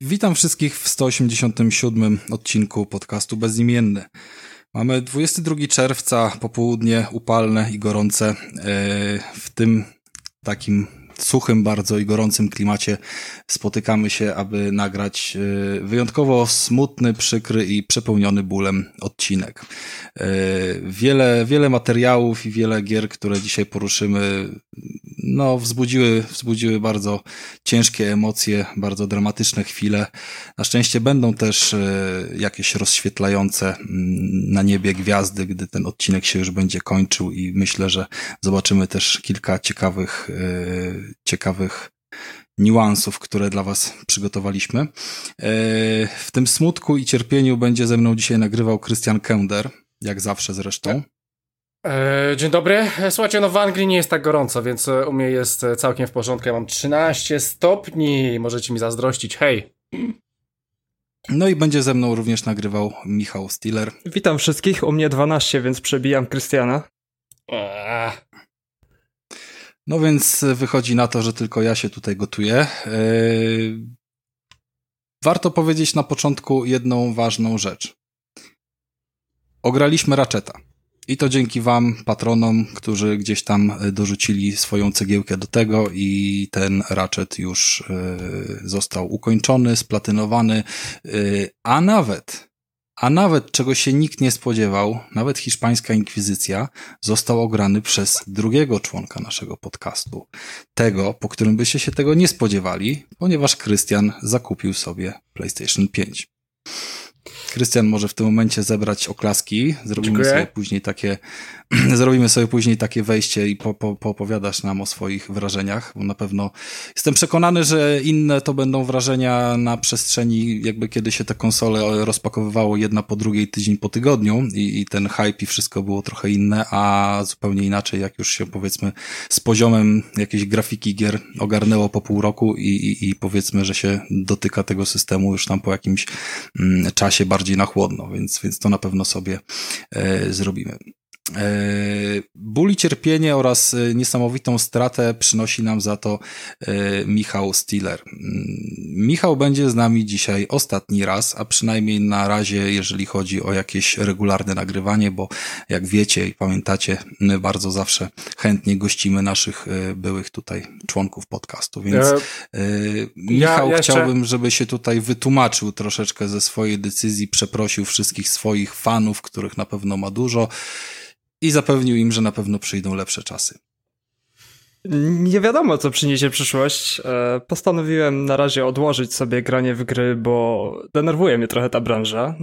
Witam wszystkich w 187 odcinku podcastu Bezimienny. Mamy 22 czerwca, popołudnie upalne i gorące. E, w tym takim suchym bardzo i gorącym klimacie spotykamy się, aby nagrać e, wyjątkowo smutny, przykry i przepełniony bólem odcinek. E, wiele, wiele materiałów i wiele gier, które dzisiaj poruszymy, no, wzbudziły, wzbudziły bardzo ciężkie emocje, bardzo dramatyczne chwile. Na szczęście będą też e, jakieś rozświetlające mm, na niebie gwiazdy, gdy ten odcinek się już będzie kończył i myślę, że zobaczymy też kilka ciekawych, ciekawych niuansów, które dla Was przygotowaliśmy. W tym smutku i cierpieniu będzie ze mną dzisiaj nagrywał Christian Kender, jak zawsze zresztą. E, dzień dobry. Słuchajcie, no w Anglii nie jest tak gorąco, więc e, u mnie jest e, całkiem w porządku. Ja mam 13 stopni. Możecie mi zazdrościć. Hej. No i będzie ze mną również nagrywał Michał Stiller. Witam wszystkich. U mnie 12, więc przebijam Krystiana. No więc wychodzi na to, że tylko ja się tutaj gotuję. Warto powiedzieć na początku jedną ważną rzecz. Ograliśmy Ratcheta. I to dzięki Wam, patronom, którzy gdzieś tam e, dorzucili swoją cegiełkę do tego i ten Ratchet już y, został ukończony, splatynowany, y, a nawet, a nawet czego się nikt nie spodziewał, nawet hiszpańska inkwizycja, został ograny przez drugiego członka naszego podcastu. Tego, po którym byście się tego nie spodziewali, ponieważ Krystian zakupił sobie PlayStation 5. Krystian może w tym momencie zebrać oklaski. Zrobimy Dziękuję. sobie później takie, zrobimy sobie później takie wejście i po, po, poopowiadasz nam o swoich wrażeniach, bo na pewno jestem przekonany, że inne to będą wrażenia na przestrzeni, jakby kiedy się te konsole rozpakowywało jedna po drugiej, tydzień po tygodniu i, i ten hype i wszystko było trochę inne, a zupełnie inaczej, jak już się powiedzmy z poziomem jakiejś grafiki gier ogarnęło po pół roku i, i, i powiedzmy, że się dotyka tego systemu już tam po jakimś mm, czasie bardzo bardziej na chłodno, więc, więc to na pewno sobie e, zrobimy. E, ból i cierpienie oraz e, niesamowitą stratę przynosi nam za to e, Michał Stiller. Mm, Michał będzie z nami dzisiaj ostatni raz, a przynajmniej na razie, jeżeli chodzi o jakieś regularne nagrywanie, bo jak wiecie i pamiętacie, my bardzo zawsze chętnie gościmy naszych byłych tutaj członków podcastu, więc e, Michał ja jeszcze... chciałbym, żeby się tutaj wytłumaczył troszeczkę ze swojej decyzji, przeprosił wszystkich swoich fanów, których na pewno ma dużo i zapewnił im, że na pewno przyjdą lepsze czasy. Nie wiadomo, co przyniesie przyszłość. E, postanowiłem na razie odłożyć sobie granie w gry, bo denerwuje mnie trochę ta branża.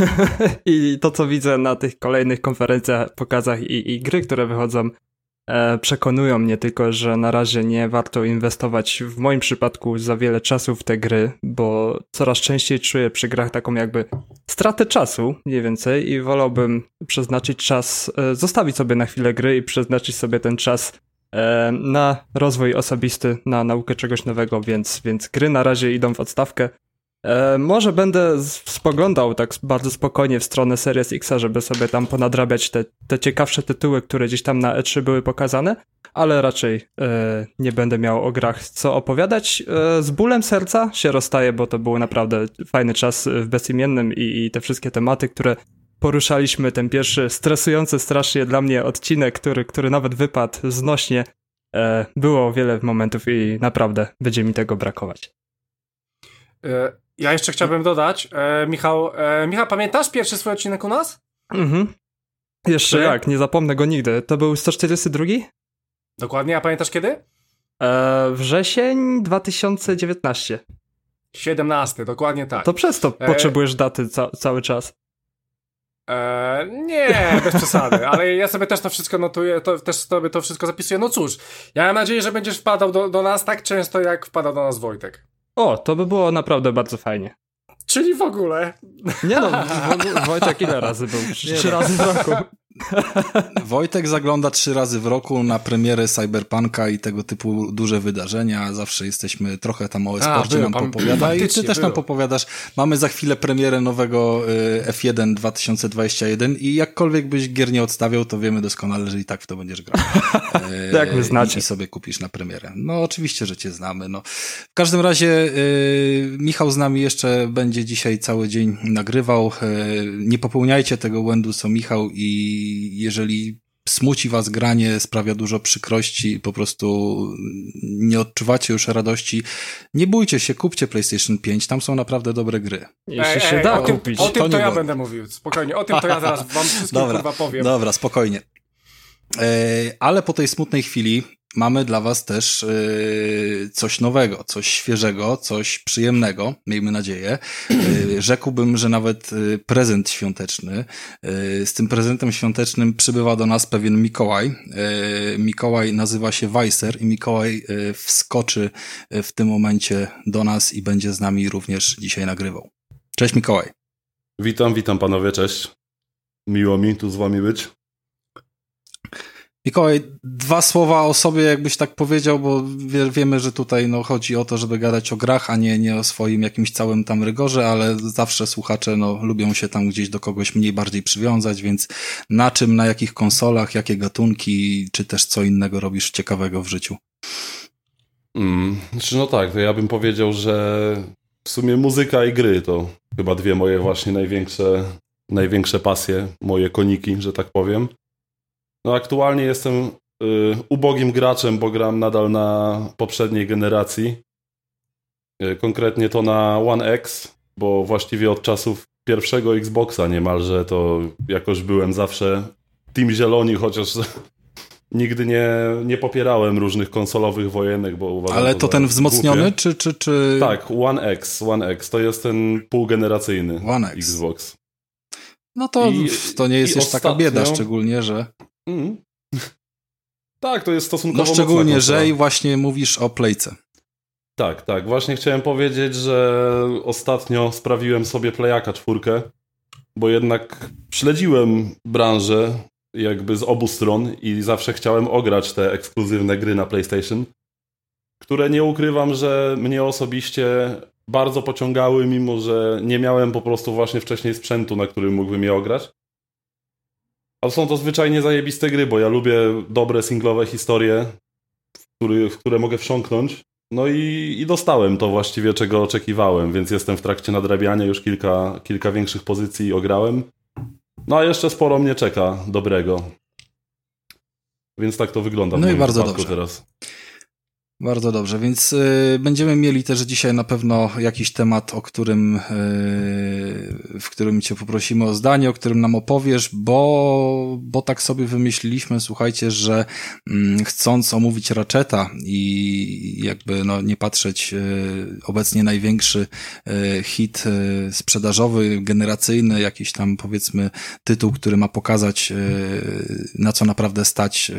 I to, co widzę na tych kolejnych konferencjach, pokazach i, i gry, które wychodzą, przekonują mnie tylko, że na razie nie warto inwestować w moim przypadku za wiele czasu w te gry, bo coraz częściej czuję przy grach taką jakby stratę czasu, mniej więcej, i wolałbym przeznaczyć czas, e, zostawić sobie na chwilę gry i przeznaczyć sobie ten czas e, na rozwój osobisty, na naukę czegoś nowego, więc, więc gry na razie idą w odstawkę. E, może będę spoglądał tak bardzo spokojnie w stronę Series X, żeby sobie tam ponadrabiać te, te ciekawsze tytuły, które gdzieś tam na E3 były pokazane, ale raczej e, nie będę miał o grach co opowiadać. E, z bólem serca się rozstaję, bo to był naprawdę fajny czas w bezimiennym i, i te wszystkie tematy, które poruszaliśmy, ten pierwszy stresujący strasznie dla mnie odcinek, który, który nawet wypadł znośnie, e, było wiele momentów i naprawdę będzie mi tego brakować. Ja jeszcze chciałbym dodać, e, Michał, e, Michał, pamiętasz pierwszy swój odcinek u nas? Mhm. Jeszcze Ty? jak, nie zapomnę go nigdy. To był 142? Dokładnie, a pamiętasz kiedy? E, wrzesień 2019. 17, dokładnie tak. To przez to e... potrzebujesz daty ca cały czas. E, nie, bez przesady, ale ja sobie też to wszystko notuję, to, też sobie to wszystko zapisuję. No cóż, ja mam nadzieję, że będziesz wpadał do, do nas tak często, jak wpadał do nas Wojtek. O, to by było naprawdę bardzo fajnie. Czyli w ogóle. Nie no, Wojtek ile razy był? Trzy no. razy w roku. Wojtek zagląda trzy razy w roku na premierę Cyberpunka i tego typu duże wydarzenia. Zawsze jesteśmy trochę tam o e-sporcie nam popowiada i ty też było. nam popowiadasz. Mamy za chwilę premierę nowego y, F1 2021 i jakkolwiek byś gier nie odstawiał, to wiemy doskonale, że i tak w to będziesz grał. Jak wy znacie. I sobie kupisz na premierę. No oczywiście, że cię znamy. No. W każdym razie y, Michał z nami jeszcze będzie dzisiaj cały dzień nagrywał. Y, nie popełniajcie tego błędu, co Michał i jeżeli smuci was granie, sprawia dużo przykrości, po prostu nie odczuwacie już radości, nie bójcie się, kupcie PlayStation 5, tam są naprawdę dobre gry. Jeśli się da o kupić. Tym, o tym to, to ja będę mówił, spokojnie, o tym to ja zaraz wam wszystkim dobra, kurwa powiem. Dobra, spokojnie. E, ale po tej smutnej chwili mamy dla Was też yy, coś nowego, coś świeżego, coś przyjemnego, miejmy nadzieję. Yy, rzekłbym, że nawet yy, prezent świąteczny. Z tym prezentem świątecznym przybywa do nas pewien Mikołaj. Mikołaj nazywa się Weiser i Mikołaj wskoczy w tym momencie do nas i będzie z nami również dzisiaj nagrywał. Cześć Mikołaj. Witam, witam panowie, cześć. Miło mi tu z wami być. Mikołaj, dwa słowa o sobie, jakbyś tak powiedział, bo wie, wiemy, że tutaj no, chodzi o to, żeby gadać o grach, a nie, nie o swoim jakimś całym tam rygorze, ale zawsze słuchacze no, lubią się tam gdzieś do kogoś mniej bardziej przywiązać, więc na czym, na jakich konsolach, jakie gatunki, czy też co innego robisz ciekawego w życiu? Mm, znaczy no tak, to ja bym powiedział, że w sumie muzyka i gry to chyba dwie moje właśnie największe, największe pasje, moje koniki, że tak powiem. No aktualnie jestem y, ubogim graczem, bo gram nadal na poprzedniej generacji. Y, konkretnie to na One X, bo właściwie od czasów pierwszego Xboxa niemalże to jakoś byłem zawsze Team Zieloni, chociaż nigdy nie, nie popierałem różnych konsolowych wojenek, bo uważam Ale to, to ten wzmocniony, czy, czy, czy... Tak, One X, One X, to jest ten półgeneracyjny One X. Xbox. No to, I, to nie jest już ostatnio... taka bieda, szczególnie, że... Mm. Tak, to jest stosunkowo No szczególnie, że i właśnie mówisz o Playce. Tak, tak. Właśnie chciałem powiedzieć, że ostatnio sprawiłem sobie Playaka czwórkę, bo jednak śledziłem branżę jakby z obu stron i zawsze chciałem ograć te ekskluzywne gry na PlayStation, które nie ukrywam, że mnie osobiście bardzo pociągały, mimo że nie miałem po prostu właśnie wcześniej sprzętu, na którym mógłbym je ograć. Ale są to zwyczajnie zajebiste gry, bo ja lubię dobre singlowe historie, w, który, w które mogę wsiąknąć. No i, i, dostałem to właściwie, czego oczekiwałem, więc jestem w trakcie nadrabiania, już kilka, kilka większych pozycji ograłem. No a jeszcze sporo mnie czeka dobrego. Więc tak to wygląda. No i bardzo dobrze. Teraz. Bardzo dobrze, więc y, będziemy mieli też dzisiaj na pewno jakiś temat, o którym, y, w którym cię poprosimy o zdanie, o którym nam opowiesz, bo, bo tak sobie wymyśliliśmy, słuchajcie, że y, chcąc omówić Ratcheta i jakby no, nie patrzeć y, obecnie największy y, hit y, sprzedażowy, generacyjny, jakiś tam powiedzmy tytuł, który ma pokazać na co naprawdę stać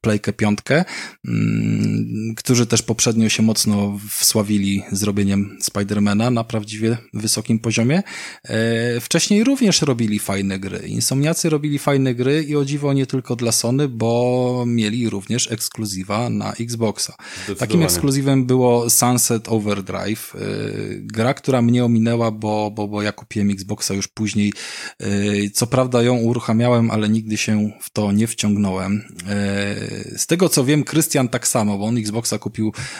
Playkę piątkę, mm, który którzy też poprzednio się mocno wsławili zrobieniem Spidermana na prawdziwie wysokim poziomie. E, wcześniej również robili fajne gry. Insomniacy robili fajne gry i o dziwo nie tylko dla Sony, bo mieli również ekskluzywa na Xboxa. Takim ekskluzywem było Sunset Overdrive, e, gra, która mnie ominęła, bo, bo, bo ja kupiłem Xboxa już później. E, co prawda ją uruchamiałem, ale nigdy się w to nie wciągnąłem. Z tego co wiem, Krystian tak samo, bo on Xboxa kupił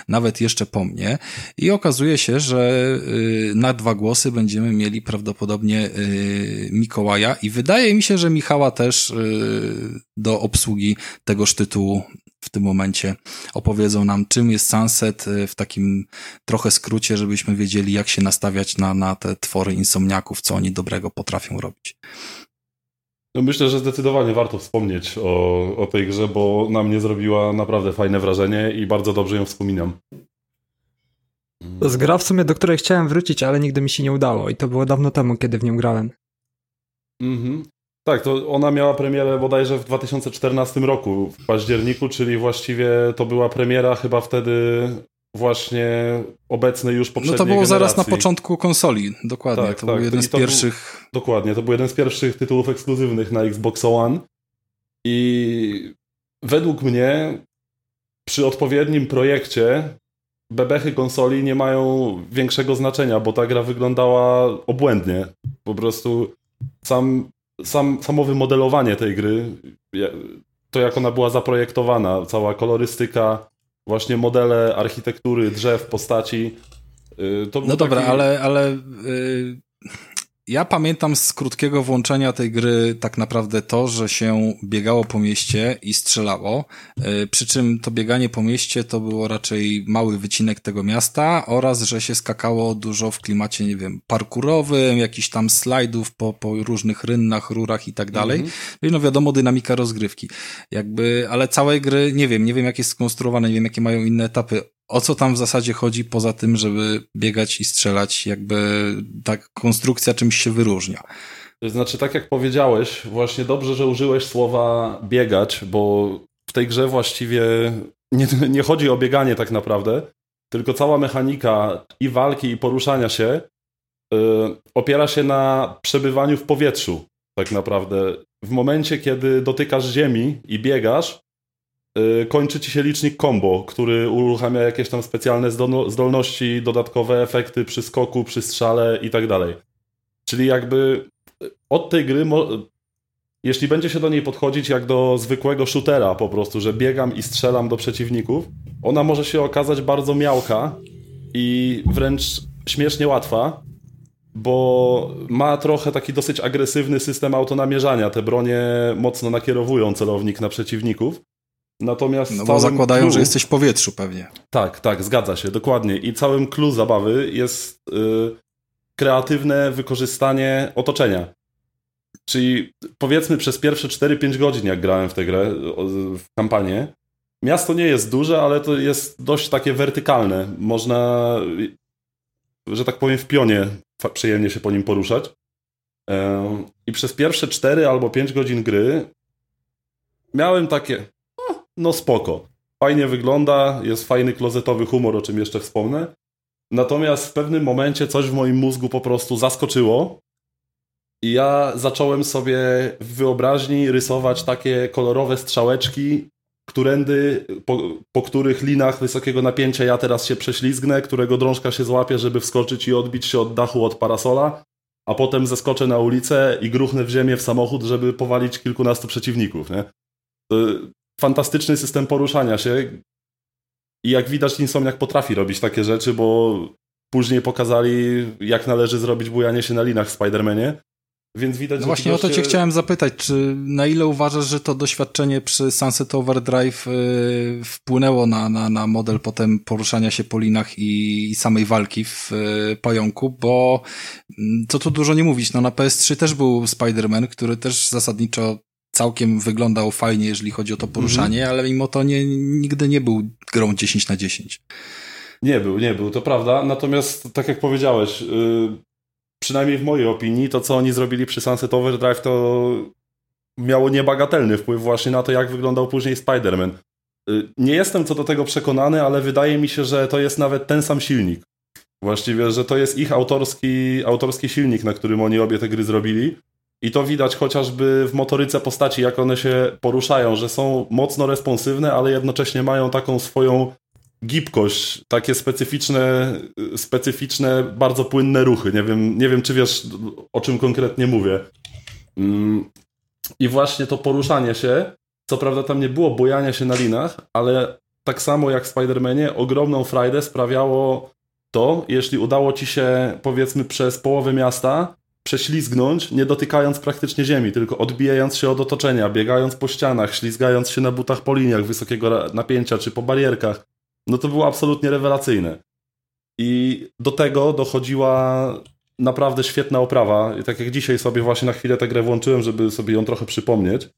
nawet jeszcze po mnie i okazuje się, że y, na dwa głosy będziemy mieli prawdopodobnie y, Mikołaja i wydaje mi się, że Michała też y, do obsługi tegoż tytułu w tym momencie opowiedzą nam, czym jest Sunset w takim trochę skrócie, żebyśmy wiedzieli, jak się nastawiać na, na te twory insomniaków, co oni dobrego potrafią robić. No myślę, że zdecydowanie warto wspomnieć o, o tej grze, bo na mnie zrobiła naprawdę fajne wrażenie i bardzo dobrze ją wspominam. To jest gra w sumie, do której chciałem wrócić, ale nigdy mi się nie udało i to było dawno temu, kiedy w nią grałem. Mhm. Tak, to ona miała premierę bodajże w 2014 roku, w październiku, czyli właściwie to była premiera chyba wtedy właśnie obecnej już poprzedniej No to było generacji. zaraz na początku konsoli, dokładnie. Tak, to tak. był jeden z pierwszych... Był, dokładnie, to był jeden z pierwszych tytułów ekskluzywnych na Xbox One. I według mnie przy odpowiednim projekcie bebechy konsoli nie mają większego znaczenia, bo ta gra wyglądała obłędnie. Po prostu sam, sam, samo wymodelowanie tej gry, to jak ona była zaprojektowana, cała kolorystyka, właśnie modele architektury, drzew, postaci. Y, to no dobra, taki... ale, ale yy, ja pamiętam z krótkiego włączenia tej gry tak naprawdę to, że się biegało po mieście i strzelało. E, przy czym to bieganie po mieście to było raczej mały wycinek tego miasta oraz, że się skakało dużo w klimacie, nie wiem, parkurowym, jakichś tam slajdów po, po różnych rynnach, rurach i tak dalej. Mhm. No i no wiadomo, dynamika rozgrywki. Jakby, ale całej gry nie wiem, nie wiem jak jest skonstruowane, nie wiem jakie mają inne etapy o co tam w zasadzie chodzi poza tym, żeby biegać i strzelać? Jakby ta konstrukcja czymś się wyróżnia. To znaczy, tak jak powiedziałeś, właśnie dobrze, że użyłeś słowa biegać, bo w tej grze właściwie nie, nie chodzi o bieganie tak naprawdę, tylko cała mechanika i walki, i poruszania się yy, opiera się na przebywaniu w powietrzu, tak naprawdę. W momencie, kiedy dotykasz ziemi i biegasz, Y, kończy ci się licznik combo, który uruchamia jakieś tam specjalne zdolności, dodatkowe efekty przy skoku, przy strzale i tak dalej. Czyli jakby od tej gry, jeśli będzie się do niej podchodzić jak do zwykłego shootera po prostu, że biegam i strzelam do przeciwników, ona może się okazać bardzo miałka i wręcz śmiesznie łatwa, bo ma trochę taki dosyć agresywny system autonamierzania. Te bronie mocno nakierowują celownik na przeciwników. Natomiast no bo zakładają, clue... że jesteś w powietrzu pewnie. Tak, tak, zgadza się, dokładnie. I całym clue zabawy jest yy, kreatywne wykorzystanie otoczenia. Czyli powiedzmy przez pierwsze 4-5 godzin, jak grałem w tę grę, w kampanię, miasto nie jest duże, ale to jest dość takie wertykalne. Można, że tak powiem, w pionie przyjemnie się po nim poruszać. I przez pierwsze 4 albo 5 godzin gry miałem takie, no spoko. Fajnie wygląda, jest fajny klozetowy humor, o czym jeszcze wspomnę. Natomiast w pewnym momencie coś w moim mózgu po prostu zaskoczyło i ja zacząłem sobie w wyobraźni rysować takie kolorowe strzałeczki, którędy, po, po, których linach wysokiego napięcia ja teraz się prześlizgnę, którego drążka się złapie, żeby wskoczyć i odbić się od dachu od parasola, a potem zeskoczę na ulicę i gruchnę w ziemię w samochód, żeby powalić kilkunastu przeciwników. Nie? Fantastyczny system poruszania się. I jak widać, Insomniak potrafi robić takie rzeczy, bo później pokazali, jak należy zrobić bujanie się na linach w Spider-Manie. Więc widać, no właśnie o to cię chciałem zapytać, czy na ile uważasz, że to doświadczenie przy Sunset Overdrive yy, wpłynęło na, na, na model potem poruszania się po linach i, i samej walki w yy, pająku, bo yy, co tu dużo nie mówić, no na PS3 też był Spider-Man, który też zasadniczo całkiem wyglądał fajnie, jeżeli chodzi o to poruszanie, mm -hmm. ale mimo to nie, nigdy nie był grą 10 na 10. Nie był, nie był, to prawda. Natomiast, tak jak powiedziałeś, yy, przynajmniej w mojej opinii, to co oni zrobili przy Sunset Overdrive, to miało niebagatelny wpływ właśnie na to, jak wyglądał później Spider-Man. Yy, nie jestem co do tego przekonany, ale wydaje mi się, że to jest nawet ten sam silnik. Właściwie, że to jest ich autorski, autorski silnik, na którym oni obie te gry zrobili. I to widać chociażby w motoryce postaci, jak one się poruszają, że są mocno responsywne, ale jednocześnie mają taką swoją gibkość, takie specyficzne, specyficzne, bardzo płynne ruchy. Nie wiem, nie wiem, czy wiesz, o czym konkretnie mówię. Mm. I właśnie to poruszanie się, co prawda tam nie było bojania się na linach, ale tak samo jak w Spider-Manie, ogromną frajdę sprawiało to, jeśli udało ci się, powiedzmy, przez połowę miasta prześlizgnąć, nie dotykając praktycznie ziemi, tylko odbijając się od otoczenia, biegając po ścianach, ślizgając się na butach po liniach wysokiego napięcia czy po barierkach. No to było absolutnie rewelacyjne. I do tego dochodziła naprawdę świetna oprawa. I tak jak dzisiaj sobie właśnie na chwilę tę grę włączyłem, żeby sobie ją trochę przypomnieć,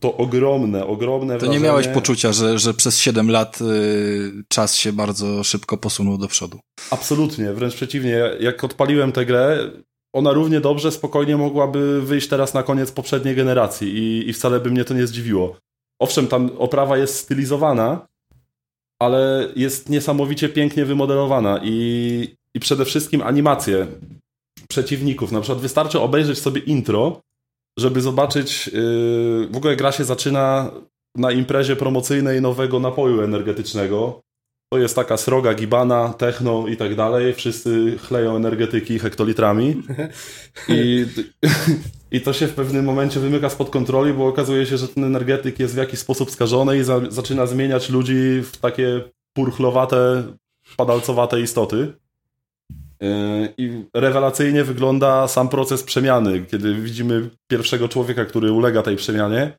to ogromne, ogromne To wrażenie. nie miałeś poczucia, że, że przez 7 lat yy, czas się bardzo szybko posunął do przodu. Absolutnie, wręcz przeciwnie. Jak odpaliłem tę grę, ona równie dobrze, spokojnie mogłaby wyjść teraz na koniec poprzedniej generacji i, i wcale by mnie to nie zdziwiło. Owszem, tam oprawa jest stylizowana, ale jest niesamowicie pięknie wymodelowana i, i przede wszystkim animacje przeciwników. Na przykład wystarczy obejrzeć sobie intro żeby zobaczyć, yy, w ogóle gra się zaczyna na imprezie promocyjnej nowego napoju energetycznego. To jest taka sroga gibana, techno i tak dalej. Wszyscy chleją energetyki hektolitrami. I, I to się w pewnym momencie wymyka spod kontroli, bo okazuje się, że ten energetyk jest w jakiś sposób skażony i za, zaczyna zmieniać ludzi w takie purchlowate, padalcowate istoty. I rewelacyjnie wygląda sam proces przemiany, kiedy widzimy pierwszego człowieka, który ulega tej przemianie.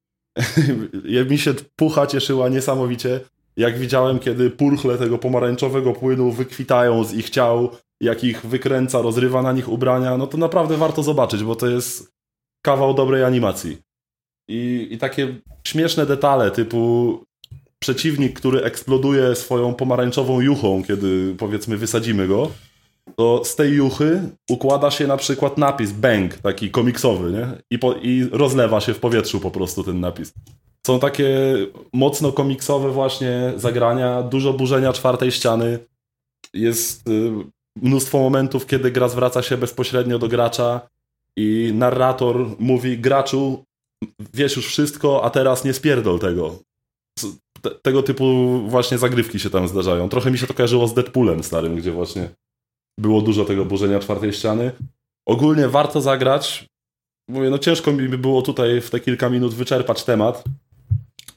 Mi się pucha cieszyła niesamowicie, jak widziałem, kiedy purchle tego pomarańczowego płynu wykwitają z ich ciał, jak ich wykręca, rozrywa na nich ubrania, no to naprawdę warto zobaczyć, bo to jest kawał dobrej animacji. I, i takie śmieszne detale, typu przeciwnik, który eksploduje swoją pomarańczową juchą, kiedy powiedzmy wysadzimy go, to z tej juchy układa się na przykład napis bang, taki komiksowy, nie? I, po, I rozlewa się w powietrzu po prostu ten napis. Są takie mocno komiksowe właśnie zagrania, dużo burzenia czwartej ściany. Jest y, mnóstwo momentów, kiedy gra zwraca się bezpośrednio do gracza i narrator mówi graczu, wiesz już wszystko, a teraz nie spierdol tego. Te, tego typu właśnie zagrywki się tam zdarzają. Trochę mi się to kojarzyło z Deadpoolem starym, gdzie właśnie było dużo tego burzenia czwartej ściany. Ogólnie warto zagrać. Mówię, no ciężko mi by było tutaj w te kilka minut wyczerpać temat,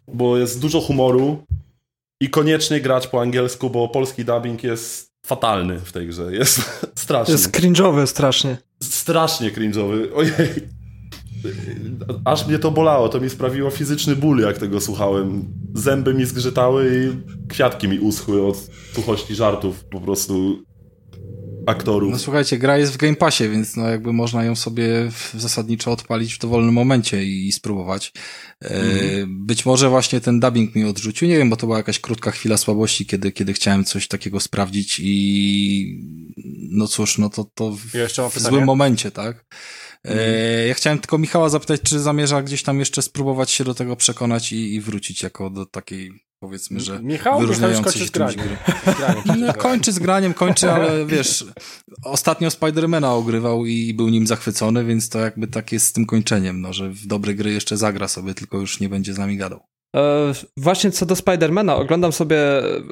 bo jest dużo humoru i koniecznie grać po angielsku, bo polski dubbing jest fatalny w tej grze. Jest straszny. Jest cringe'owy strasznie. Strasznie cringe'owy. Ojej. Aż mnie to bolało, to mi sprawiło fizyczny ból, jak tego słuchałem. Zęby mi zgrzytały i kwiatki mi uschły od suchości żartów. Po prostu aktorów. No słuchajcie, gra jest w Game Passie, więc no jakby można ją sobie zasadniczo odpalić w dowolnym momencie i, i spróbować. Mm. Być może właśnie ten dubbing mi odrzucił, nie wiem, bo to była jakaś krótka chwila słabości, kiedy, kiedy chciałem coś takiego sprawdzić i no cóż, no to, to w, w złym momencie, tak? Mm. Ja chciałem tylko Michała zapytać, czy zamierza gdzieś tam jeszcze spróbować się do tego przekonać i, i wrócić jako do takiej powiedzmy, że Michał, wyróżniający się z graniem. No, kończy z graniem, kończy, ale wiesz, ostatnio Spidermana ogrywał i był nim zachwycony, więc to jakby tak jest z tym kończeniem, no, że w dobre gry jeszcze zagra sobie, tylko już nie będzie z nami gadał. E, właśnie co do Spidermana, oglądam sobie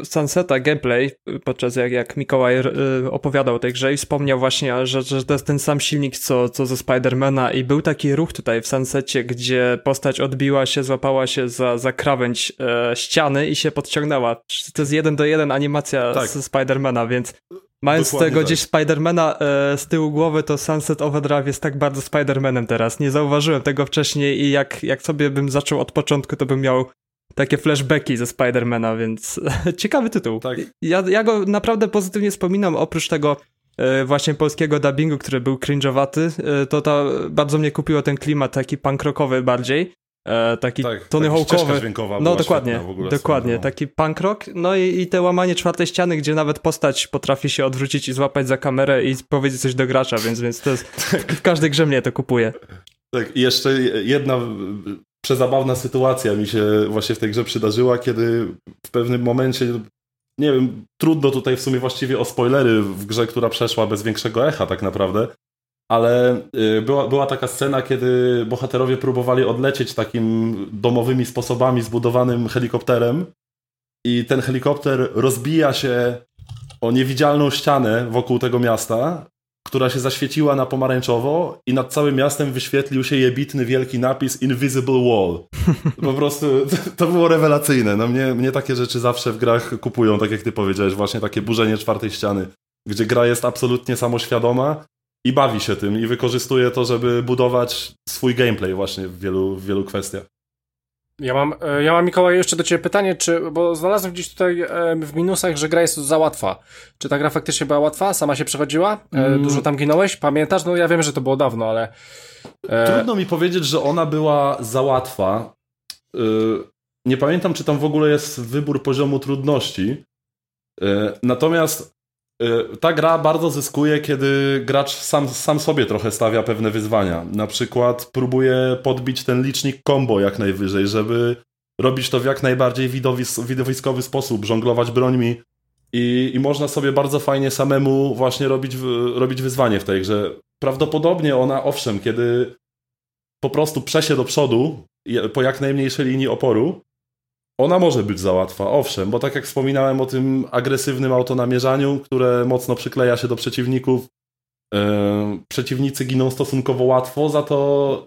Sunseta gameplay, podczas jak, jak Mikołaj e, opowiadał o tej grze i wspomniał właśnie, że, że to jest ten sam silnik co, co ze Spidermana i był taki ruch tutaj w Sunsetie, gdzie postać odbiła się, złapała się za, za krawędź e, ściany i się podciągnęła. To jest jeden do jeden animacja tak. ze Spidermana, więc Mając Dokładnie tego tak. gdzieś Spidermana e, z tyłu głowy, to Sunset Overdrive jest tak bardzo Spidermanem teraz. Nie zauważyłem tego wcześniej i jak, jak sobie bym zaczął od początku, to bym miał takie flashbacki ze Spidermana, więc ciekawy tytuł. Tak. Ja, ja go naprawdę pozytywnie wspominam, oprócz tego e, właśnie polskiego dubbingu, który był cringe'owaty, e, to ta, bardzo mnie kupiło ten klimat taki punk rockowy bardziej. E, taki tak, Tony Hawkowy. No dokładnie, dokładnie, taki punk rock. No i, i te łamanie czwartej ściany, gdzie nawet postać potrafi się odwrócić i złapać za kamerę i powiedzieć coś do gracza, więc, więc to jest, w każdej grze mnie to kupuje. Tak, i jeszcze jedna przezabawna sytuacja mi się właśnie w tej grze przydarzyła, kiedy w pewnym momencie nie wiem, trudno tutaj w sumie właściwie o spoilery w grze, która przeszła bez większego echa tak naprawdę, ale y, była, była taka scena, kiedy bohaterowie próbowali odlecieć takim domowymi sposobami zbudowanym helikopterem i ten helikopter rozbija się o niewidzialną ścianę wokół tego miasta, która się zaświeciła na pomarańczowo i nad całym miastem wyświetlił się jebitny wielki napis Invisible Wall. Po prostu to było rewelacyjne. No mnie, mnie takie rzeczy zawsze w grach kupują, tak jak ty powiedziałeś, właśnie takie burzenie czwartej ściany, gdzie gra jest absolutnie samoświadoma i bawi się tym i wykorzystuje to, żeby budować swój gameplay właśnie w wielu, w wielu kwestiach. Ja mam, e, ja mam Mikołaj jeszcze do Ciebie pytanie, czy, bo znalazłem gdzieś tutaj w minusach, że gra jest za łatwa. Czy ta gra faktycznie była łatwa? Sama się przechodziła? E, mm. Dużo tam ginąłeś? Pamiętasz? No ja wiem, że to było dawno, ale... E, Trudno mi powiedzieć, że ona była za łatwa. Nie pamiętam, czy tam w ogóle jest wybór poziomu trudności. Natomiast ta gra bardzo zyskuje, kiedy gracz sam, sam sobie trochę stawia pewne wyzwania. Na przykład próbuje podbić ten licznik combo jak najwyżej, żeby robić to w jak najbardziej widowis widowiskowy sposób, żonglować brońmi i, i można sobie bardzo fajnie samemu właśnie robić, robić wyzwanie w tej grze. Prawdopodobnie ona, owszem, kiedy po prostu przesie do przodu po jak najmniejszej linii oporu, ona może być za łatwa, owszem, bo tak jak wspominałem o tym agresywnym autonamierzaniu, które mocno przykleja się do przeciwników, yy, przeciwnicy giną stosunkowo łatwo, za to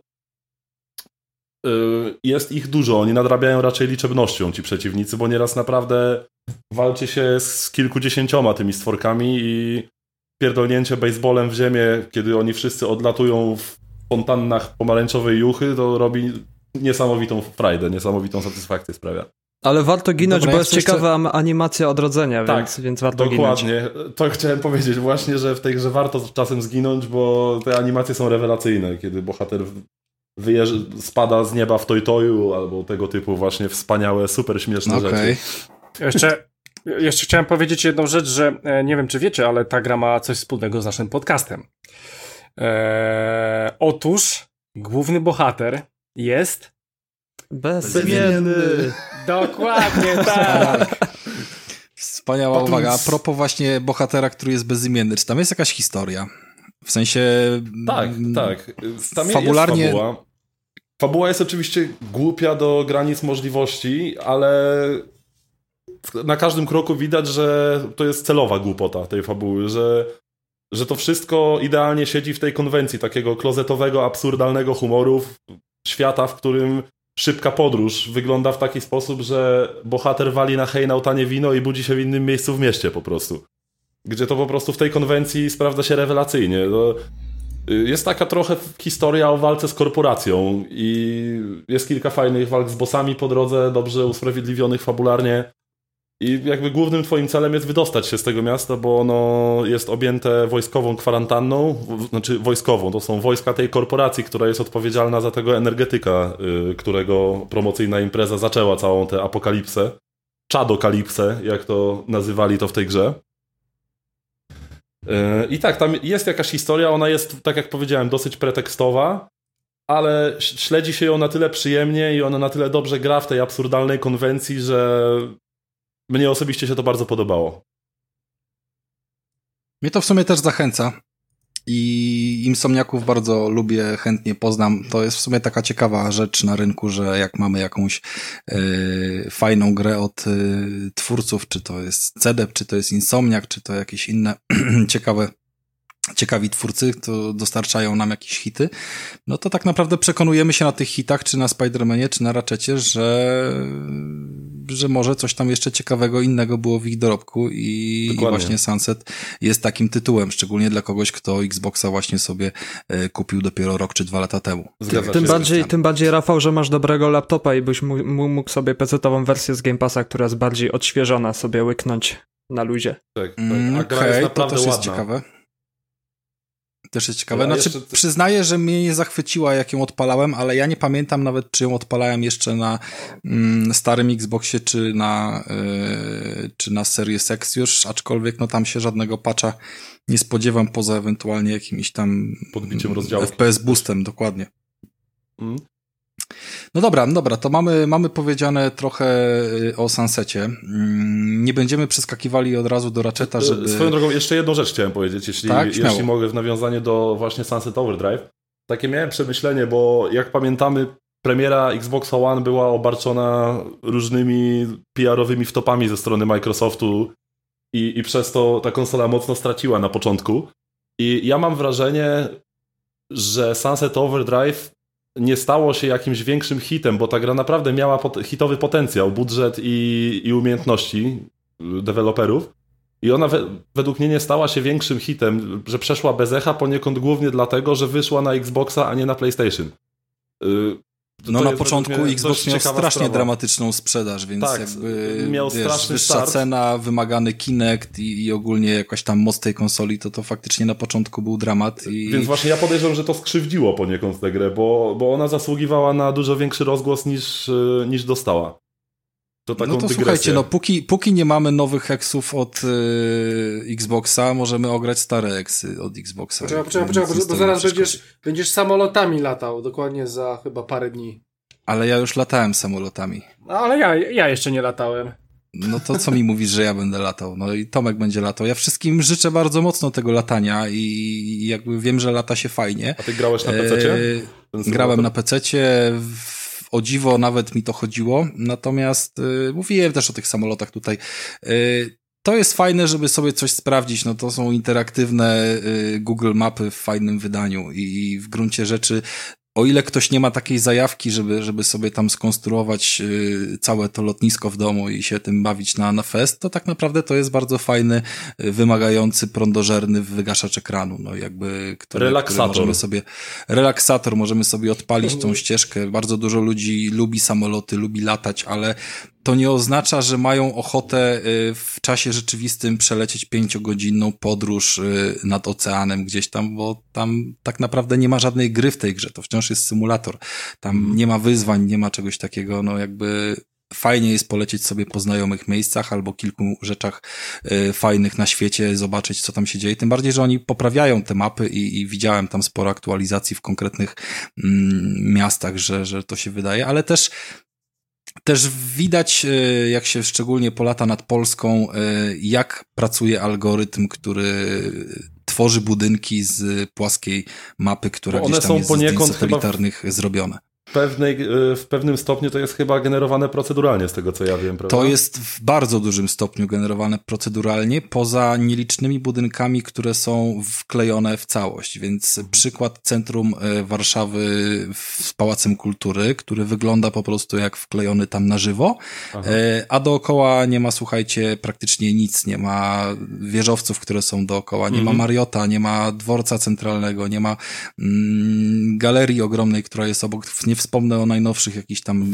yy, jest ich dużo. Oni nadrabiają raczej liczebnością, ci przeciwnicy, bo nieraz naprawdę walczy się z kilkudziesięcioma tymi stworkami i pierdolnięcie baseballem w ziemię, kiedy oni wszyscy odlatują w fontannach pomarańczowej juchy, to robi niesamowitą frajdę, niesamowitą satysfakcję sprawia. Ale warto ginąć, Dobra, bo jest ciekawa jeszcze... animacja odrodzenia, tak, więc, więc warto dokładnie. ginąć. Dokładnie. To chciałem powiedzieć właśnie, że w tej grze warto czasem zginąć, bo te animacje są rewelacyjne, kiedy bohater wyjeżdża, spada z nieba w tojtoju albo tego typu właśnie wspaniałe, super śmieszne okay. rzeczy. Jeszcze, jeszcze chciałem powiedzieć jedną rzecz, że e, nie wiem, czy wiecie, ale ta gra ma coś wspólnego z naszym podcastem. Eee, otóż główny bohater jest bezimienny. Dokładnie, tak. Wspaniała Otóż... uwaga. A propos właśnie bohatera, który jest bezimienny, czy tam jest jakaś historia? W sensie... Tak, mm, tak. Tam fabularnie... jest fabuła. Fabuła jest oczywiście głupia do granic możliwości, ale na każdym kroku widać, że to jest celowa głupota tej fabuły, że, że to wszystko idealnie siedzi w tej konwencji takiego klozetowego, absurdalnego humoru świata, w którym szybka podróż wygląda w taki sposób, że bohater wali na hej na tanie wino i budzi się w innym miejscu w mieście po prostu. Gdzie to po prostu w tej konwencji sprawdza się rewelacyjnie. No, jest taka trochę historia o walce z korporacją i jest kilka fajnych walk z bossami po drodze, dobrze usprawiedliwionych fabularnie. I jakby głównym twoim celem jest wydostać się z tego miasta, bo ono jest objęte wojskową kwarantanną, znaczy wojskową, to są wojska tej korporacji, która jest odpowiedzialna za tego energetyka, yy, którego promocyjna impreza zaczęła całą tę apokalipsę. Czadokalipsę, jak to nazywali to w tej grze. Yy, I tak, tam jest jakaś historia, ona jest, tak jak powiedziałem, dosyć pretekstowa, ale śledzi się ją na tyle przyjemnie i ona na tyle dobrze gra w tej absurdalnej konwencji, że mnie osobiście się to bardzo podobało. Mnie to w sumie też zachęca. I Insomniaków bardzo lubię, chętnie poznam. To jest w sumie taka ciekawa rzecz na rynku, że jak mamy jakąś y, fajną grę od y, twórców, czy to jest CDEP, czy to jest Insomniak, czy to jakieś inne ciekawe ciekawi twórcy, to dostarczają nam jakieś hity, no to tak naprawdę przekonujemy się na tych hitach, czy na Spider-Manie, czy na Ratchetie, że, że może coś tam jeszcze ciekawego innego było w ich dorobku i, i właśnie Sunset jest takim tytułem, szczególnie dla kogoś, kto Xboxa właśnie sobie e, kupił dopiero rok czy dwa lata temu. tym, bardziej, tym bardziej, Rafał, że masz dobrego laptopa i byś mógł sobie PC-ową wersję z Game Passa, która jest bardziej odświeżona, sobie łyknąć na luzie. Tak, tak. A gra mm, jest naprawdę to też ładna. jest ciekawe. Też jest ciekawe. Znaczy, jeszcze... przyznaję, że mnie nie zachwyciła, jak ją odpalałem, ale ja nie pamiętam nawet, czy ją odpalałem jeszcze na mm, starym Xboxie, czy na, yy, czy na Series X już, aczkolwiek no tam się żadnego patcha nie spodziewam, poza ewentualnie jakimś tam podbiciem rozdziału. FPS boostem, dokładnie. Mm. No dobra, no dobra, to mamy, mamy powiedziane trochę y, o Sunsecie. Mm, nie będziemy przeskakiwali od razu do Ratcheta, żeby... Swoją drogą, jeszcze jedną rzecz chciałem powiedzieć, jeśli, tak, jeśli mogę, w nawiązaniu do właśnie Sunset Overdrive. Takie miałem przemyślenie, bo jak pamiętamy, premiera Xbox One była obarczona różnymi PR-owymi wtopami ze strony Microsoftu i, i przez to ta konsola mocno straciła na początku. I ja mam wrażenie, że Sunset Overdrive nie stało się jakimś większym hitem, bo ta gra naprawdę miała pot hitowy potencjał, budżet i, i umiejętności deweloperów. I ona we, według mnie nie stała się większym hitem, że przeszła bez echa poniekąd głównie dlatego, że wyszła na Xboxa, a nie na PlayStation. Y, no na początku Xbox miał strasznie sprawa. dramatyczną sprzedaż, więc tak, jakby miał wiesz, straszny wyższa start. cena, wymagany Kinect i, i, ogólnie jakaś tam moc tej konsoli, to to faktycznie na początku był dramat. I... Więc właśnie ja podejrzewam, że to skrzywdziło poniekąd tę grę, bo, bo ona zasługiwała na dużo większy rozgłos niż, y, niż dostała. To no to dygresję. słuchajcie, no póki, póki nie mamy nowych eksów od y, Xboxa, możemy ograć stare eksy od Xboxa. Poczekaj, poczekaj, poczekaj, bo, bo zaraz będziesz, będziesz samolotami latał, dokładnie za chyba parę dni. Ale ja już latałem samolotami. No, ale ja, ja jeszcze nie latałem. No to co mi mówisz, że ja będę latał? No i Tomek będzie latał. Ja wszystkim życzę bardzo mocno tego latania i jakby wiem, że lata się fajnie. A ty grałeś na PC? E Grałem na PC-cie, o dziwo nawet mi to chodziło, natomiast y, mówiłem też o tych samolotach tutaj. Y, to jest fajne, żeby sobie coś sprawdzić. No to są interaktywne y, Google Mapy w fajnym wydaniu i w gruncie rzeczy o ile ktoś nie ma takiej zajawki, żeby, żeby sobie tam skonstruować y, całe to lotnisko w domu i się tym bawić na, na fest, to tak naprawdę to jest bardzo fajny, y, wymagający, prądożerny wygaszacz ekranu, no jakby, który, relaksator. Który możemy sobie, relaksator, możemy sobie odpalić tą ścieżkę. Bardzo dużo ludzi lubi samoloty, lubi latać, ale to nie oznacza, że mają ochotę y, w czasie rzeczywistym przelecieć pięciogodzinną podróż y, nad oceanem gdzieś tam, bo tam tak naprawdę nie ma żadnej gry w tej grze, to wciąż jest symulator. Tam mm. nie ma wyzwań, nie ma czegoś takiego, no jakby fajnie jest polecieć sobie po znajomych miejscach albo kilku rzeczach y, fajnych na świecie, zobaczyć co tam się dzieje. Tym bardziej, że oni poprawiają te mapy i, i widziałem tam sporo aktualizacji w konkretnych mm, miastach, że, że to się wydaje, ale też też widać, e, jak się szczególnie polata nad Polską, e, jak pracuje algorytm, który tworzy budynki z płaskiej mapy, która gdzieś tam jest z zdjęć satelitarnych zrobione pewnej, e, w pewnym stopniu to jest chyba generowane proceduralnie, z tego co ja wiem, prawda? To jest w bardzo dużym stopniu generowane proceduralnie, poza nielicznymi budynkami, które są wklejone w całość. Więc przykład centrum e, Warszawy z Pałacem Kultury, który wygląda po prostu jak wklejony tam na żywo, Aha. E, a dookoła nie ma, słuchajcie, praktycznie nic. Nie ma wieżowców, które są dookoła, nie mhm. ma Mariota, nie ma dworca centralnego, nie ma mm, galerii ogromnej, która jest obok, nie wspomnę o najnowszych jakichś tam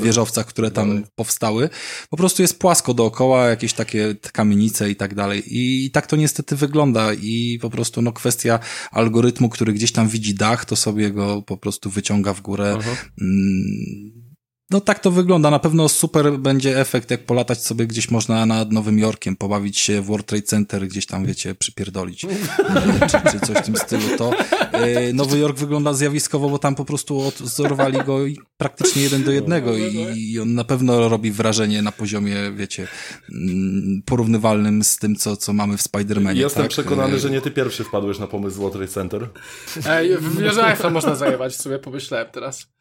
wieżowcach, które tam dalej. powstały. Po prostu jest płasko dookoła, jakieś takie kamienice i tak dalej. I, tak to niestety wygląda i po prostu no kwestia algorytmu, który gdzieś tam widzi dach, to sobie go po prostu wyciąga w górę. Mm, no tak to wygląda. Na pewno super będzie efekt, jak polatać sobie gdzieś można nad Nowym Jorkiem, pobawić się w World Trade Center, gdzieś tam, wiecie, przypierdolić. czy, czy coś w tym stylu. To e, Nowy Jork wygląda zjawiskowo, bo tam po prostu odzorowali go praktycznie jeden do jednego i, i on na pewno robi wrażenie na poziomie, wiecie, mm, porównywalnym z tym, co, co mamy w Spider-Manie. Jestem tak? przekonany, że nie ty pierwszy wpadłeś na pomysł World Trade Center. Ej, w wieżę można zajebać, sobie pomyślałem teraz.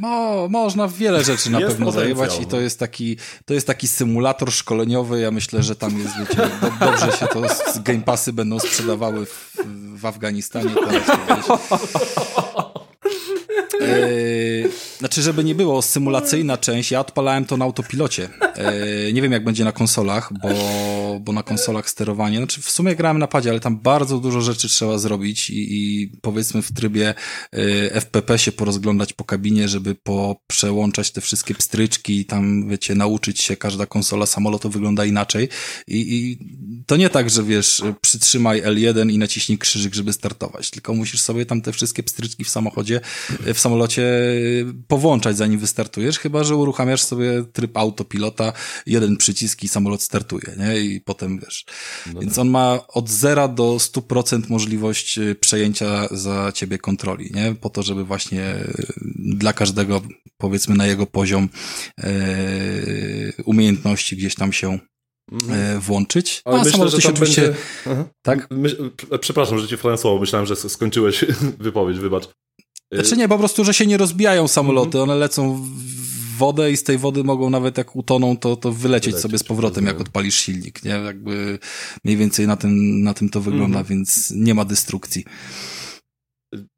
No, można wiele rzeczy na jest pewno zajmować i to jest taki, to jest taki symulator szkoleniowy. Ja myślę, że tam jest, wiecie, do, dobrze się to z Game Passy będą sprzedawały w, w Afganistanie. Teraz, Yy, znaczy, żeby nie było, symulacyjna część, ja odpalałem to na autopilocie. Yy, nie wiem, jak będzie na konsolach, bo, bo na konsolach sterowanie, znaczy w sumie grałem na padzie, ale tam bardzo dużo rzeczy trzeba zrobić i, i powiedzmy w trybie yy, FPP się porozglądać po kabinie, żeby po, przełączać te wszystkie pstryczki i tam, wiecie, nauczyć się, każda konsola samolotu wygląda inaczej I, i to nie tak, że wiesz, przytrzymaj L1 i naciśnij krzyżyk, żeby startować, tylko musisz sobie tam te wszystkie pstryczki w samochodzie, w samolocie powłączać zanim wystartujesz, chyba że uruchamiasz sobie tryb autopilota, jeden przycisk i samolot startuje, nie? I potem wiesz. No Więc tak. on ma od zera do 100% możliwość y, przejęcia za ciebie kontroli, nie? Po to, żeby właśnie y, dla każdego, powiedzmy na jego poziom e, umiejętności gdzieś tam się mhm. włączyć. Ale myślę, że się oczywiście... Będzie... Tak? My... Przepraszam, że ci wkładam słowo. Myślałem, że skończyłeś wypowiedź, wybacz. Znaczy nie, po prostu, że się nie rozbijają samoloty, one lecą w wodę i z tej wody mogą nawet jak utoną, to, to wylecieć, wylecieć sobie z powrotem, jak odpalisz silnik, nie? Jakby mniej więcej na tym, na tym to wygląda, mhm. więc nie ma destrukcji.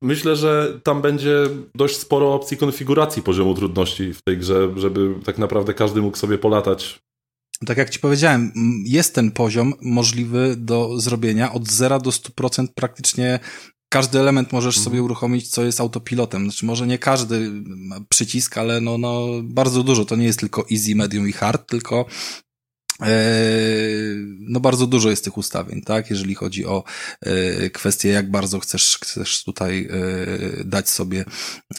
Myślę, że tam będzie dość sporo opcji konfiguracji poziomu trudności w tej grze, żeby tak naprawdę każdy mógł sobie polatać. Tak jak ci powiedziałem, jest ten poziom możliwy do zrobienia od 0 do 100% praktycznie każdy element możesz mhm. sobie uruchomić, co jest autopilotem. Znaczy, może nie każdy przycisk, ale no, no, bardzo dużo. To nie jest tylko easy, medium i hard, tylko e, no bardzo dużo jest tych ustawień, tak? Jeżeli chodzi o e, kwestię, jak bardzo chcesz, chcesz tutaj e, dać sobie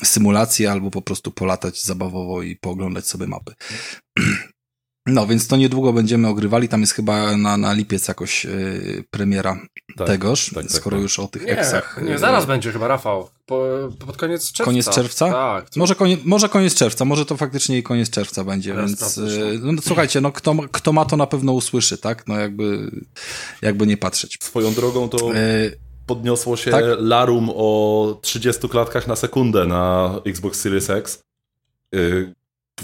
symulację albo po prostu polatać zabawowo i pooglądać sobie mapy. No, więc to niedługo będziemy ogrywali. Tam jest chyba na, na lipiec jakoś yy, premiera tak, tegoż, tak, tak, skoro tak. już o tych nie, eksach. Nie, zaraz będzie chyba, Rafał. Po, pod koniec czerwca. Koniec czerwca? Tak. Może, konie, może koniec czerwca, może to faktycznie i koniec czerwca będzie, Teraz więc yy, no, słuchajcie, no kto, kto ma to na pewno usłyszy, tak? No jakby, jakby nie patrzeć. Swoją drogą to... Yy, podniosło się Tak? larum o 30 klatkach na sekundę na Xbox Series X,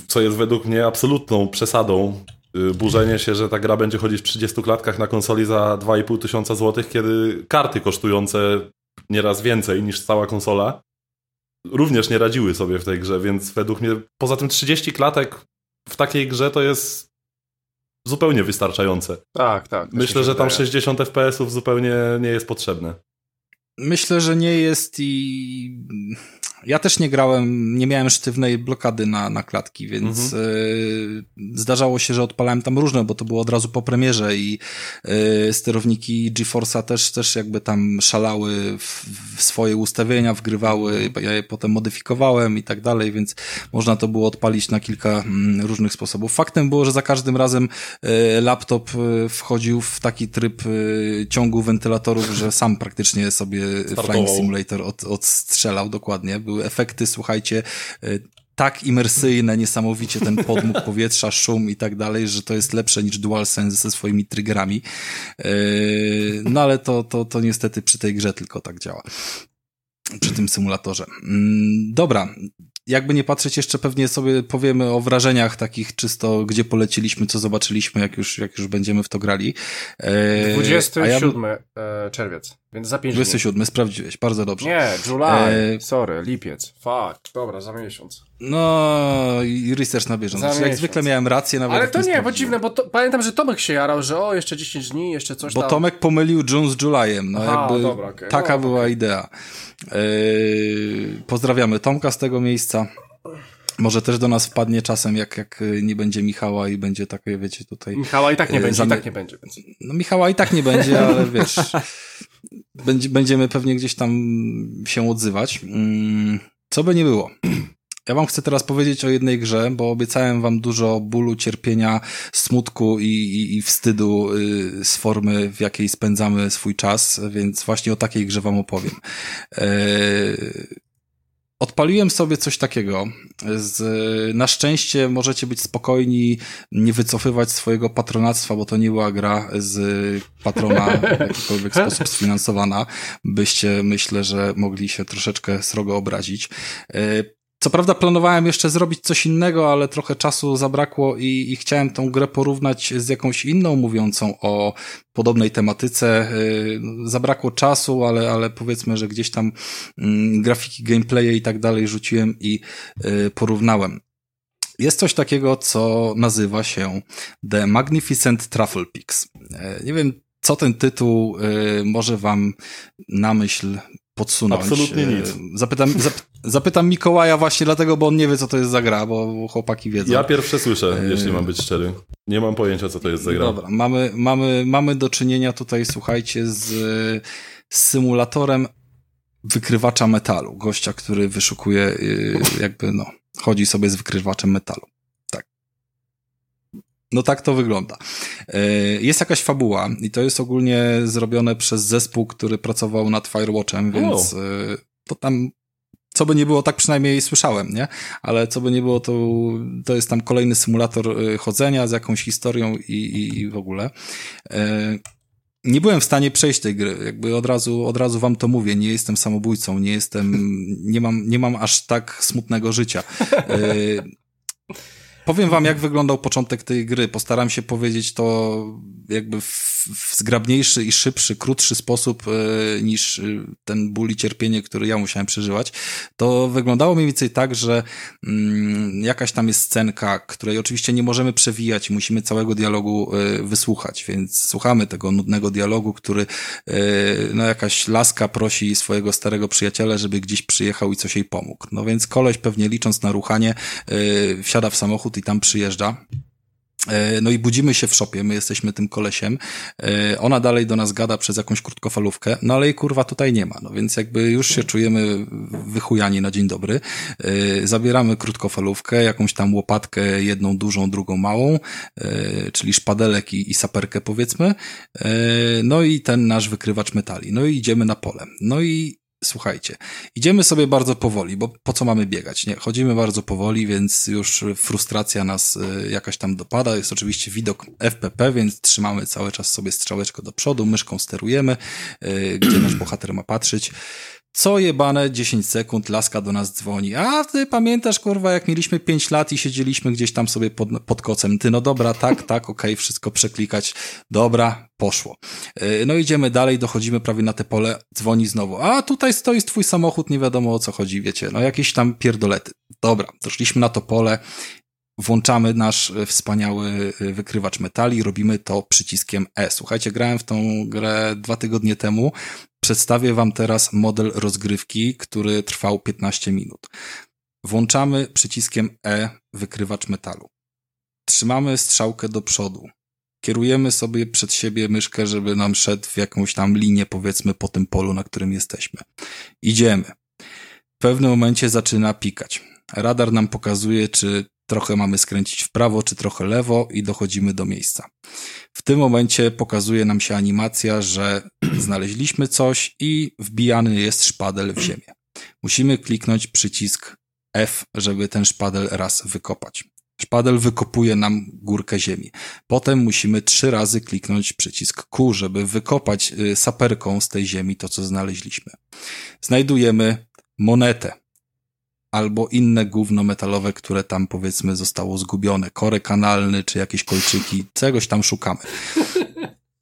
co jest według mnie absolutną przesadą. y, Burzenie się, że ta gra będzie chodzić w 30 klatkach na konsoli za 2,5 tysiąca złotych, kiedy karty kosztujące nieraz więcej niż cała konsola również nie radziły sobie w tej grze, więc według mnie poza tym 30 klatek w takiej grze to jest zupełnie wystarczające. Tak, tak. Myślę, że tam wydaje. 60 FPS-ów zupełnie nie jest potrzebne. Myślę, że nie jest i ja też nie grałem, nie miałem sztywnej blokady na, na klatki, więc y, zdarzało się, że odpalałem tam różne, bo to było od razu po premierze i y, sterowniki GeForce'a też, też jakby tam szalały w, w swoje ustawienia, wgrywały, ja je potem modyfikowałem i tak dalej, więc można to było odpalić na kilka mm, różnych sposobów. Faktem było, że za każdym razem y, laptop wchodził w taki tryb ciągu wentylatorów, że sam praktycznie sobie Startował. Flying Simulator od, odstrzelał dokładnie. Były efekty, słuchajcie, y, tak imersyjne, niesamowicie ten podmuch powietrza, szum i tak dalej, że to jest lepsze niż DualSense ze swoimi triggerami. Yy, No ale to, to, to niestety przy tej grze tylko tak działa. Przy tym symulatorze. Mm, Dobra. Jakby nie patrzeć, jeszcze pewnie sobie powiemy o wrażeniach takich czysto, gdzie poleciliśmy, co zobaczyliśmy, jak już, jak już będziemy w to grali. A ja- 27 e, czerwiec, więc za 5 dni. 27, sprawdziłeś, bardzo dobrze. Nie, July, E, sorry, lipiec. Fuck, dobra, za miesiąc. No i research na bieżąco. Za Jak miesiąc. zwykle miałem rację, nawet Ale to nie, bo dziwne, bo to, pamiętam, że Tomek się jarał, że o, jeszcze 10 dni, jeszcze coś Bo tam. Tomek pomylił June z Julyem. No Aha, jakby dobra, okej. taka No, była okej. idea. Yy, pozdrawiamy Tomka z tego miejsca. Może też do nas wpadnie czasem, jak, jak nie będzie Michała i będzie takie, wiecie, tutaj... Michała i tak nie E, będzie, i zamie- tak nie będzie, więc... No Michała i tak nie będzie, ale wiesz, będziemy pewnie gdzieś tam się odzywać. Mm, Co by nie było. Ja wam chcę teraz powiedzieć o jednej grze, bo obiecałem wam dużo bólu, cierpienia, smutku i, i, i wstydu y, z formy, w jakiej spędzamy swój czas, więc właśnie o takiej grze wam opowiem. Odpaliłem sobie coś takiego. Z, na szczęście możecie być spokojni, nie wycofywać swojego patronactwa, bo to nie była gra z patrona w jakikolwiek sposób sfinansowana. Byście, myślę, że mogli się troszeczkę srogo obrazić. Co prawda planowałem jeszcze zrobić coś innego, ale trochę czasu zabrakło i, i chciałem tą grę porównać z jakąś inną mówiącą o podobnej tematyce. Y, Zabrakło czasu, ale, ale powiedzmy, że gdzieś tam mm, grafiki, gameplaye i tak dalej rzuciłem i y, porównałem. Jest coś takiego, co nazywa się The Magnificent Truffle Pix. E, Nie wiem, co ten tytuł y, może wam na myśl podsunąć. Absolutnie E, nic. Zapytam, zap, zapytam Mikołaja właśnie dlatego, bo on nie wie, co to jest za gra, bo chłopaki wiedzą. Ja pierwsze słyszę, Yy. jeśli mam być szczery. Nie mam pojęcia, co to jest za gra. Dobra, mamy, mamy, mamy do czynienia tutaj, słuchajcie, z, z symulatorem wykrywacza metalu. Gościa, który wyszukuje, y, jakby, no, chodzi sobie z wykrywaczem metalu. No tak to wygląda. Y, Jest jakaś fabuła i to jest ogólnie zrobione przez zespół, który pracował nad Firewatchem, więc y, to tam co by nie było, tak przynajmniej słyszałem, nie? Ale co by nie było, to, to jest tam kolejny symulator y, chodzenia z jakąś historią i, i, i w ogóle. E, nie byłem w stanie przejść tej gry, jakby od razu, od razu wam to mówię, nie jestem samobójcą, nie jestem, nie mam, nie mam aż tak smutnego życia. Powiem wam, jak wyglądał początek tej gry. Postaram się powiedzieć to jakby w, w zgrabniejszy i szybszy, krótszy sposób e, niż e, ten ból i cierpienie, który ja musiałem przeżywać. To wyglądało mniej więcej tak, że mm, jakaś tam jest scenka, której oczywiście nie możemy przewijać musimy całego dialogu e, wysłuchać, więc słuchamy tego nudnego dialogu, który no jakaś laska prosi swojego starego przyjaciela, żeby gdzieś przyjechał i coś jej pomógł. No więc koleś pewnie licząc na ruchanie wsiada w samochód i tam przyjeżdża. E, No i budzimy się w szopie, my jesteśmy tym kolesiem. E, Ona dalej do nas gada przez jakąś krótkofalówkę, no ale jej kurwa tutaj nie ma, no więc jakby już się czujemy wychujani na dzień dobry. E, Zabieramy krótkofalówkę, jakąś tam łopatkę, jedną dużą, drugą małą, czyli szpadelek i, i saperkę powiedzmy. No i ten nasz wykrywacz metali. No i idziemy na pole. No i słuchajcie, idziemy sobie bardzo powoli, bo po co mamy biegać, nie? Chodzimy bardzo powoli, więc już frustracja nas y, jakaś tam dopada. Jest oczywiście widok FPP, więc trzymamy cały czas sobie strzałeczkę do przodu, myszką sterujemy, y, gdzie nasz bohater ma patrzeć. Co jebane 10 sekund, laska do nas dzwoni. A ty pamiętasz, kurwa, jak mieliśmy 5 lat i siedzieliśmy gdzieś tam sobie pod, pod kocem. Ty, no dobra, tak, tak, okej, okay, wszystko przeklikać. Dobra, poszło. Yy, no idziemy dalej, dochodzimy prawie na te pole, dzwoni znowu. A tutaj stoi twój samochód, nie wiadomo o co chodzi, wiecie, no jakieś tam pierdolety. Dobra, doszliśmy na to pole, włączamy nasz wspaniały wykrywacz metali, robimy to przyciskiem E. Słuchajcie, grałem w tą grę dwa tygodnie temu. Przedstawię Wam teraz model rozgrywki, który trwał 15 minut. Włączamy przyciskiem E wykrywacz metalu. Trzymamy strzałkę do przodu. Kierujemy sobie przed siebie myszkę, żeby nam szedł w jakąś tam linię, powiedzmy, po tym polu, na którym jesteśmy. Idziemy. W pewnym momencie zaczyna pikać. Radar nam pokazuje, czy trochę mamy skręcić w prawo, czy trochę lewo i dochodzimy do miejsca. W tym momencie pokazuje nam się animacja, że znaleźliśmy coś i wbijany jest szpadel w ziemię. Musimy kliknąć przycisk F, żeby ten szpadel raz wykopać. Szpadel wykopuje nam górkę ziemi. Potem musimy trzy razy kliknąć przycisk Q, żeby wykopać y, saperką z tej ziemi to, co znaleźliśmy. Znajdujemy monetę albo inne gówno metalowe, które tam powiedzmy zostało zgubione. Korek kanalny, czy jakieś kolczyki, czegoś tam szukamy.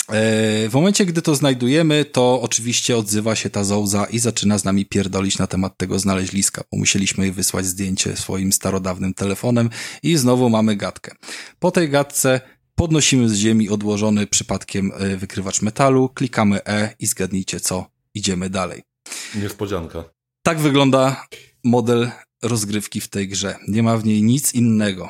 E, w momencie, gdy to znajdujemy, to oczywiście odzywa się ta Zouza i zaczyna z nami pierdolić na temat tego znaleźliska, bo musieliśmy jej wysłać zdjęcie swoim starodawnym telefonem i znowu mamy gadkę. Po tej gadce podnosimy z ziemi odłożony przypadkiem e, wykrywacz metalu, klikamy E i zgadnijcie co, idziemy dalej. Niespodzianka. Tak wygląda model rozgrywki w tej grze. Nie ma w niej nic innego.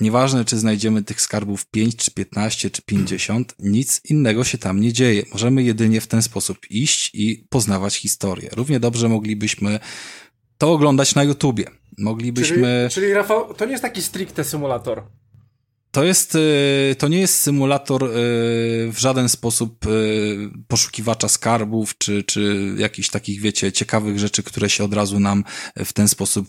Nieważne, czy znajdziemy tych skarbów 5, czy 15, czy 50, nic innego się tam nie dzieje. Możemy jedynie w ten sposób iść i poznawać historię. Równie dobrze moglibyśmy to oglądać na YouTubie. Moglibyśmy. Czyli, czyli Rafał, to nie jest taki stricte symulator. To jest, y, to nie jest symulator y, w żaden sposób y, poszukiwacza skarbów, czy, czy jakichś takich, wiecie, ciekawych rzeczy, które się od razu nam w ten sposób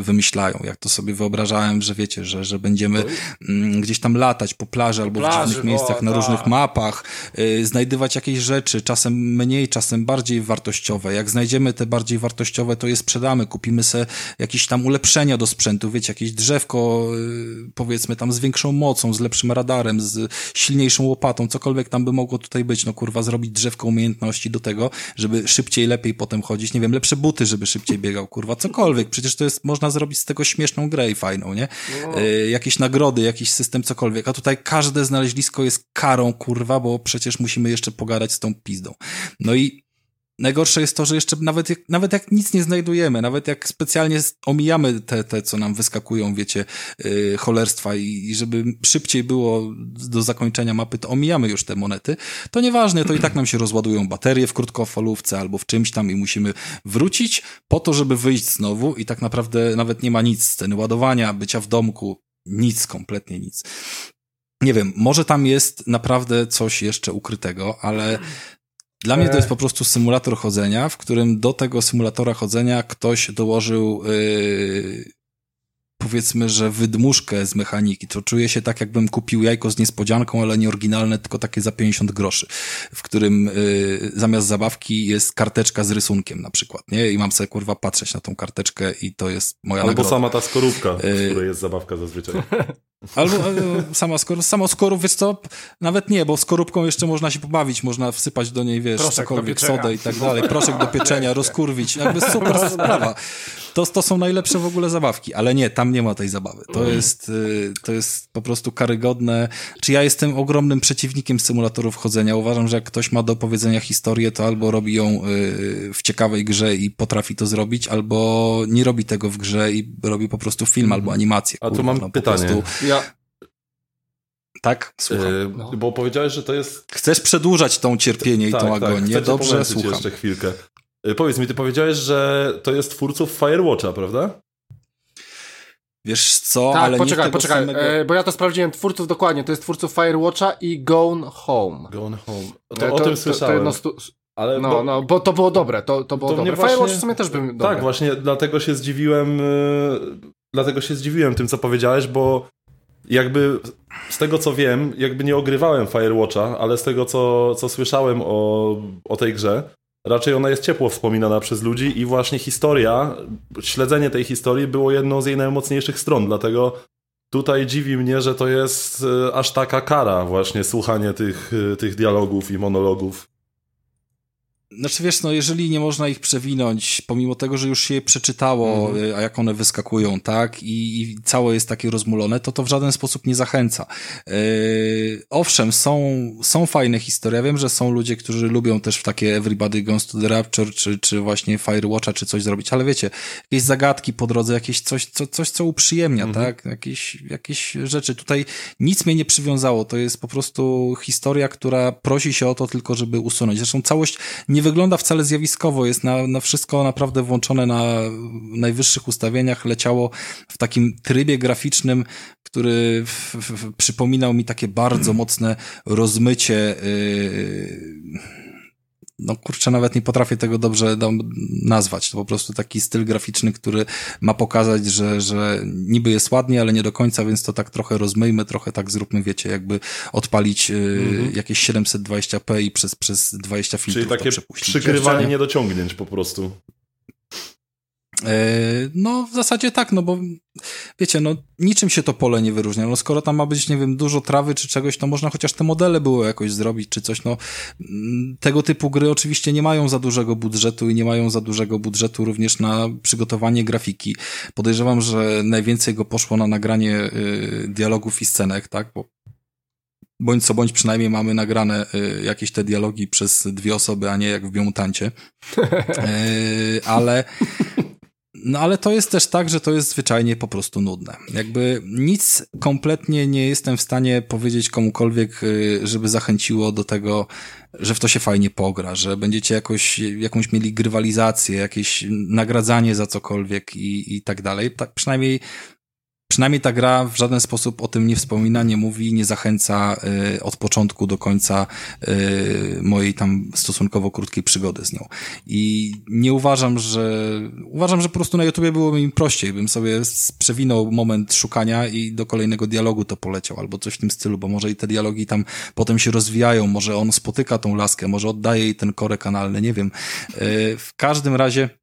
wymyślają. Jak to sobie wyobrażałem, że wiecie, że, że będziemy mm, gdzieś tam latać po plaży albo plaży, w dziwnych miejscach, na różnych mapach, znajdywać jakieś rzeczy, czasem mniej, czasem bardziej wartościowe. Jak znajdziemy te bardziej wartościowe, to je sprzedamy, kupimy sobie jakieś tam ulepszenia do sprzętu, wiecie, jakieś drzewko, powiedzmy tam z większą mocą, z lepszym radarem, z silniejszą łopatą, cokolwiek tam by mogło tutaj być, no kurwa, zrobić drzewko umiejętności do tego, żeby szybciej, lepiej potem chodzić, nie wiem, lepsze buty, żeby szybciej biegał, kurwa, cokolwiek, przecież to jest, można zrobić z tego śmieszną grę i fajną, nie? No. Y, jakieś nagrody, jakiś system, cokolwiek, a tutaj każde znaleźlisko jest karą, kurwa, bo przecież musimy jeszcze pogadać z tą pizdą. No i Najgorsze jest to, że jeszcze nawet jak, nawet jak nic nie znajdujemy, nawet jak specjalnie omijamy te, te co nam wyskakują, wiecie, yy, cholerstwa i, i żeby szybciej było do zakończenia mapy, to omijamy już te monety, to nieważne, to i tak nam się rozładują baterie w krótkofalówce albo w czymś tam i musimy wrócić po to, żeby wyjść znowu i tak naprawdę nawet nie ma nic, sceny ładowania, bycia w domku, nic, kompletnie nic. Nie wiem, może tam jest naprawdę coś jeszcze ukrytego, ale dla mnie to jest e. po prostu symulator chodzenia, w którym do tego symulatora chodzenia ktoś dołożył yy, powiedzmy, że wydmuszkę z mechaniki. To czuję się tak, jakbym kupił jajko z niespodzianką, ale nie oryginalne, tylko takie za 50 groszy, w którym yy, zamiast zabawki jest karteczka z rysunkiem na przykład, nie? I mam sobie kurwa patrzeć na tą karteczkę i to jest moja Albo nagroda. sama ta skorupka, z y, której jest zabawka zazwyczaj. Albo sama skorup, samo skorup, wiesz co, nawet nie, bo skorupką jeszcze można się pobawić, można wsypać do niej, wiesz, Proszek cokolwiek, sodę i tak dalej, proszek do pieczenia, rozkurwić, jakby super sprawa. To, to są najlepsze w ogóle zabawki, ale nie, tam nie ma tej zabawy. To mm. jest, y, to jest po prostu karygodne. Czy ja jestem ogromnym przeciwnikiem symulatorów chodzenia. Uważam, że jak ktoś ma do powiedzenia historię, to albo robi ją y, w ciekawej grze i potrafi to zrobić, albo nie robi tego w grze i robi po prostu film albo animację. A tu mam no, pytanie. Prostu... Ja, tak, słucham. Yy, no. Bo powiedziałeś, że to jest... Chcesz przedłużać tą cierpienie i tą tak, agonię. Tak, Dobrze, słucham. jeszcze chwilkę. Yy, powiedz mi, ty powiedziałeś, że to jest twórców Firewatcha, prawda? Wiesz co, tak, ale poczekaj, nie poczekaj, samego... e, bo ja to sprawdziłem twórców dokładnie, to jest twórców Firewatcha i Gone Home. Gone Home. To, to o tym słyszałem. To, to stu... Ale No, bo, no, bo to było dobre, to, to było To dobre. właśnie- Firewatch w sumie też bym dobre. Tak, właśnie dlatego się zdziwiłem, y, dlatego się zdziwiłem tym, co powiedziałeś, bo jakby z tego, co wiem, jakby nie ogrywałem Firewatcha, ale z tego, co, co słyszałem o, o tej grze, raczej ona jest ciepło wspominana przez ludzi i właśnie historia, śledzenie tej historii było jedną z jej najmocniejszych stron, dlatego tutaj dziwi mnie, że to jest y, aż taka kara właśnie słuchanie tych, y, tych dialogów i monologów. Znaczy wiesz, no jeżeli nie można ich przewinąć, pomimo tego, że już się je przeczytało, Mhm. y, a jak one wyskakują, tak, i, i całe jest takie rozmulone, to to w żaden sposób nie zachęca. Yy, owszem, są, są fajne historie. Ja wiem, że są ludzie, którzy lubią też w takie Everybody Goes to the Rapture, czy, czy właśnie Firewatcha, czy coś zrobić, ale wiecie, jakieś zagadki po drodze, jakieś coś, co, coś co uprzyjemnia, Mhm. tak, jakieś, jakieś rzeczy. Tutaj nic mnie nie przywiązało. To jest po prostu historia, która prosi się o to tylko, żeby usunąć. Zresztą całość nie wygląda wcale zjawiskowo, jest na, na wszystko naprawdę włączone na najwyższych ustawieniach, leciało w takim trybie graficznym, który w, w, przypominał mi takie bardzo mocne rozmycie yy, no kurczę, nawet nie potrafię tego dobrze nazwać. To po prostu taki styl graficzny, który ma pokazać, że, że niby jest ładnie, ale nie do końca, więc to tak trochę rozmyjmy, trochę tak zróbmy, wiecie, jakby odpalić yy, Mhm. jakieś 720p i przez, przez 20 filtrów Czyli takie przykrywanie Jeszcze- niedociągnięć po prostu. E, No, w zasadzie tak, no bo wiecie, no niczym się to pole nie wyróżnia. No skoro tam ma być, nie wiem, dużo trawy czy czegoś, to można chociaż te modele było jakoś zrobić czy coś. No mm, tego typu gry oczywiście nie mają za dużego budżetu i nie mają za dużego budżetu również na przygotowanie grafiki. Podejrzewam, że najwięcej go poszło na nagranie y, dialogów i scenek, tak? Bo bądź co bądź przynajmniej mamy nagrane y, jakieś te dialogi przez dwie osoby, a nie jak w Biomutancie. Y, ale no ale to jest też tak, że to jest zwyczajnie po prostu nudne. Jakby nic kompletnie nie jestem w stanie powiedzieć komukolwiek, y, żeby zachęciło do tego, że w to się fajnie pogra, że będziecie jakoś, jakąś mieli grywalizację, jakieś nagradzanie za cokolwiek i, i tak dalej. Tak przynajmniej Przynajmniej ta gra w żaden sposób o tym nie wspomina, nie mówi, nie zachęca y, od początku do końca y, mojej tam stosunkowo krótkiej przygody z nią. I nie uważam, że uważam, że po prostu na YouTubie byłoby mi prościej, bym sobie przewinął moment szukania i do kolejnego dialogu to poleciał, albo coś w tym stylu, bo może i te dialogi tam potem się rozwijają, może on spotyka tą laskę, może oddaje jej ten korek analny, nie wiem. Y, w każdym razie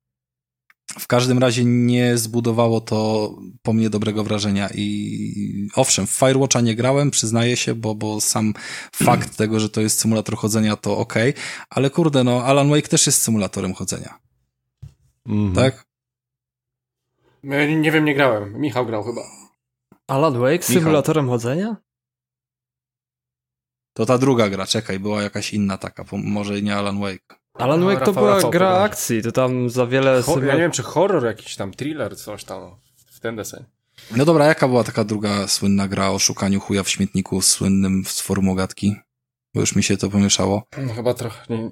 w każdym razie nie zbudowało to po mnie dobrego wrażenia i owszem, w Firewatcha nie grałem, przyznaję się, bo, bo sam fakt tego, że to jest symulator chodzenia to ok, ale kurde, no Alan Wake też jest symulatorem chodzenia, Mhm. tak? Nie wiem, nie grałem. Michał grał chyba. Alan Wake z Michał. symulatorem chodzenia? To ta druga gra, czekaj, była jakaś inna taka, może nie Alan Wake. Alan No, Wake to Rafał, była Rafał, gra akcji, to tam za wiele... Ho- symu- ja nie wiem, czy horror jakiś tam, thriller, coś tam. W ten deseń. No dobra, jaka była taka druga słynna gra o szukaniu chuja w śmietniku słynnym z forum gadki? Bo już mi się to pomieszało. No, chyba trochę. Nie,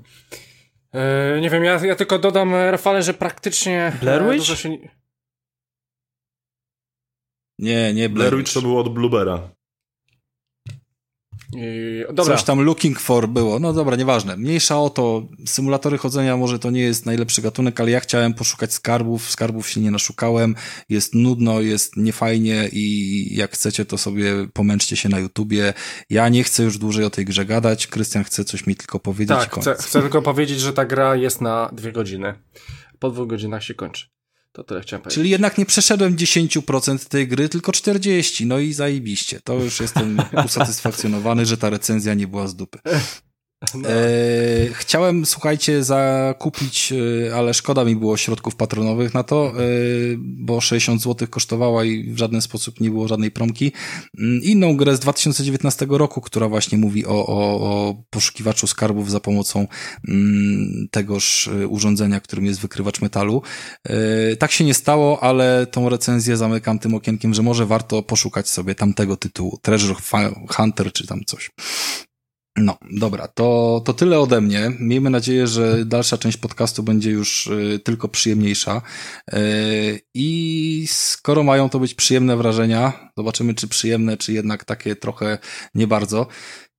e, nie wiem, ja, ja tylko dodam, e, Rafale, że praktycznie. Blair e, Witch? dużo się nie- Nie, nie Blair Witch to było od Bluebera. I, dobra, Coś tam looking for było. No dobra, nieważne. Mniejsza o to. Symulatory chodzenia może to nie jest najlepszy gatunek, ale ja chciałem poszukać skarbów. Skarbów się nie naszukałem. Jest nudno, jest niefajnie i jak chcecie, to sobie pomęczcie się na YouTubie. Ja nie chcę już dłużej o tej grze gadać. Krystian chce coś mi tylko powiedzieć. tak, chcę, chcę tylko powiedzieć, że ta gra jest na dwie godziny. Po dwóch godzinach się kończy. To tyle chciałem powiedzieć. Czyli jednak nie przeszedłem 10% tej gry, tylko 40%. No i zajebiście. To już jestem usatysfakcjonowany, że ta recenzja nie była z dupy. No. E, chciałem, słuchajcie, zakupić, e, ale szkoda mi było środków patronowych na to, e, bo 60 zł kosztowała i w żaden sposób nie było żadnej promki. Mm, Inną grę z 2019 roku, która właśnie mówi o, o, o poszukiwaczu skarbów za pomocą mm, tegoż e, urządzenia, którym jest wykrywacz metalu. E, Tak się nie stało, ale tą recenzję zamykam tym okienkiem, że może warto poszukać sobie tamtego tytułu. Treasure Hunter czy tam coś. No, dobra, to, to tyle ode mnie. Miejmy nadzieję, że dalsza część podcastu będzie już y, tylko przyjemniejsza. Y, I skoro mają to być przyjemne wrażenia, zobaczymy, czy przyjemne, czy jednak takie trochę nie bardzo.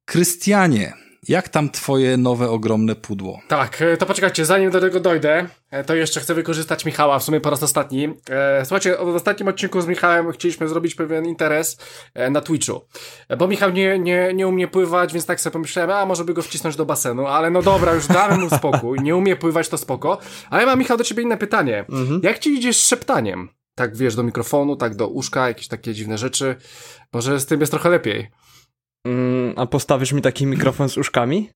Krystianie, Jak tam twoje nowe, ogromne pudło? Tak, e, to poczekajcie, zanim do tego dojdę, e, to jeszcze chcę wykorzystać Michała, w sumie po raz ostatni. E, słuchajcie, w ostatnim odcinku z Michałem chcieliśmy zrobić pewien interes na Twitchu, bo Michał nie, nie, nie umie pływać, więc tak sobie pomyślałem, a może by go wcisnąć do basenu, ale no dobra, już damy mu spokój, nie umie pływać, to spoko. Ale mam, Michał, do ciebie inne pytanie. Mhm. Jak ci idziesz z szeptaniem? Tak, wiesz, do mikrofonu, tak do uszka, jakieś takie dziwne rzeczy. Może z tym jest trochę lepiej. Mm, a postawisz mi taki mikrofon z uszkami?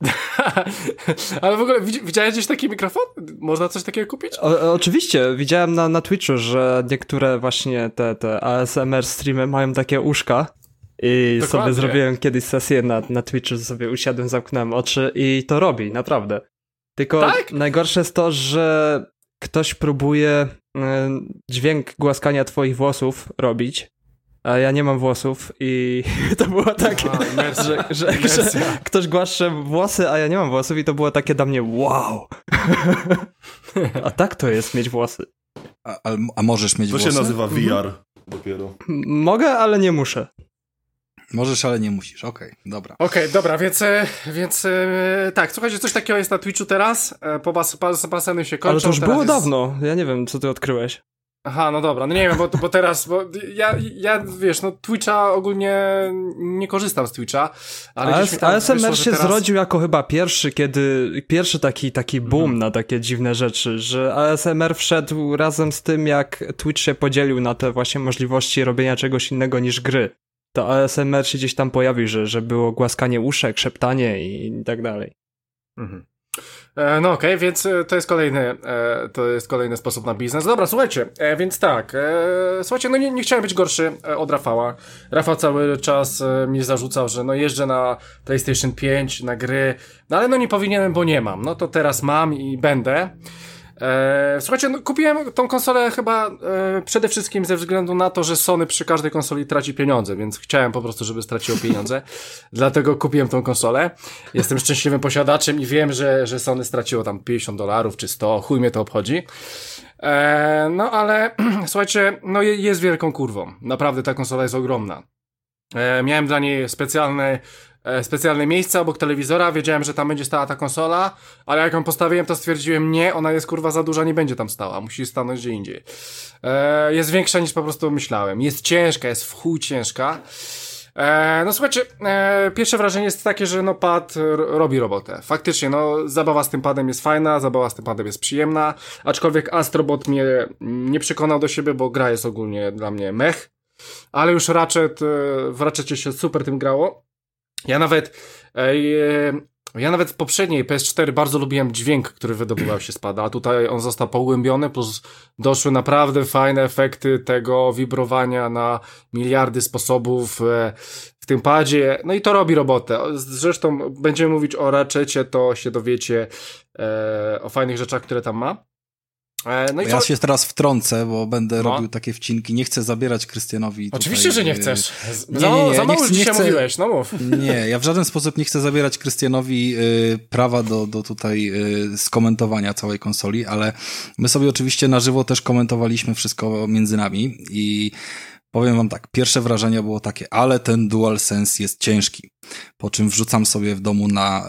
Ale w ogóle widziałeś gdzieś taki mikrofon? Można coś takiego kupić? O, oczywiście, widziałem na, na Twitchu, że niektóre właśnie te, te ASMR streamy mają takie uszka i Dokładnie. sobie zrobiłem kiedyś sesję na, na Twitchu, sobie usiadłem, zamknąłem oczy i to robi, naprawdę. Tylko tak? najgorsze jest to, że ktoś próbuje e, dźwięk głaskania twoich włosów robić a ja nie mam włosów i to było takie, Aha, że, że, że, ktoś głaszcze włosy, a ja nie mam włosów i to było takie dla mnie wow. a tak to jest mieć włosy. A, a, a możesz mieć to włosy? To się nazywa VR mhm. dopiero. Mogę, ale nie muszę. Możesz, ale nie musisz. Okej, okay, dobra. Okej, okay, dobra, więc, e, więc e, tak, słuchajcie, coś takiego jest na Twitchu teraz. E, po bas, bas, baseny się kończą. Ale to już było jest... dawno. Ja nie wiem, co ty odkryłeś. Aha, no dobra, no nie wiem, bo, bo teraz, bo ja, ja, wiesz, no Twitcha ogólnie nie korzystam z Twitcha, ale AS, ASMR wyszło, się teraz... zrodził jako chyba pierwszy, kiedy, pierwszy taki, taki boom mhm. na takie dziwne rzeczy, że ASMR wszedł razem z tym, jak Twitch się podzielił na te właśnie możliwości robienia czegoś innego niż gry. To ASMR się gdzieś tam pojawił, że, że było głaskanie uszek, szeptanie i, i tak dalej. Mhm. E, no okej, okay, więc e, to jest kolejny, e, to jest kolejny sposób na biznes. Dobra, słuchajcie, więc tak, słuchajcie, no nie, nie chciałem być gorszy od Rafała. Rafał cały czas mi zarzucał, że no jeżdżę na PlayStation 5, na gry, no ale no nie powinienem, bo nie mam. No to teraz mam i będę. E, słuchajcie, no, kupiłem tą konsolę chyba e, przede wszystkim ze względu na to, że Sony przy każdej konsoli traci pieniądze, więc chciałem po prostu, żeby straciło pieniądze. Dlatego kupiłem tą konsolę. Jestem szczęśliwym posiadaczem i wiem, że, że Sony straciło tam 50 dolarów czy 100, chuj mnie to obchodzi. E, no ale słuchajcie, no jest wielką kurwą. Naprawdę ta konsola jest ogromna. E, miałem dla niej specjalne E, specjalne miejsce obok telewizora, wiedziałem, że tam będzie stała ta konsola, ale jak ją postawiłem, to stwierdziłem, nie, ona jest kurwa za duża, nie będzie tam stała, musi stanąć gdzie indziej. E, jest większa niż po prostu myślałem. Jest ciężka, jest w chuj ciężka. E, no słuchajcie, e, pierwsze wrażenie jest takie, że no pad robi robotę. Faktycznie, no zabawa z tym padem jest fajna, zabawa z tym padem jest przyjemna, aczkolwiek Astrobot mnie nie przekonał do siebie, bo gra jest ogólnie dla mnie mech, ale już Ratchet, e, w Ratchetie się super tym grało. Ja nawet, e, ja nawet w poprzedniej PS4 bardzo lubiłem dźwięk, który wydobywał się z pada, a tutaj on został pogłębiony, plus doszły naprawdę fajne efekty tego wibrowania na miliardy sposobów e, w tym padzie, no i to robi robotę. Zresztą będziemy mówić o Ratchetie, to się dowiecie e, o fajnych rzeczach, które tam ma. E, no ja co? się teraz wtrącę, bo będę no. robił takie wcinki. Nie chcę zabierać Krystianowi. Oczywiście, że nie y, chcesz. Nie, za, nie, nie, za mało nie, nie chcę, mówiłeś, no mów. Nie, ja w żaden sposób nie chcę zabierać Krystianowi y, prawa do, do tutaj y, skomentowania całej konsoli, ale my sobie oczywiście na żywo też komentowaliśmy wszystko między nami i Powiem wam tak, pierwsze wrażenie było takie, ale ten DualSense jest ciężki. Po czym wrzucam sobie w domu na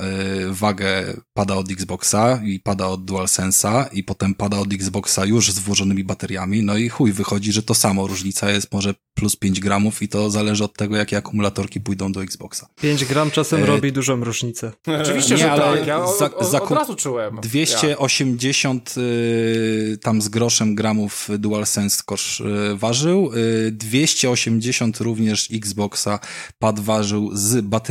y, wagę pada od Xboxa i pada od DualSense'a i potem pada od Xboxa już z włożonymi bateriami, no i chuj, wychodzi, że to samo. Różnica jest może plus 5 gramów i to zależy od tego, jakie akumulatorki pójdą do Xboxa. 5 gram czasem e... robi dużą różnicę. Oczywiście, nie, że ale tak. Ja za, za, od razu czułem. 280 ja. y, tam z groszem gramów DualSense kosz y, ważył, y, 280 również Xboxa pad ważył z bateriami,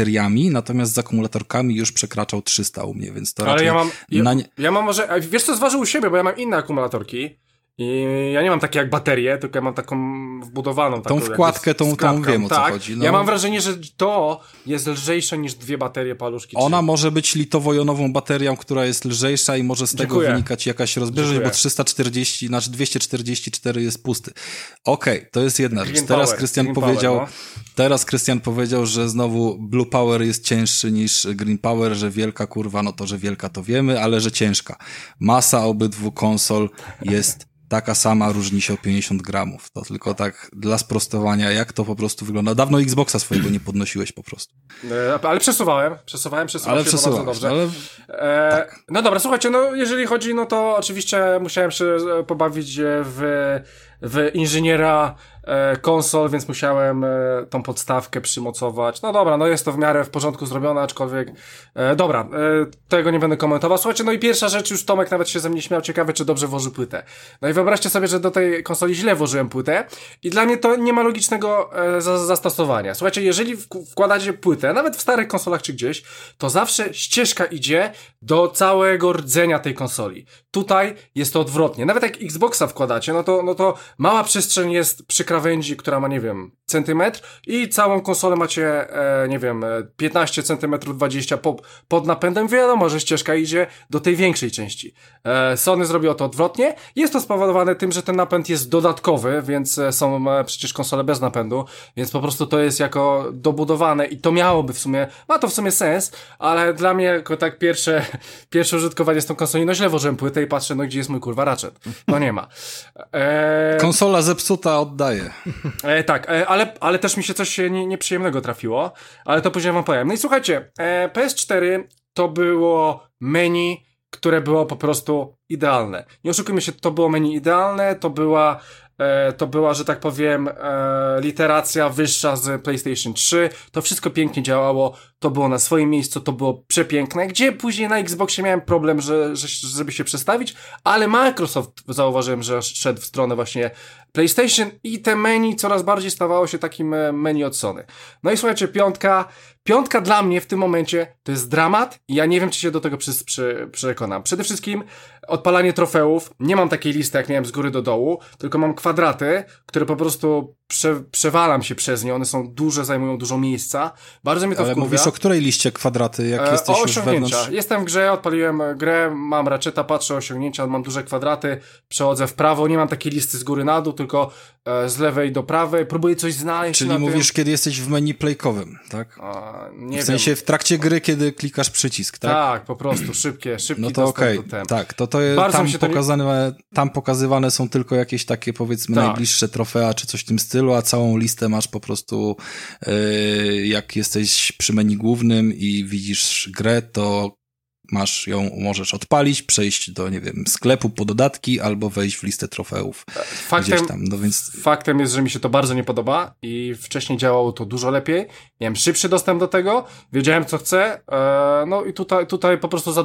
natomiast z akumulatorkami już przekraczał 300 u mnie, więc to Ale ja mam, ja, ja mam może, wiesz co, zważył u siebie, bo ja mam inne akumulatorki i ja nie mam takie jak baterię, tylko ja mam taką wbudowaną. Taką tą wkładkę, tą, tą wiem o co tak. chodzi. No. Ja mam wrażenie, że to jest lżejsze niż dwie baterie paluszki. Ona może być litowo-jonową baterią, która jest lżejsza i może z Dziękuję. tego wynikać jakaś rozbieżność, bo 340, znaczy 244 jest pusty. Okej, okay, to jest jedna rzecz. Teraz Krystian powiedział, no. teraz Krystian powiedział, że znowu Blue Power jest cięższy niż Green Power, że wielka kurwa, no to, że wielka to wiemy, ale że ciężka. Masa obydwu konsol jest taka sama, różni się o 50 gramów. To tylko tak dla sprostowania, jak to po prostu wygląda. Dawno Xboxa swojego nie podnosiłeś po prostu. E, ale przesuwałem, przesuwałem, przesuwałem ale się przesuwałeś, bardzo dobrze. Ale... E, tak. No dobra, słuchajcie, no jeżeli chodzi, no to oczywiście musiałem się e, pobawić w, w inżyniera e, konsol, więc musiałem e, tą podstawkę przymocować. No dobra, no jest to w miarę w porządku zrobione, aczkolwiek e, dobra, e, tego nie będę komentował. Słuchajcie, no i pierwsza rzecz, już Tomek nawet się ze mnie śmiał, ciekawe, czy dobrze włoży płytę. No i wyobraźcie sobie, że do tej konsoli źle włożyłem płytę i dla mnie to nie ma logicznego e, za, zastosowania. Słuchajcie, jeżeli wkładacie płytę, nawet w starych konsolach czy gdzieś, to zawsze ścieżka idzie do całego rdzenia tej konsoli. Tutaj jest to odwrotnie. Nawet jak Xboxa wkładacie, no to, no to mała przestrzeń jest przy krawędzi, która ma, nie wiem, centymetr i całą konsolę macie, e, nie wiem, 15 centymetrów, 20 po, pod napędem. Wiadomo, że ścieżka idzie do tej większej części. E, Sony zrobiło to odwrotnie. Jest to spowodowane tym, że ten napęd jest dodatkowy, więc e, są e, przecież konsole bez napędu, więc po prostu to jest jako dobudowane i to miałoby w sumie, ma to w sumie sens, ale dla mnie jako tak pierwsze, pierwsze użytkowanie z tą konsolą, no źle włożyłem płytę i patrzę, no gdzie jest mój kurwa ratchet. No nie ma. E... Konsola zepsuta oddaje. E, tak, e, ale, ale też mi się coś nie, nieprzyjemnego trafiło, ale to później wam powiem. No i słuchajcie, e, PS4 to było menu, które było po prostu idealne. Nie oszukujmy się, to było menu idealne, to była E, to była, że tak powiem, e, literacja wyższa z PlayStation 3. To wszystko pięknie działało, to było na swoim miejscu, to było przepiękne. Gdzie później na Xboxie miałem problem, że, że, żeby się przestawić, ale Microsoft zauważyłem, że szedł w stronę właśnie PlayStation i te menu coraz bardziej stawało się takim e, menu od Sony. No i słuchajcie, piątka. Piątka dla mnie w tym momencie to jest dramat i ja nie wiem, czy się do tego przy, przy, przekonam. Przede wszystkim odpalanie trofeów. Nie mam takiej listy, jak miałem z góry do dołu, tylko mam kwadraty, które po prostu prze, przewalam się przez nie. One są duże, zajmują dużo miejsca. Bardzo mi to Ale wkurwia. mówisz o której liście kwadraty, jak e, jesteś o osiągnięcia. wewnątrz? Jestem w grze, odpaliłem grę, mam raczeta, patrzę osiągnięcia, mam duże kwadraty, przechodzę w prawo, nie mam takiej listy z góry na dół, tylko e, z lewej do prawej, próbuję coś znaleźć Czyli mówisz, tym. kiedy jesteś w menu playkowym, tak? A, nie w sensie wiem. w trakcie gry, kiedy klikasz przycisk, tak? Tak, po prostu, szybkie, szybki No to okej, tem. tak, to to jest, Bardzo tam, się to pokazane, tam pokazywane są tylko jakieś takie powiedzmy Tak. najbliższe trofea czy coś w tym stylu, a całą listę masz po prostu yy, jak jesteś przy menu głównym i widzisz grę, to masz ją, możesz odpalić, przejść do, nie wiem, sklepu po dodatki albo wejść w listę trofeów Faktem, tam, no więc Faktem jest, że mi się to bardzo nie podoba i wcześniej działało to dużo lepiej. Miałem szybszy dostęp do tego, wiedziałem co chcę, e, no i tutaj, tutaj po prostu za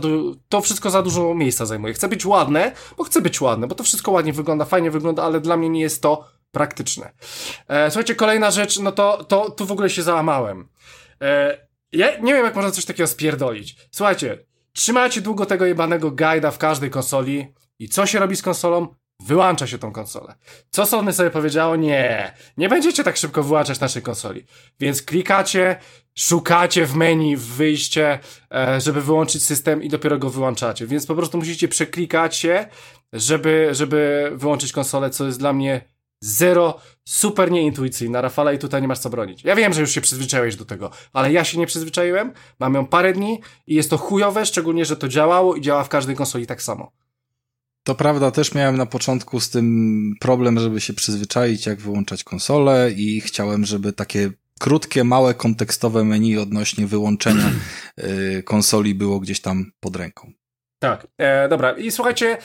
to wszystko za dużo miejsca zajmuje. Chcę być ładne, bo chcę być ładne, bo to wszystko ładnie wygląda, fajnie wygląda, ale dla mnie nie jest to praktyczne. E, słuchajcie, kolejna rzecz, no to, to tu w ogóle się załamałem. E, ja nie wiem, jak można coś takiego spierdolić. Słuchajcie, trzymacie długo tego jebanego guida w każdej konsoli i co się robi z konsolą? Wyłącza się tą konsolę. Co Sony sobie powiedziało? Nie, nie będziecie tak szybko wyłączać naszej konsoli. Więc klikacie, szukacie w menu, w wyjście, żeby wyłączyć system i dopiero go wyłączacie. Więc po prostu musicie przeklikać się, żeby, żeby wyłączyć konsolę, co jest dla mnie zero, super nieintuicyjna. Rafale, i tutaj nie masz co bronić. Ja wiem, że już się przyzwyczaiłeś do tego, ale ja się nie przyzwyczaiłem, mam ją parę dni i jest to chujowe, szczególnie, że to działało i działa w każdej konsoli tak samo. To prawda, też miałem na początku z tym problem, żeby się przyzwyczaić, jak wyłączać konsolę i chciałem, żeby takie krótkie, małe, kontekstowe menu odnośnie wyłączenia y, konsoli było gdzieś tam pod ręką. Tak, e, dobra. I słuchajcie,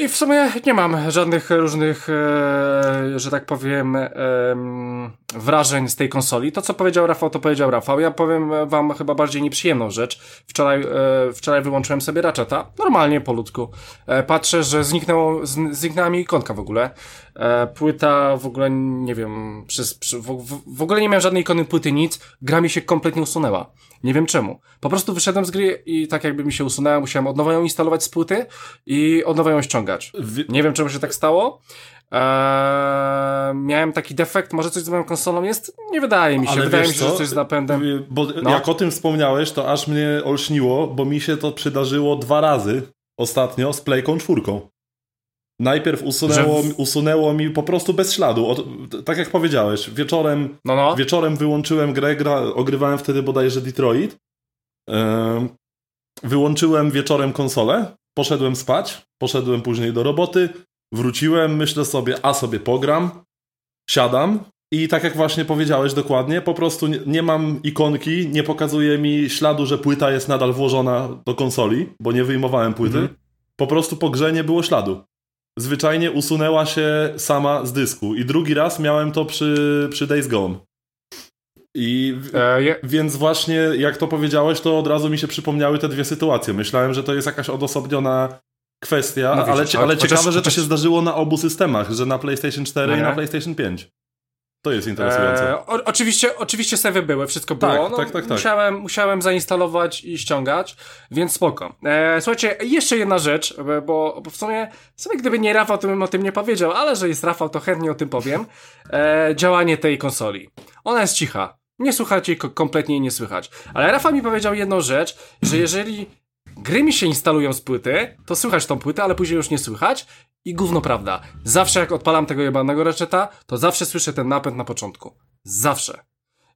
i w sumie nie mam żadnych różnych, e, że tak powiem, em, wrażeń z tej konsoli. To, co powiedział Rafał, to powiedział Rafał. Ja powiem wam chyba bardziej nieprzyjemną rzecz. Wczoraj, e, wczoraj wyłączyłem sobie Ratcheta, normalnie, po ludzku. E, patrzę, że zniknęło, zniknęła mi ikonka w ogóle. E, płyta w ogóle, nie wiem, przez, przy, w, w, w ogóle nie miałem żadnej ikony płyty, nic. Gra mi się kompletnie usunęła. Nie wiem czemu. Po prostu wyszedłem z gry i tak jakby mi się usunęła, musiałem od nowa ją instalować z płyty i od nowa ją ściągać. Nie wiem czemu się tak stało. Eee, miałem taki defekt, może coś z moją konsolą jest? Nie wydaje mi się. Ale wydaje mi się, co? że coś z napędem. Bo No. jak o tym wspomniałeś, to aż mnie olśniło, bo mi się to przydarzyło dwa razy ostatnio z Playką czwórką. Najpierw usunęło, Że usunęło mi po prostu bez śladu. Tak jak powiedziałeś, wieczorem, No, no. wieczorem wyłączyłem grę, gra, ogrywałem wtedy bodajże Detroit. Em, wyłączyłem wieczorem konsolę poszedłem spać, poszedłem później do roboty, wróciłem, myślę sobie, a sobie pogram, siadam i tak jak właśnie powiedziałeś dokładnie, po prostu nie, nie, mam ikonki, nie pokazuje mi śladu, że płyta jest nadal włożona do konsoli, bo nie wyjmowałem płyty. Mhm. Po prostu po grze nie było śladu. Zwyczajnie usunęła się sama z dysku. I drugi raz miałem to przy, przy Days Gone. I e, je... więc właśnie jak to powiedziałeś, to od razu mi się przypomniały te dwie sytuacje. Myślałem, że to jest jakaś odosobniona kwestia, no, ale, ale, ale ciekawe, że to się zdarzyło na obu systemach, że na PlayStation 4 no, i na PlayStation 5. To jest interesujące. E, o, oczywiście, oczywiście save były, wszystko tak, było. No, tak, tak, tak. Musiałem, musiałem zainstalować i ściągać, więc spoko. E, słuchajcie, jeszcze jedna rzecz, bo, bo w sumie, w sumie gdyby nie Rafał, to bym o tym nie powiedział, ale że jest Rafał, to chętnie o tym powiem. E, działanie tej konsoli. Ona jest cicha. Nie słuchacie, kompletnie nie słychać. Ale Rafał mi powiedział jedną rzecz, że jeżeli gry mi się instalują z płyty, to słychać tą płytę, ale później już nie słychać. I gówno prawda. Zawsze jak odpalam tego jebanego Ratcheta, to zawsze słyszę ten napęd na początku. Zawsze.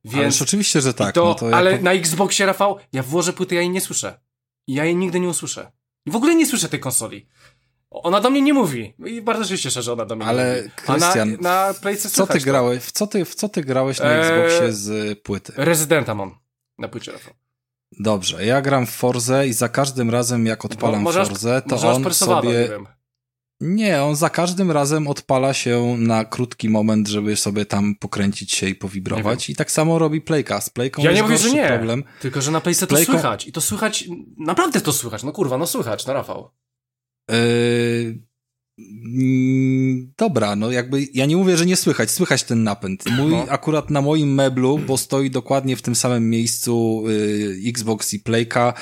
Więc Ależ oczywiście, że tak. To, no to ale jako... na Xboxie, Rafał, ja włożę płyty, ja jej nie słyszę. Ja jej nigdy nie usłyszę. I w ogóle nie słyszę tej konsoli. Ona do mnie nie mówi. I bardzo się cieszę, że ona do mnie Ale nie mówi. Ale Krystian, na, na co ty grałeś? W co ty, w co ty grałeś na eee, Xboxie z płyty? Rezydenta mam na płycie, Rafał. Dobrze, ja gram w Forze i za każdym razem jak odpalam Mo, Forze, to on sobie... Nie, on za każdym razem odpala się na krótki moment, żeby sobie tam pokręcić się i powibrować. I tak samo robi Playka. Z Playką ja nie mówię, że nie. problem. Tylko, że na Playce to Playką... słychać. I to słychać, naprawdę to słychać. No kurwa, no słychać, no Rafał. Yy, dobra, no jakby ja nie mówię, że nie słychać, słychać ten napęd. Mój, no. akurat na moim meblu, bo stoi dokładnie w tym samym miejscu y, Xbox i Playka,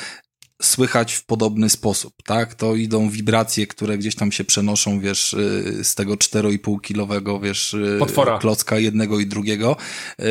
słychać w podobny sposób, tak? To idą wibracje, które gdzieś tam się przenoszą, wiesz, y, z tego 4,5 kilowego, wiesz, y, Potwora. klocka jednego i drugiego, yy,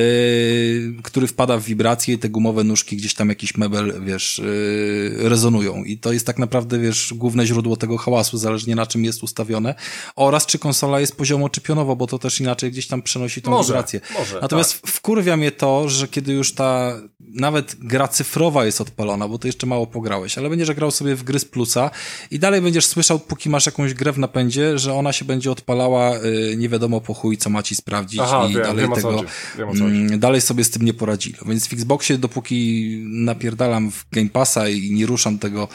który wpada w wibracje i te gumowe nóżki gdzieś tam jakiś mebel, wiesz, yy, rezonują. I to jest tak naprawdę, wiesz, główne źródło tego hałasu, zależnie na czym jest ustawione oraz czy konsola jest poziomo czy pionowo, bo to też inaczej gdzieś tam przenosi tą może, wibrację. Może, Natomiast tak. wkurwia mnie to, że kiedy już ta nawet gra cyfrowa jest odpalona, bo to jeszcze mało pogra grałeś, ale będziesz grał sobie w gry z plusa i dalej będziesz słyszał, póki masz jakąś grę w napędzie, że ona się będzie odpalała y, nie wiadomo po chuj, co ma ci sprawdzić Aha, i wiem, dalej wiem tego, mm, dalej sobie z tym nie poradzili. Więc w Xboxie, dopóki napierdalam w Game Passa i nie ruszam tego,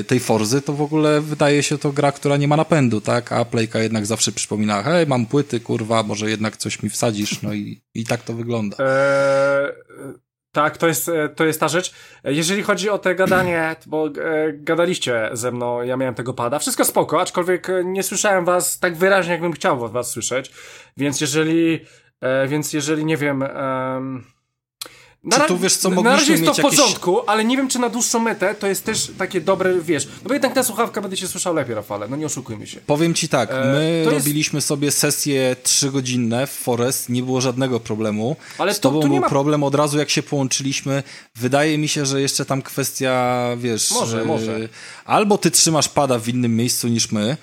y, tej Forzy, to w ogóle wydaje się to gra, która nie ma napędu, tak? A Playka jednak zawsze przypomina, hej, mam płyty, kurwa, może jednak coś mi wsadzisz, no i, i tak to wygląda. Eee tak, to jest, e, to jest ta rzecz. Jeżeli chodzi o te gadanie, bo e, gadaliście ze mną, ja miałem tego pada, wszystko spoko, aczkolwiek e, nie słyszałem was tak wyraźnie, jakbym chciał was słyszeć, więc jeżeli, więc jeżeli, nie wiem... Na, czy tu wiesz, co Na razie jest to w porządku, jakieś... ale nie wiem, czy na dłuższą metę to jest też takie dobre, wiesz, no bo jednak ta słuchawka będzie się słyszał lepiej, Rafale, no nie oszukujmy się. Powiem ci tak, e, my e, robiliśmy jest... sobie sesję trzygodzinne w Forest, nie było żadnego problemu. Ale Z tobą tu, tu był ma... problem od razu, jak się połączyliśmy. Wydaje mi się, że jeszcze tam kwestia, wiesz... Może, może. Albo ty trzymasz pada w innym miejscu niż my, E,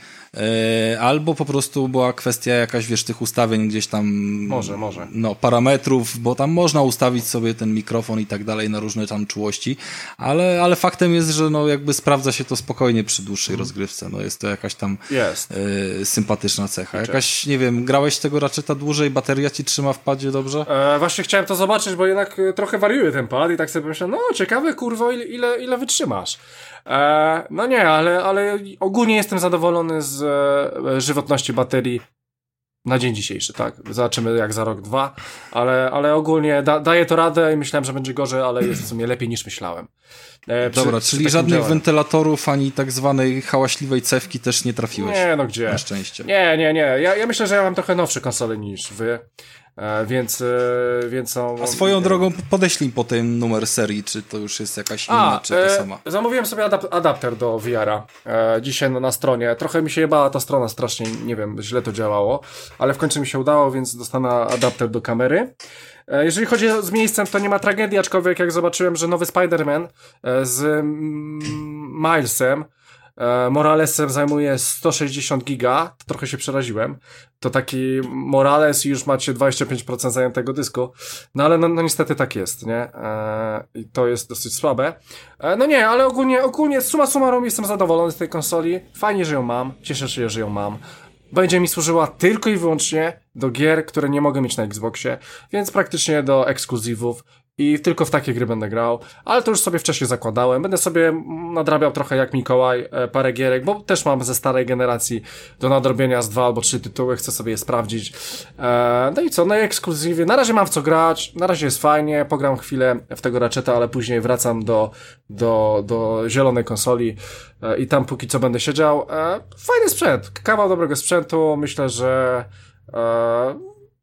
albo po prostu była kwestia jakaś, wiesz, tych ustawień gdzieś tam. Może, może. No, parametrów, bo tam można ustawić sobie ten mikrofon i tak dalej na różne tam czułości, ale, ale faktem jest, że no jakby sprawdza się to spokojnie przy dłuższej rozgrywce. No jest to jakaś tam jest. E, sympatyczna cecha. Jakaś, nie wiem, grałeś tego ta dłużej, bateria ci trzyma w padzie dobrze? E, właśnie chciałem to zobaczyć, bo jednak e, trochę wariuje ten pad i tak sobie myślę, no ciekawe kurwo, ile, ile, ile wytrzymasz. E, no nie, ale, ale ogólnie jestem zadowolony z e, żywotności baterii na dzień dzisiejszy, tak. Zobaczymy jak za rok, dwa, ale, ale ogólnie da, daje to radę i myślałem, że będzie gorzej, ale jest w sumie lepiej niż myślałem. E, przy, Dobra, czyli żadnych działaniu. wentylatorów ani tak zwanej hałaśliwej cewki też nie trafiłeś. Nie, no gdzie? Na szczęście. Nie, nie, nie. Ja, ja myślę, że ja mam trochę nowsze konsole niż wy. E, więc, e, więc są... A swoją drogą podeślij po ten numer serii, czy to już jest jakaś inna, A, czy ta e, sama? Zamówiłem sobie adap adapter do VR-a dzisiaj na, na stronie. Trochę mi się jebała ta strona strasznie, nie wiem, źle to działało, ale w końcu mi się udało, więc dostanę adapter do kamery. Jeżeli chodzi z miejscem, to nie ma tragedii, aczkolwiek jak zobaczyłem, że nowy Spider-Man z Milesem E, Moralesem zajmuje 160 giga, trochę się przeraziłem. To taki Morales i już macie 25% zajętego dysku. No ale no, no niestety tak jest, nie? E, I to jest dosyć słabe. E, no nie, ale ogólnie, ogólnie suma summarum jestem zadowolony z tej konsoli. Fajnie, że ją mam. Cieszę się, że ją mam będzie mi służyła tylko i wyłącznie do gier, które nie mogę mieć na Xboxie, więc praktycznie do ekskluzywów i tylko w takie gry będę grał, ale to już sobie wcześniej zakładałem. Będę sobie nadrabiał trochę jak Mikołaj e, parę gierek, bo też mam ze starej generacji do nadrobienia z dwa albo trzy tytuły, chcę sobie je sprawdzić. E, no i co, no i ekskluzywie. Na razie mam w co grać, na razie jest fajnie, pogram chwilę w tego Ratcheta, ale później wracam do, do, do zielonej konsoli e, i tam póki co będę siedział. Fajny sprzęt, kawał dobrego sprzętu, myślę, że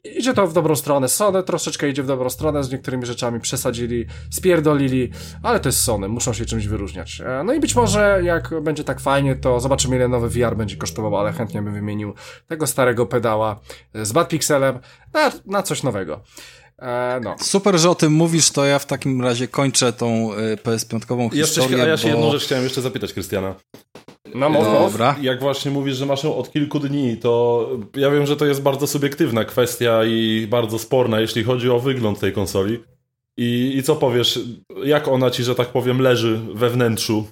idzie to w dobrą stronę. Sony troszeczkę idzie w dobrą stronę, z niektórymi rzeczami przesadzili, spierdolili, ale to jest Sony, muszą się czymś wyróżniać. E, no i być może jak będzie tak fajnie, to zobaczymy ile nowy VR będzie kosztował, ale chętnie bym wymienił tego starego pedała z Bad Pixelem na, na coś nowego. E, no. Super, że o tym mówisz, to ja w takim razie kończę tą e, PS5 historię. Jeszcze, ja się bo... jedną rzecz chciałem jeszcze zapytać Krystiana. No, mów, Dobra. Jak właśnie mówisz, że masz ją od kilku dni, to ja wiem, że to jest bardzo subiektywna kwestia i bardzo sporna, jeśli chodzi o wygląd tej konsoli. I, I co powiesz, jak ona ci, że tak powiem, leży we wnętrzu?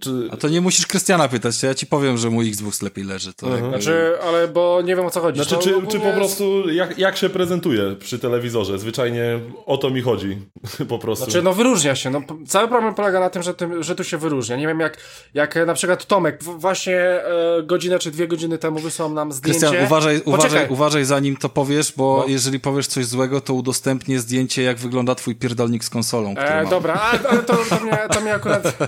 Czy... A to nie musisz Krystiana pytać, to ja ci powiem, że mój Xbox lepiej leży. To jakby... Znaczy, ale bo nie wiem o co chodzi. Znaczy, czy, czy po prostu jak, jak się prezentuje przy telewizorze? Zwyczajnie o to mi chodzi, po prostu. Znaczy, no wyróżnia się. No, cały problem polega na tym, że, tym, że tu się wyróżnia. Nie wiem, jak, jak na przykład Tomek właśnie e, godzinę czy dwie godziny temu wysłał nam zdjęcie. Krystian, uważaj, uważaj, uważaj zanim to powiesz, bo no. jeżeli powiesz coś złego, to udostępnię zdjęcie, jak wygląda twój pierdolnik z konsolą. E, dobra, ale, ale to, to, mnie, to mnie akurat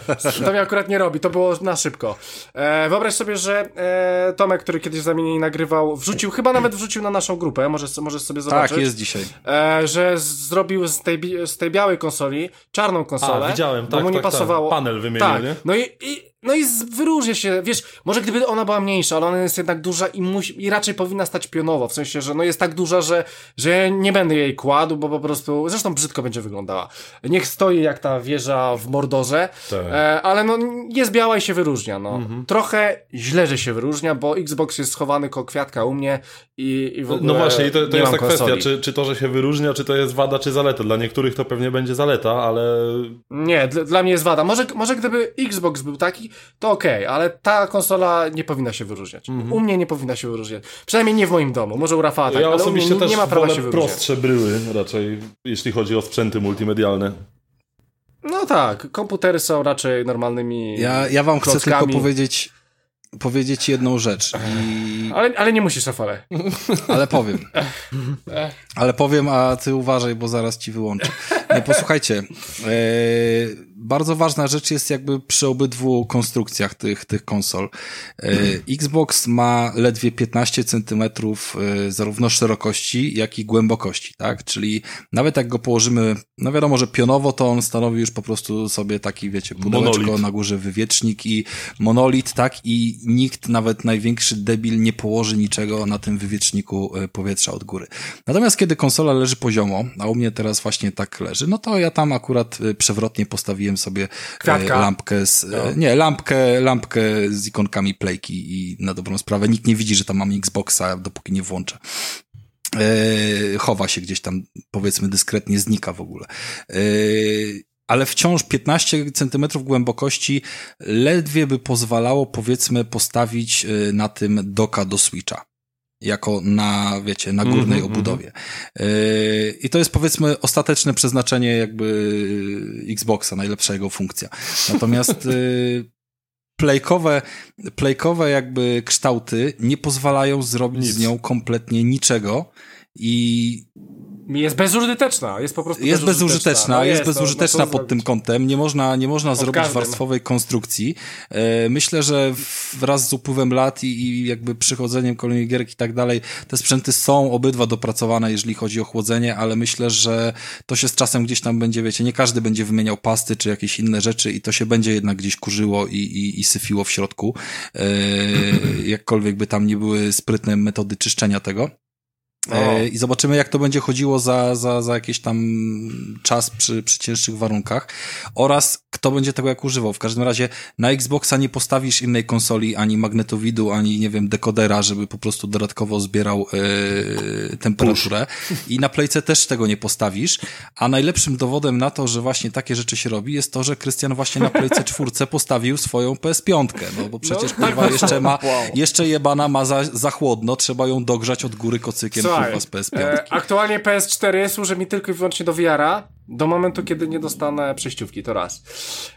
to mnie akurat nie robi, to było na szybko. E, wyobraź sobie, że e, Tomek, który kiedyś za mnie nagrywał, wrzucił, chyba nawet wrzucił na naszą grupę, możesz, możesz sobie zobaczyć. Tak, jest dzisiaj. E, że zrobił z tej, z tej białej konsoli czarną konsolę. A, widziałem, bo tak, mu nie tak, pasowało. Tak. Panel wymienił, tak. nie? No i, i no i wyróżnia się, wiesz, może gdyby ona była mniejsza, ale ona jest jednak duża i, musi, i raczej powinna stać pionowo, w sensie, że no jest tak duża, że, że nie będę jej kładł, bo po prostu, zresztą brzydko będzie wyglądała. Niech stoi jak ta wieża w Mordorze, tak. e, ale no jest biała i się wyróżnia, no. Mhm. Trochę źle, że się wyróżnia, bo Xbox jest schowany koło kwiatka u mnie i, i w ogóle No właśnie, i to, to jest ta konsoli. kwestia, czy, czy to, że się wyróżnia, czy to jest wada, czy zaleta. Dla niektórych to pewnie będzie zaleta, ale... Nie, dla, dla mnie jest wada. Może, może gdyby Xbox był taki, to okej, okay, ale ta konsola nie powinna się wyróżniać. Mm -hmm. U mnie nie powinna się wyróżniać. Przynajmniej nie w moim domu. Może u Rafała tak, ja ale osobiście u mnie też nie ma prawa się wyróżniać. prostsze bryły raczej, jeśli chodzi o sprzęty multimedialne. No tak, komputery są raczej normalnymi Ja, ja wam klockami. chcę tylko powiedzieć powiedzieć jedną rzecz. I... Ale, ale nie musisz, Rafale. Ale powiem. Ale powiem, a ty uważaj, bo zaraz ci wyłączę. Nie, posłuchajcie. E, bardzo ważna rzecz jest jakby przy obydwu konstrukcjach tych, tych konsol. E, Xbox ma ledwie 15 centymetrów e, zarówno szerokości, jak i głębokości, tak? Czyli nawet jak go położymy, no wiadomo, że pionowo, to on stanowi już po prostu sobie taki, wiecie, pudełeczko monolit. na górze wywiecznik i monolit, tak? I nikt, nawet największy debil, nie położy niczego na tym wywieczniku e, powietrza od góry. Natomiast kiedy konsola leży poziomo, a u mnie teraz właśnie tak leży, no to ja tam akurat przewrotnie postawiłem sobie e, Kwiatka. lampkę z, no. nie, lampkę, lampkę z ikonkami playki i na dobrą sprawę nikt nie widzi, że tam mam Xboxa, dopóki nie włączę chowa się gdzieś tam, powiedzmy, dyskretnie znika w ogóle ale wciąż 15 centymetrów głębokości ledwie by pozwalało, powiedzmy, postawić na tym doka do Switcha. Jako na, wiecie, na górnej mm -hmm, obudowie. Yy, I to jest powiedzmy ostateczne przeznaczenie jakby Xboxa, najlepsza jego funkcja. Natomiast yy, playkowe, playkowe jakby kształty nie pozwalają zrobić Nic. z nią kompletnie niczego i jest bezużyteczna, jest po prostu Jest bezużyteczna, no jest, jest bezużyteczna no, pod tym kątem. Nie można, nie można zrobić każdym. warstwowej konstrukcji. E, myślę, że wraz z upływem lat i, i jakby przychodzeniem kolejnych gierek i tak dalej, te sprzęty są obydwa dopracowane, jeżeli chodzi o chłodzenie, ale myślę, że to się z czasem gdzieś tam będzie, wiecie, nie każdy będzie wymieniał pasty czy jakieś inne rzeczy i to się będzie jednak gdzieś kurzyło i, i, i syfiło w środku. E, jakkolwiek by tam nie były sprytne metody czyszczenia tego. E, I zobaczymy, jak to będzie chodziło za, za, za jakiś tam czas przy, przy cięższych warunkach oraz kto będzie tego jak używał. W każdym razie na Xboxa nie postawisz innej konsoli, ani magnetowidu, ani nie wiem, dekodera, żeby po prostu dodatkowo zbierał e, temperaturę. Push. I na Playce też tego nie postawisz. A najlepszym dowodem na to, że właśnie takie rzeczy się robi, jest to, że Krystian właśnie na Playce czwórce postawił swoją PS5, no bo przecież no, kurwa jeszcze ma, wow. jeszcze jebana ma za, za chłodno, trzeba ją dogrzać od góry kocykiem z PS5. E, aktualnie PS4 służy mi tylko i wyłącznie do VR-a, do momentu, kiedy nie dostanę przejściówki, to raz.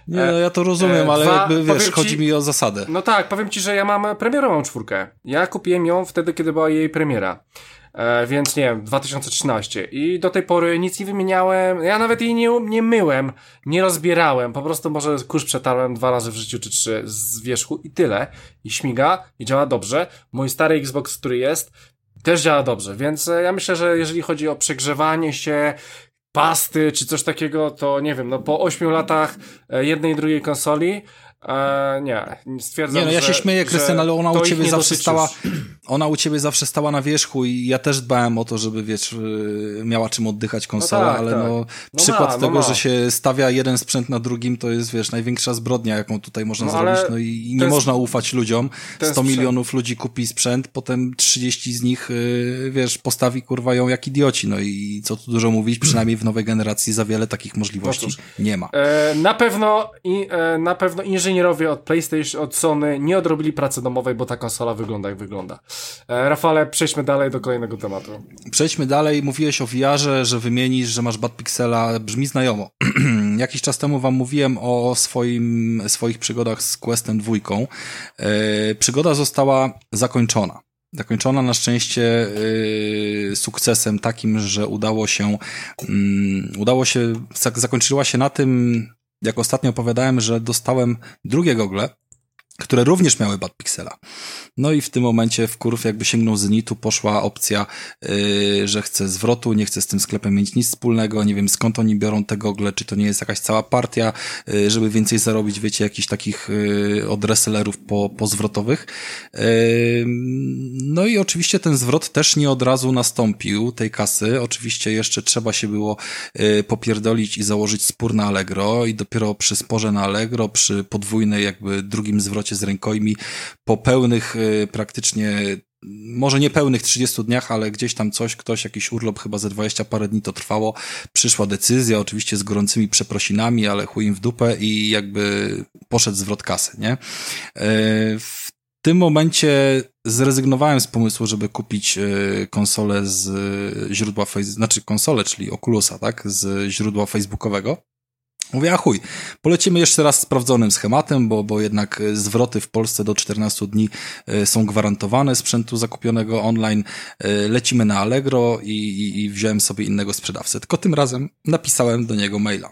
Nie, no ja to rozumiem, e, ale dwa, jakby, wiesz, ci, chodzi mi o zasadę. No tak, powiem ci, że ja mam premierową czwórkę. Ja kupiłem ją wtedy, kiedy była jej premiera. E, więc nie wiem, 2013. I do tej pory nic nie wymieniałem. Ja nawet jej nie, nie myłem, nie rozbierałem. Po prostu może kurz przetarłem dwa razy w życiu czy trzy z wierzchu i tyle. I śmiga i działa dobrze. Mój stary Xbox, który jest, też działa dobrze. Więc e, ja myślę, że jeżeli chodzi o przegrzewanie się, pasty czy coś takiego, to nie wiem, no po 8 latach e, jednej i drugiej konsoli E, nie, stwierdzam, Nie, no ja się śmieję, Krystian, ale ona u ciebie zawsze stała, ona u ciebie zawsze stała na wierzchu i ja też dbałem o to, żeby, wiesz, y, miała czym oddychać konsola, no tak, ale tak. no, no przykład ma, no tego, no że się stawia jeden sprzęt na drugim, to jest, wiesz, największa zbrodnia, jaką tutaj można no, zrobić, no i, nie można ufać ludziom. 100 sprzęt... milionów ludzi kupi sprzęt, potem 30 z nich, y, wiesz, postawi, kurwa, ją jak idioci, no i co tu dużo mówić, przynajmniej w nowej generacji za wiele takich możliwości nie ma. E, na pewno, i, e, na pewno inżynier inżynierowie od PlayStation, od Sony nie odrobili pracy domowej, bo ta konsola wygląda jak wygląda. E, Rafale, przejdźmy dalej do kolejnego tematu. Przejdźmy dalej. Mówiłeś o VR-ze, że wymienisz, że masz Bad Pixela. Brzmi znajomo. Jakiś czas temu wam mówiłem o swoim, swoich przygodach z Questem dwójką. E, przygoda została zakończona. Zakończona na szczęście yy, sukcesem takim, że udało się, yy, udało się, zakończyła się na tym, jak ostatnio opowiadałem, że dostałem drugie gogle, które również miały bad pixela. No i w tym momencie w kurw jakby sięgnął zenitu, poszła opcja, yy, że chce zwrotu, nie chce z tym sklepem mieć nic wspólnego, nie wiem skąd oni biorą te gogle, czy to nie jest jakaś cała partia, yy, żeby więcej zarobić, wiecie, jakichś takich yy, od po, pozwrotowych. Yy, no i oczywiście ten zwrot też nie od razu nastąpił, tej kasy. Oczywiście jeszcze trzeba się było yy, popierdolić i założyć spór na Allegro i dopiero przy sporze na Allegro, przy podwójnej jakby drugim zwrocie z rękojmi, po pełnych y, praktycznie może nie pełnych 30 dniach, ale gdzieś tam coś, ktoś, jakiś urlop chyba ze 20 parę dni to trwało. Przyszła decyzja, oczywiście z gorącymi przeprosinami, ale chuj im w dupę i jakby poszedł zwrot kasy, nie? Y, w tym momencie zrezygnowałem z pomysłu, żeby kupić y, konsolę z źródła, znaczy konsolę, czyli Oculusa, tak? Z źródła facebookowego. Mówię, a chuj, polecimy jeszcze raz sprawdzonym schematem, bo, bo jednak e, zwroty w Polsce do 14 dni e, są gwarantowane sprzętu zakupionego online. E, lecimy na Allegro i, i, i wziąłem sobie innego sprzedawcę. Tylko tym razem napisałem do niego maila.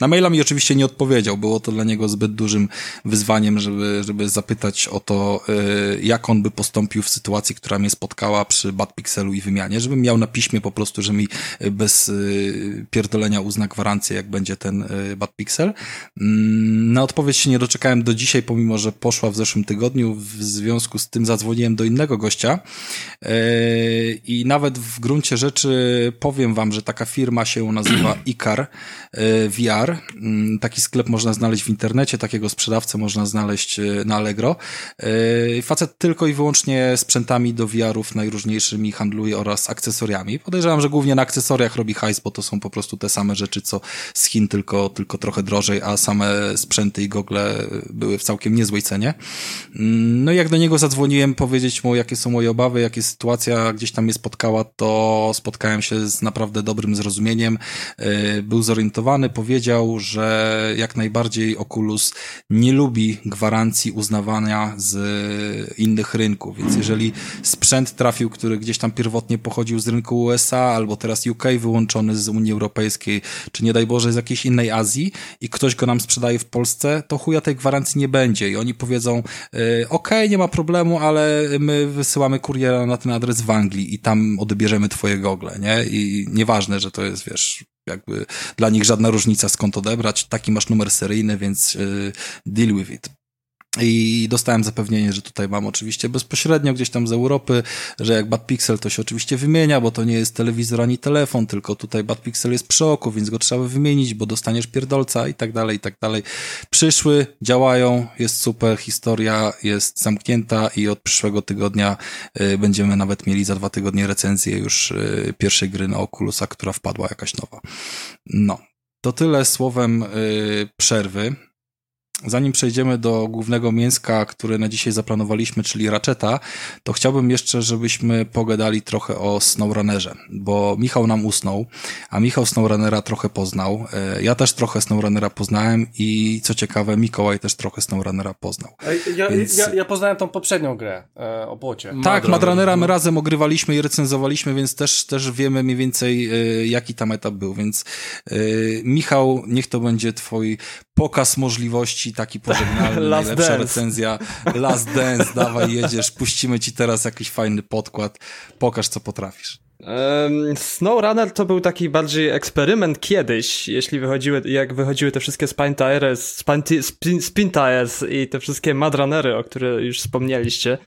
Na maila mi oczywiście nie odpowiedział, było to dla niego zbyt dużym wyzwaniem, żeby, żeby zapytać o to, y, jak on by postąpił w sytuacji, która mnie spotkała przy Bad Pixelu i wymianie, żebym miał na piśmie po prostu, że mi bez y, pierdolenia uzna gwarancję, jak będzie ten y, Bad Pixel. Mm, na odpowiedź się nie doczekałem do dzisiaj, pomimo, że poszła w zeszłym tygodniu, w związku z tym zadzwoniłem do innego gościa. I nawet w gruncie rzeczy powiem wam, że taka firma się nazywa Icar VR, Mm, taki sklep można znaleźć w internecie, takiego sprzedawcę można znaleźć e, na Allegro. E, facet tylko i wyłącznie sprzętami do VR-ów najróżniejszymi handluje oraz akcesoriami. Podejrzewam, że głównie na akcesoriach robi hajs, bo to są po prostu te same rzeczy, co z Chin, tylko, tylko trochę drożej, a same sprzęty i gogle były w całkiem niezłej cenie. Mm, no i jak do niego zadzwoniłem powiedzieć mu, jakie są moje obawy, jakie sytuacja gdzieś tam mnie spotkała, to spotkałem się z naprawdę dobrym zrozumieniem. E, był zorientowany, powiedział, powiedział, że jak najbardziej Oculus nie lubi gwarancji uznawania z innych rynków, więc jeżeli sprzęt trafił, który gdzieś tam pierwotnie pochodził z rynku USA, albo teraz UK wyłączony z Unii Europejskiej, czy nie daj Boże z jakiejś innej Azji i ktoś go nam sprzedaje w Polsce, to chuja tej gwarancji nie będzie. I oni powiedzą, y, ok, nie ma problemu, ale my wysyłamy kuriera na ten adres w Anglii i tam odbierzemy twoje gogle, nie? I nieważne, że to jest, wiesz, jakby dla nich żadna różnica skąd odebrać, taki masz numer seryjny, więc yy, deal with it. I dostałem zapewnienie, że tutaj mam oczywiście bezpośrednio gdzieś tam z Europy, że jak Bad Pixel to się oczywiście wymienia, bo to nie jest telewizor ani telefon, tylko tutaj Bad Pixel jest przy oku, więc go trzeba wymienić, bo dostaniesz pierdolca i tak dalej, i tak dalej. Przyszły, działają, jest super, historia jest zamknięta i od przyszłego tygodnia y, będziemy nawet mieli za dwa tygodnie recenzję już y, pierwszej gry na Oculusa, która wpadła jakaś nowa. No. To tyle słowem y, przerwy. Zanim przejdziemy do głównego mięska, które na dzisiaj zaplanowaliśmy, czyli Ratcheta, to chciałbym jeszcze, żebyśmy pogadali trochę o SnowRunnerze, bo Michał nam usnął, a Michał SnowRunnera trochę poznał. E, ja też trochę SnowRunnera poznałem i co ciekawe, Mikołaj też trochę SnowRunnera poznał. Ja, Więc... ja, ja poznałem tą poprzednią grę e, o płocie. Tak, Madrunnera my razem ogrywaliśmy i recenzowaliśmy, więc też, też wiemy mniej więcej, e, jaki tam etap był, więc Michał, niech to będzie twój pokaz możliwości taki pożegnalny, Last najlepsza dance. recenzja. Last Dance, dawaj, jedziesz, puścimy ci teraz jakiś fajny podkład, pokaż co potrafisz. SnowRunner to był taki bardziej eksperyment kiedyś, jeśli wychodziły, jak wychodziły te wszystkie Spine Tires, spin, spin, spin Tires i te wszystkie Madrunnery, o które już wspomnieliście.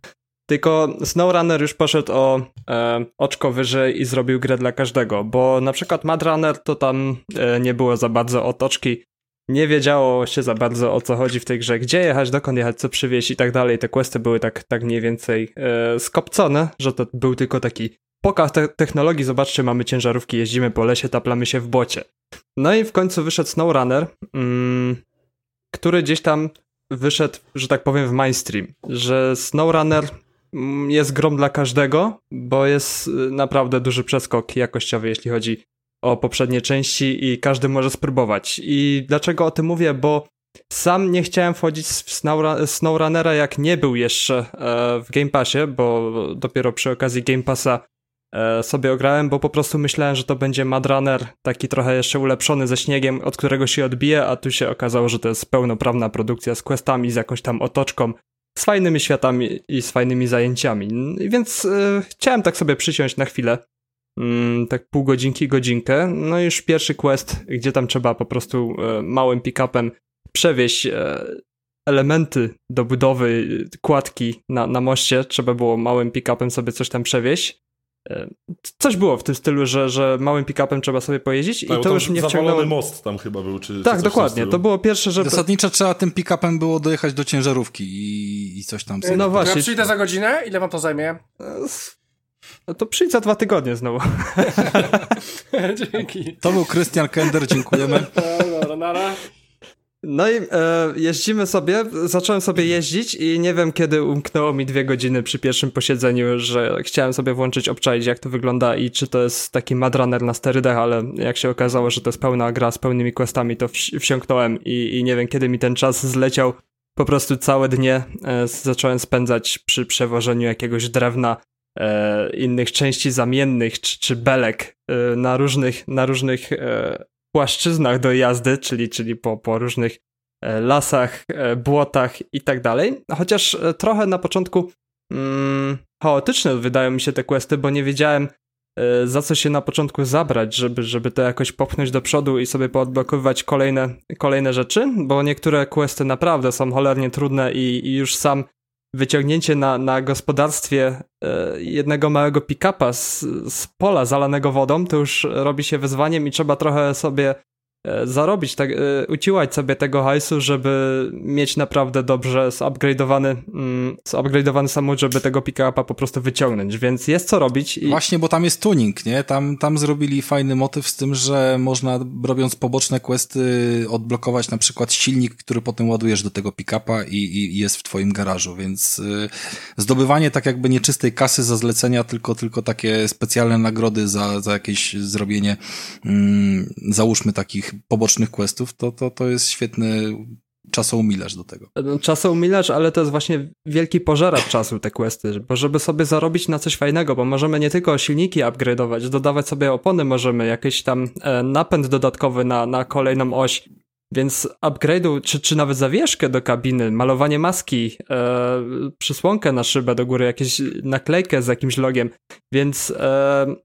Tylko SnowRunner już poszedł o e, oczko wyżej i zrobił grę dla każdego, bo na przykład Madrunner to tam e, nie było za bardzo otoczki nie wiedziało się za bardzo o co chodzi w tej grze, gdzie jechać, dokąd jechać, co przywieźć i tak dalej. Te questy były tak, tak mniej więcej e, skopcone, że to był tylko taki pokaz te technologii. Zobaczcie, mamy ciężarówki, jeździmy po lesie, taplamy się w bocie. No i w końcu wyszedł SnowRunner, mm, który gdzieś tam wyszedł, że tak powiem, w mainstream, że SnowRunner mm, jest grom dla każdego, bo jest e, naprawdę duży przeskok jakościowy, jeśli chodzi o poprzednie części i każdy może spróbować. I dlaczego o tym mówię? Bo sam nie chciałem wchodzić w SnowRunnera jak nie był jeszcze e, w Game Passie, bo dopiero przy okazji Game Passa e, sobie ograłem, bo po prostu myślałem, że to będzie Mad Runner, taki trochę jeszcze ulepszony ze śniegiem, od którego się odbije, a tu się okazało, że to jest pełnoprawna produkcja z questami, z jakąś tam otoczką, z fajnymi światami i z fajnymi zajęciami. Więc yy, chciałem tak sobie przysiąść na chwilę tak pół godzinki, godzinkę. No i już pierwszy quest, gdzie tam trzeba po prostu e, małym pick-upem przewieźć e, elementy do budowy kładki na, na moście, trzeba było małym pick-upem sobie coś tam przewieźć. E, coś było w tym stylu, że, że małym pick-upem trzeba sobie pojeździć tak, i to już mnie wciągnęło. most tam chyba był, czy Tak, czy dokładnie. To było pierwsze, że... Zasadniczo trzeba tym pick-upem było dojechać do ciężarówki i, i coś tam... Sobie. No właśnie. Ja przyjdę za godzinę? Ile wam to zajmie? No to przyjdź za dwa tygodnie znowu. Dzięki. To był Krystian Kender, dziękujemy. Dobra, nara. No i e, jeździmy sobie, zacząłem sobie jeździć i nie wiem kiedy umknęło mi dwie godziny przy pierwszym posiedzeniu, że chciałem sobie włączyć, obczaić jak to wygląda i czy to jest taki madrunner na sterydach, ale jak się okazało, że to jest pełna gra z pełnymi questami, to wsiąknąłem i, i nie wiem kiedy mi ten czas zleciał. Po prostu całe dnie e, zacząłem spędzać przy przewożeniu jakiegoś drewna e, innych części zamiennych czy, czy belek e, na różnych, na różnych e, płaszczyznach do jazdy, czyli, czyli po, po różnych e, lasach, e, błotach i tak dalej. Chociaż e, trochę na początku mm, chaotyczne wydają mi się te questy, bo nie wiedziałem za co się na początku zabrać, żeby, żeby to jakoś popchnąć do przodu i sobie poodblokowywać kolejne, kolejne rzeczy, bo niektóre questy naprawdę są cholernie trudne i, i już sam wyciągnięcie na, na gospodarstwie e, jednego małego pick-upa z, z pola zalanego wodą, to już robi się wyzwaniem i trzeba trochę sobie zarobić, tak, e, uciłać sobie tego hajsu, żeby mieć naprawdę dobrze zupgrade'owany, mm, zupgrade'owany samochód, żeby tego pick-upa po prostu wyciągnąć, więc jest co robić. I... Właśnie, bo tam jest tuning, nie? Tam, tam zrobili fajny motyw z tym, że można robiąc poboczne questy odblokować na przykład silnik, który potem ładujesz do tego pick-upa i, i jest w twoim garażu, więc y, zdobywanie tak jakby nieczystej kasy za zlecenia, tylko, tylko takie specjalne nagrody za, za jakieś zrobienie, mm, załóżmy takich pobocznych questów, to, to, to jest świetny czasoumilarz do tego. No, czasoumilarz, ale to jest właśnie wielki pożeracz czasu te questy, bo żeby sobie zarobić na coś fajnego, bo możemy nie tylko silniki upgrade'ować, dodawać sobie opony możemy, jakiś tam e, napęd dodatkowy na, na kolejną oś, więc upgrade'u, czy, czy nawet zawieszkę do kabiny, malowanie maski, e, przysłonkę na szybę do góry, jakieś naklejkę z jakimś logiem, więc e,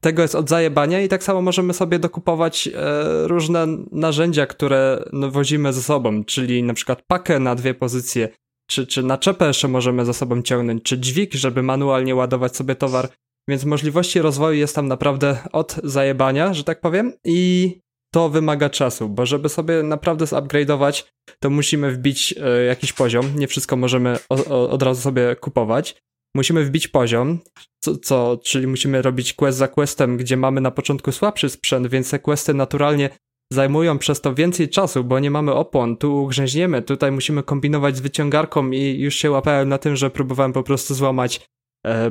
tego jest od zajebania i tak samo możemy sobie dokupować e, różne narzędzia, które no, wozimy ze sobą, czyli na przykład pakę na dwie pozycje, czy, czy naczepę jeszcze możemy za sobą ciągnąć, czy dźwig, żeby manualnie ładować sobie towar. Więc możliwości rozwoju jest tam naprawdę od zajebania, że tak powiem, i to wymaga czasu, bo żeby sobie naprawdę zupgrade'ować, to musimy wbić e, jakiś poziom. Nie wszystko możemy od razu sobie kupować. Musimy wbić poziom, co, co, czyli musimy robić quest za questem, gdzie mamy na początku słabszy sprzęt, więc te questy naturalnie zajmują przez to więcej czasu, bo nie mamy opon, tu ugrzęźniemy, tutaj musimy kombinować z wyciągarką i już się łapałem na tym, że próbowałem po prostu złamać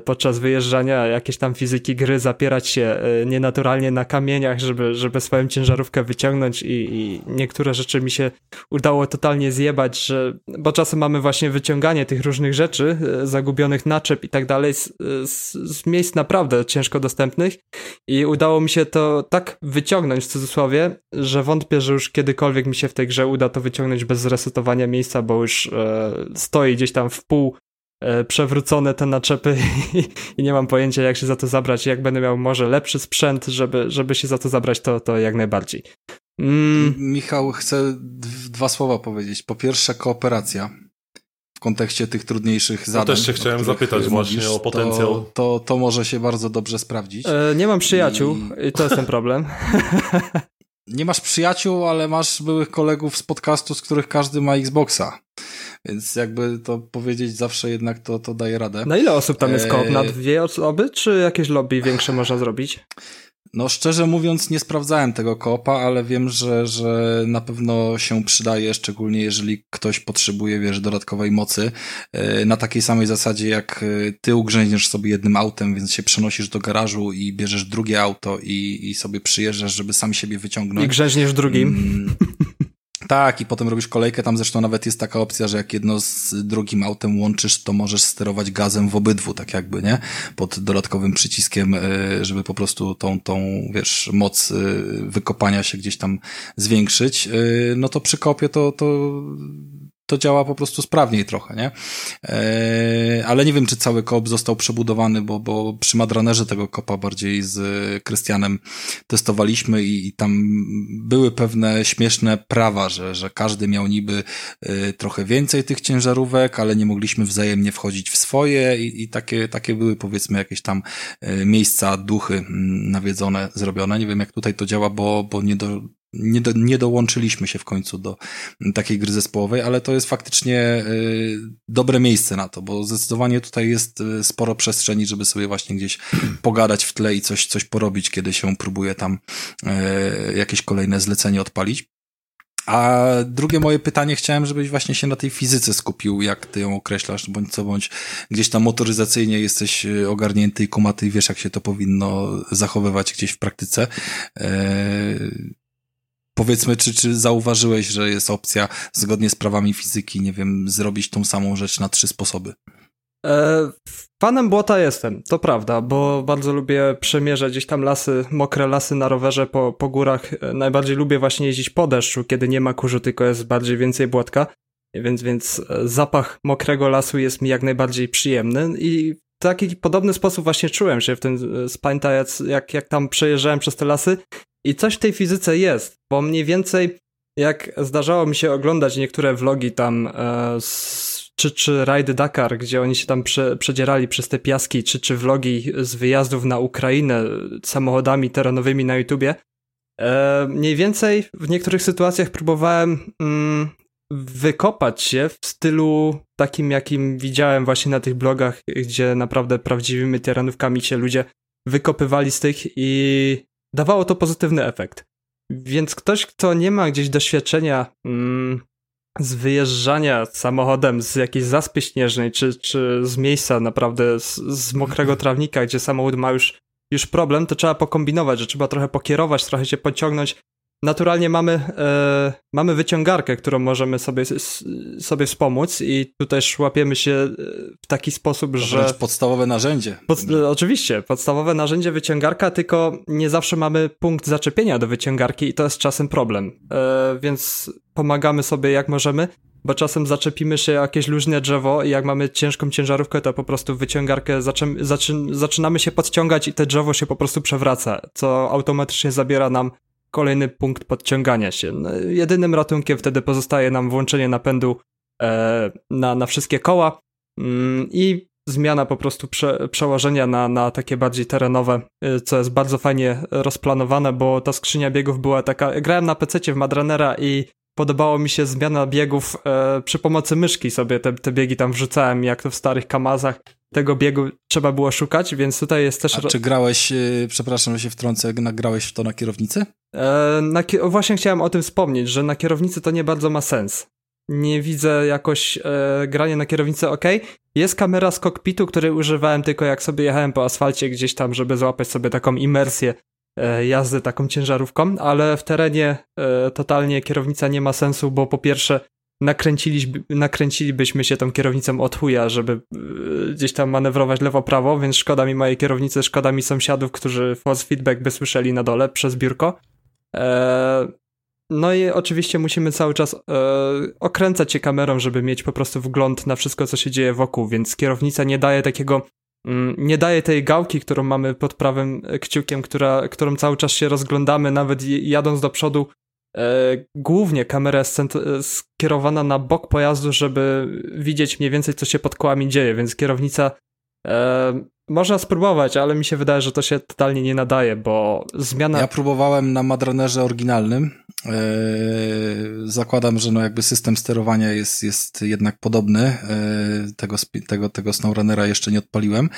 podczas wyjeżdżania jakieś tam fizyki gry zapierać się e, nienaturalnie na kamieniach, żeby, żeby swoją ciężarówkę wyciągnąć i, i, niektóre rzeczy mi się udało totalnie zjebać, że, bo czasem mamy właśnie wyciąganie tych różnych rzeczy, e, zagubionych naczep i tak dalej z, z, z miejsc naprawdę ciężko dostępnych i udało mi się to tak wyciągnąć w cudzysłowie, że wątpię, że już kiedykolwiek mi się w tej grze uda to wyciągnąć bez zresetowania miejsca, bo już e, stoi gdzieś tam w pół E, przewrócone te naczepy i, nie mam pojęcia, jak się za to zabrać. Jak będę miał może lepszy sprzęt, żeby, żeby się za to zabrać, to, to jak najbardziej. Mm. Michał, chcę dwa słowa powiedzieć. Po pierwsze, kooperacja w kontekście tych trudniejszych zadań. Ja też się chciałem zapytać mówisz, właśnie o potencjał. To, to, to, może się bardzo dobrze sprawdzić. E, nie mam przyjaciół i... i to jest ten problem. nie masz przyjaciół, ale masz byłych kolegów z podcastu, z których każdy ma Xboxa. Więc jakby to powiedzieć zawsze jednak to, to daje radę. Na ile osób tam jest koop? Na e, dwie osoby, czy jakieś lobby większe można zrobić? No szczerze mówiąc nie sprawdzałem tego koopa, ale wiem, że, że na pewno się przydaje, szczególnie jeżeli ktoś potrzebuje, wiesz, dodatkowej mocy. E, na takiej samej zasadzie jak e, ty ugrzęźniesz sobie jednym autem, więc się przenosisz do garażu i bierzesz drugie auto i, i sobie przyjeżdżasz, żeby sam siebie wyciągnąć. I grzęźniesz drugim. Mm, tak, i potem robisz kolejkę. Tam zresztą nawet jest taka opcja, że jak jedno z drugim autem łączysz, to możesz sterować gazem w obydwu, tak jakby, nie? Pod dodatkowym przyciskiem, e, żeby po prostu tą, tą, wiesz, moc e, wykopania się gdzieś tam zwiększyć. E, no to przy kopie to, to to działa po prostu sprawniej trochę, nie? E, ale nie wiem, czy cały kop został przebudowany, bo, bo przy Madranerze tego kopa bardziej z Krystianem testowaliśmy i, i tam były pewne śmieszne prawa, że, że każdy miał niby e, trochę więcej tych ciężarówek, ale nie mogliśmy wzajemnie wchodzić w swoje i, i takie, takie były powiedzmy jakieś tam e, miejsca, duchy mm, nawiedzone, zrobione. Nie wiem, jak tutaj to działa, bo, bo nie do, nie, do, nie dołączyliśmy się w końcu do takiej gry zespołowej, ale to jest faktycznie y, dobre miejsce na to, bo zdecydowanie tutaj jest y, sporo przestrzeni, żeby sobie właśnie gdzieś pogadać w tle i coś, coś porobić, kiedy się próbuje tam y, jakieś kolejne zlecenie odpalić. A drugie moje pytanie chciałem, żebyś właśnie się na tej fizyce skupił, jak ty ją określasz, bądź co bądź gdzieś tam motoryzacyjnie jesteś ogarnięty i kumaty i wiesz, jak się to powinno zachowywać gdzieś w praktyce. Powiedzmy, czy, czy zauważyłeś, że jest opcja zgodnie z prawami fizyki, nie wiem, zrobić tą samą rzecz na trzy sposoby? E, fanem błota jestem, to prawda, bo bardzo lubię przemierzać gdzieś tam lasy, mokre lasy na rowerze po, po górach. E, najbardziej lubię właśnie jeździć po deszczu, kiedy nie ma kurzu, tylko jest bardziej więcej błotka. Więc, więc e, zapach mokrego lasu jest mi jak najbardziej przyjemny i w taki podobny sposób właśnie czułem się w tym e, Spine jak, jak tam przejeżdżałem przez te lasy i coś w tej fizyce jest, bo mniej więcej jak zdarzało mi się oglądać niektóre vlogi tam e, z, czy, czy Ride Dakar, gdzie oni się tam prze, przedzierali przez te piaski, czy, czy vlogi z wyjazdów na Ukrainę samochodami terenowymi na YouTubie, e, mniej więcej w niektórych sytuacjach próbowałem mm, wykopać się w stylu takim, jakim widziałem właśnie na tych blogach, gdzie naprawdę prawdziwymi terenówkami się ludzie wykopywali z tych i dawało to pozytywny efekt. Więc ktoś, kto nie ma gdzieś doświadczenia mm, z wyjeżdżania samochodem z jakiejś zaspy śnieżnej, czy, czy z miejsca naprawdę z, z mokrego trawnika, gdzie samochód ma już, już problem, to trzeba pokombinować, że trzeba trochę pokierować, trochę się pociągnąć, naturalnie mamy, e, mamy wyciągarkę, którą możemy sobie, sobie wspomóc i tutaj łapiemy się e, w taki sposób, to że... podstawowe narzędzie. Pod, oczywiście, podstawowe narzędzie wyciągarka, tylko nie zawsze mamy punkt zaczepienia do wyciągarki i to jest czasem problem. E, więc pomagamy sobie jak możemy, bo czasem zaczepimy się jakieś luźne drzewo i jak mamy ciężką ciężarówkę, to po prostu wyciągarkę zaczyn, zaczyn, zaczynamy się podciągać i te drzewo się po prostu przewraca, co automatycznie zabiera nam kolejny punkt podciągania się. No, jedynym ratunkiem wtedy pozostaje nam włączenie napędu na, na wszystkie koła mm, i zmiana po prostu prze, przełożenia na, na takie bardziej terenowe, co jest bardzo fajnie rozplanowane, bo ta skrzynia biegów była taka, grałem na PC w Madranera i podobało mi się zmiana biegów e, przy pomocy myszki sobie te, te biegi tam wrzucałem, jak to w starych kamazach. Tego biegu trzeba było szukać, więc tutaj jest też... A czy grałeś, e, przepraszam, że się wtrącę, grałeś w to na kierownicy? E, na, właśnie chciałem o tym wspomnieć, że na kierownicy to nie bardzo ma sens. Nie widzę jakoś e, grania na kierownicy ok. Jest kamera z kokpitu, której używałem tylko jak sobie jechałem po asfalcie gdzieś tam, żeby złapać sobie taką imersję E, jazdy taką ciężarówką, ale w terenie e, totalnie kierownica nie ma sensu, bo po pierwsze nakręciliby, nakręcilibyśmy się tą kierownicą od chuja, żeby e, gdzieś tam manewrować lewo-prawo, więc szkoda mi mojej kierownicy, szkoda mi sąsiadów, którzy force feedback by słyszeli na dole przez biurko. No i oczywiście musimy cały czas okręcać się kamerą, żeby mieć po prostu wgląd na wszystko, co się dzieje wokół, więc kierownica nie daje takiego Mm, nie daje tej gałki, którą mamy pod prawym kciukiem, która, którą cały czas się rozglądamy, nawet jadąc do przodu. E, głównie kamera jest skierowana na bok pojazdu, żeby widzieć mniej więcej, co się pod kołami dzieje, więc kierownica e, można spróbować, ale mi się wydaje, że to się totalnie nie nadaje, bo zmiana... Ja próbowałem na Madranerze oryginalnym. Eee, zakładam, że no jakby system sterowania jest, jest jednak podobny. Eee, tego, tego, tego SnowRunnera jeszcze nie odpaliłem.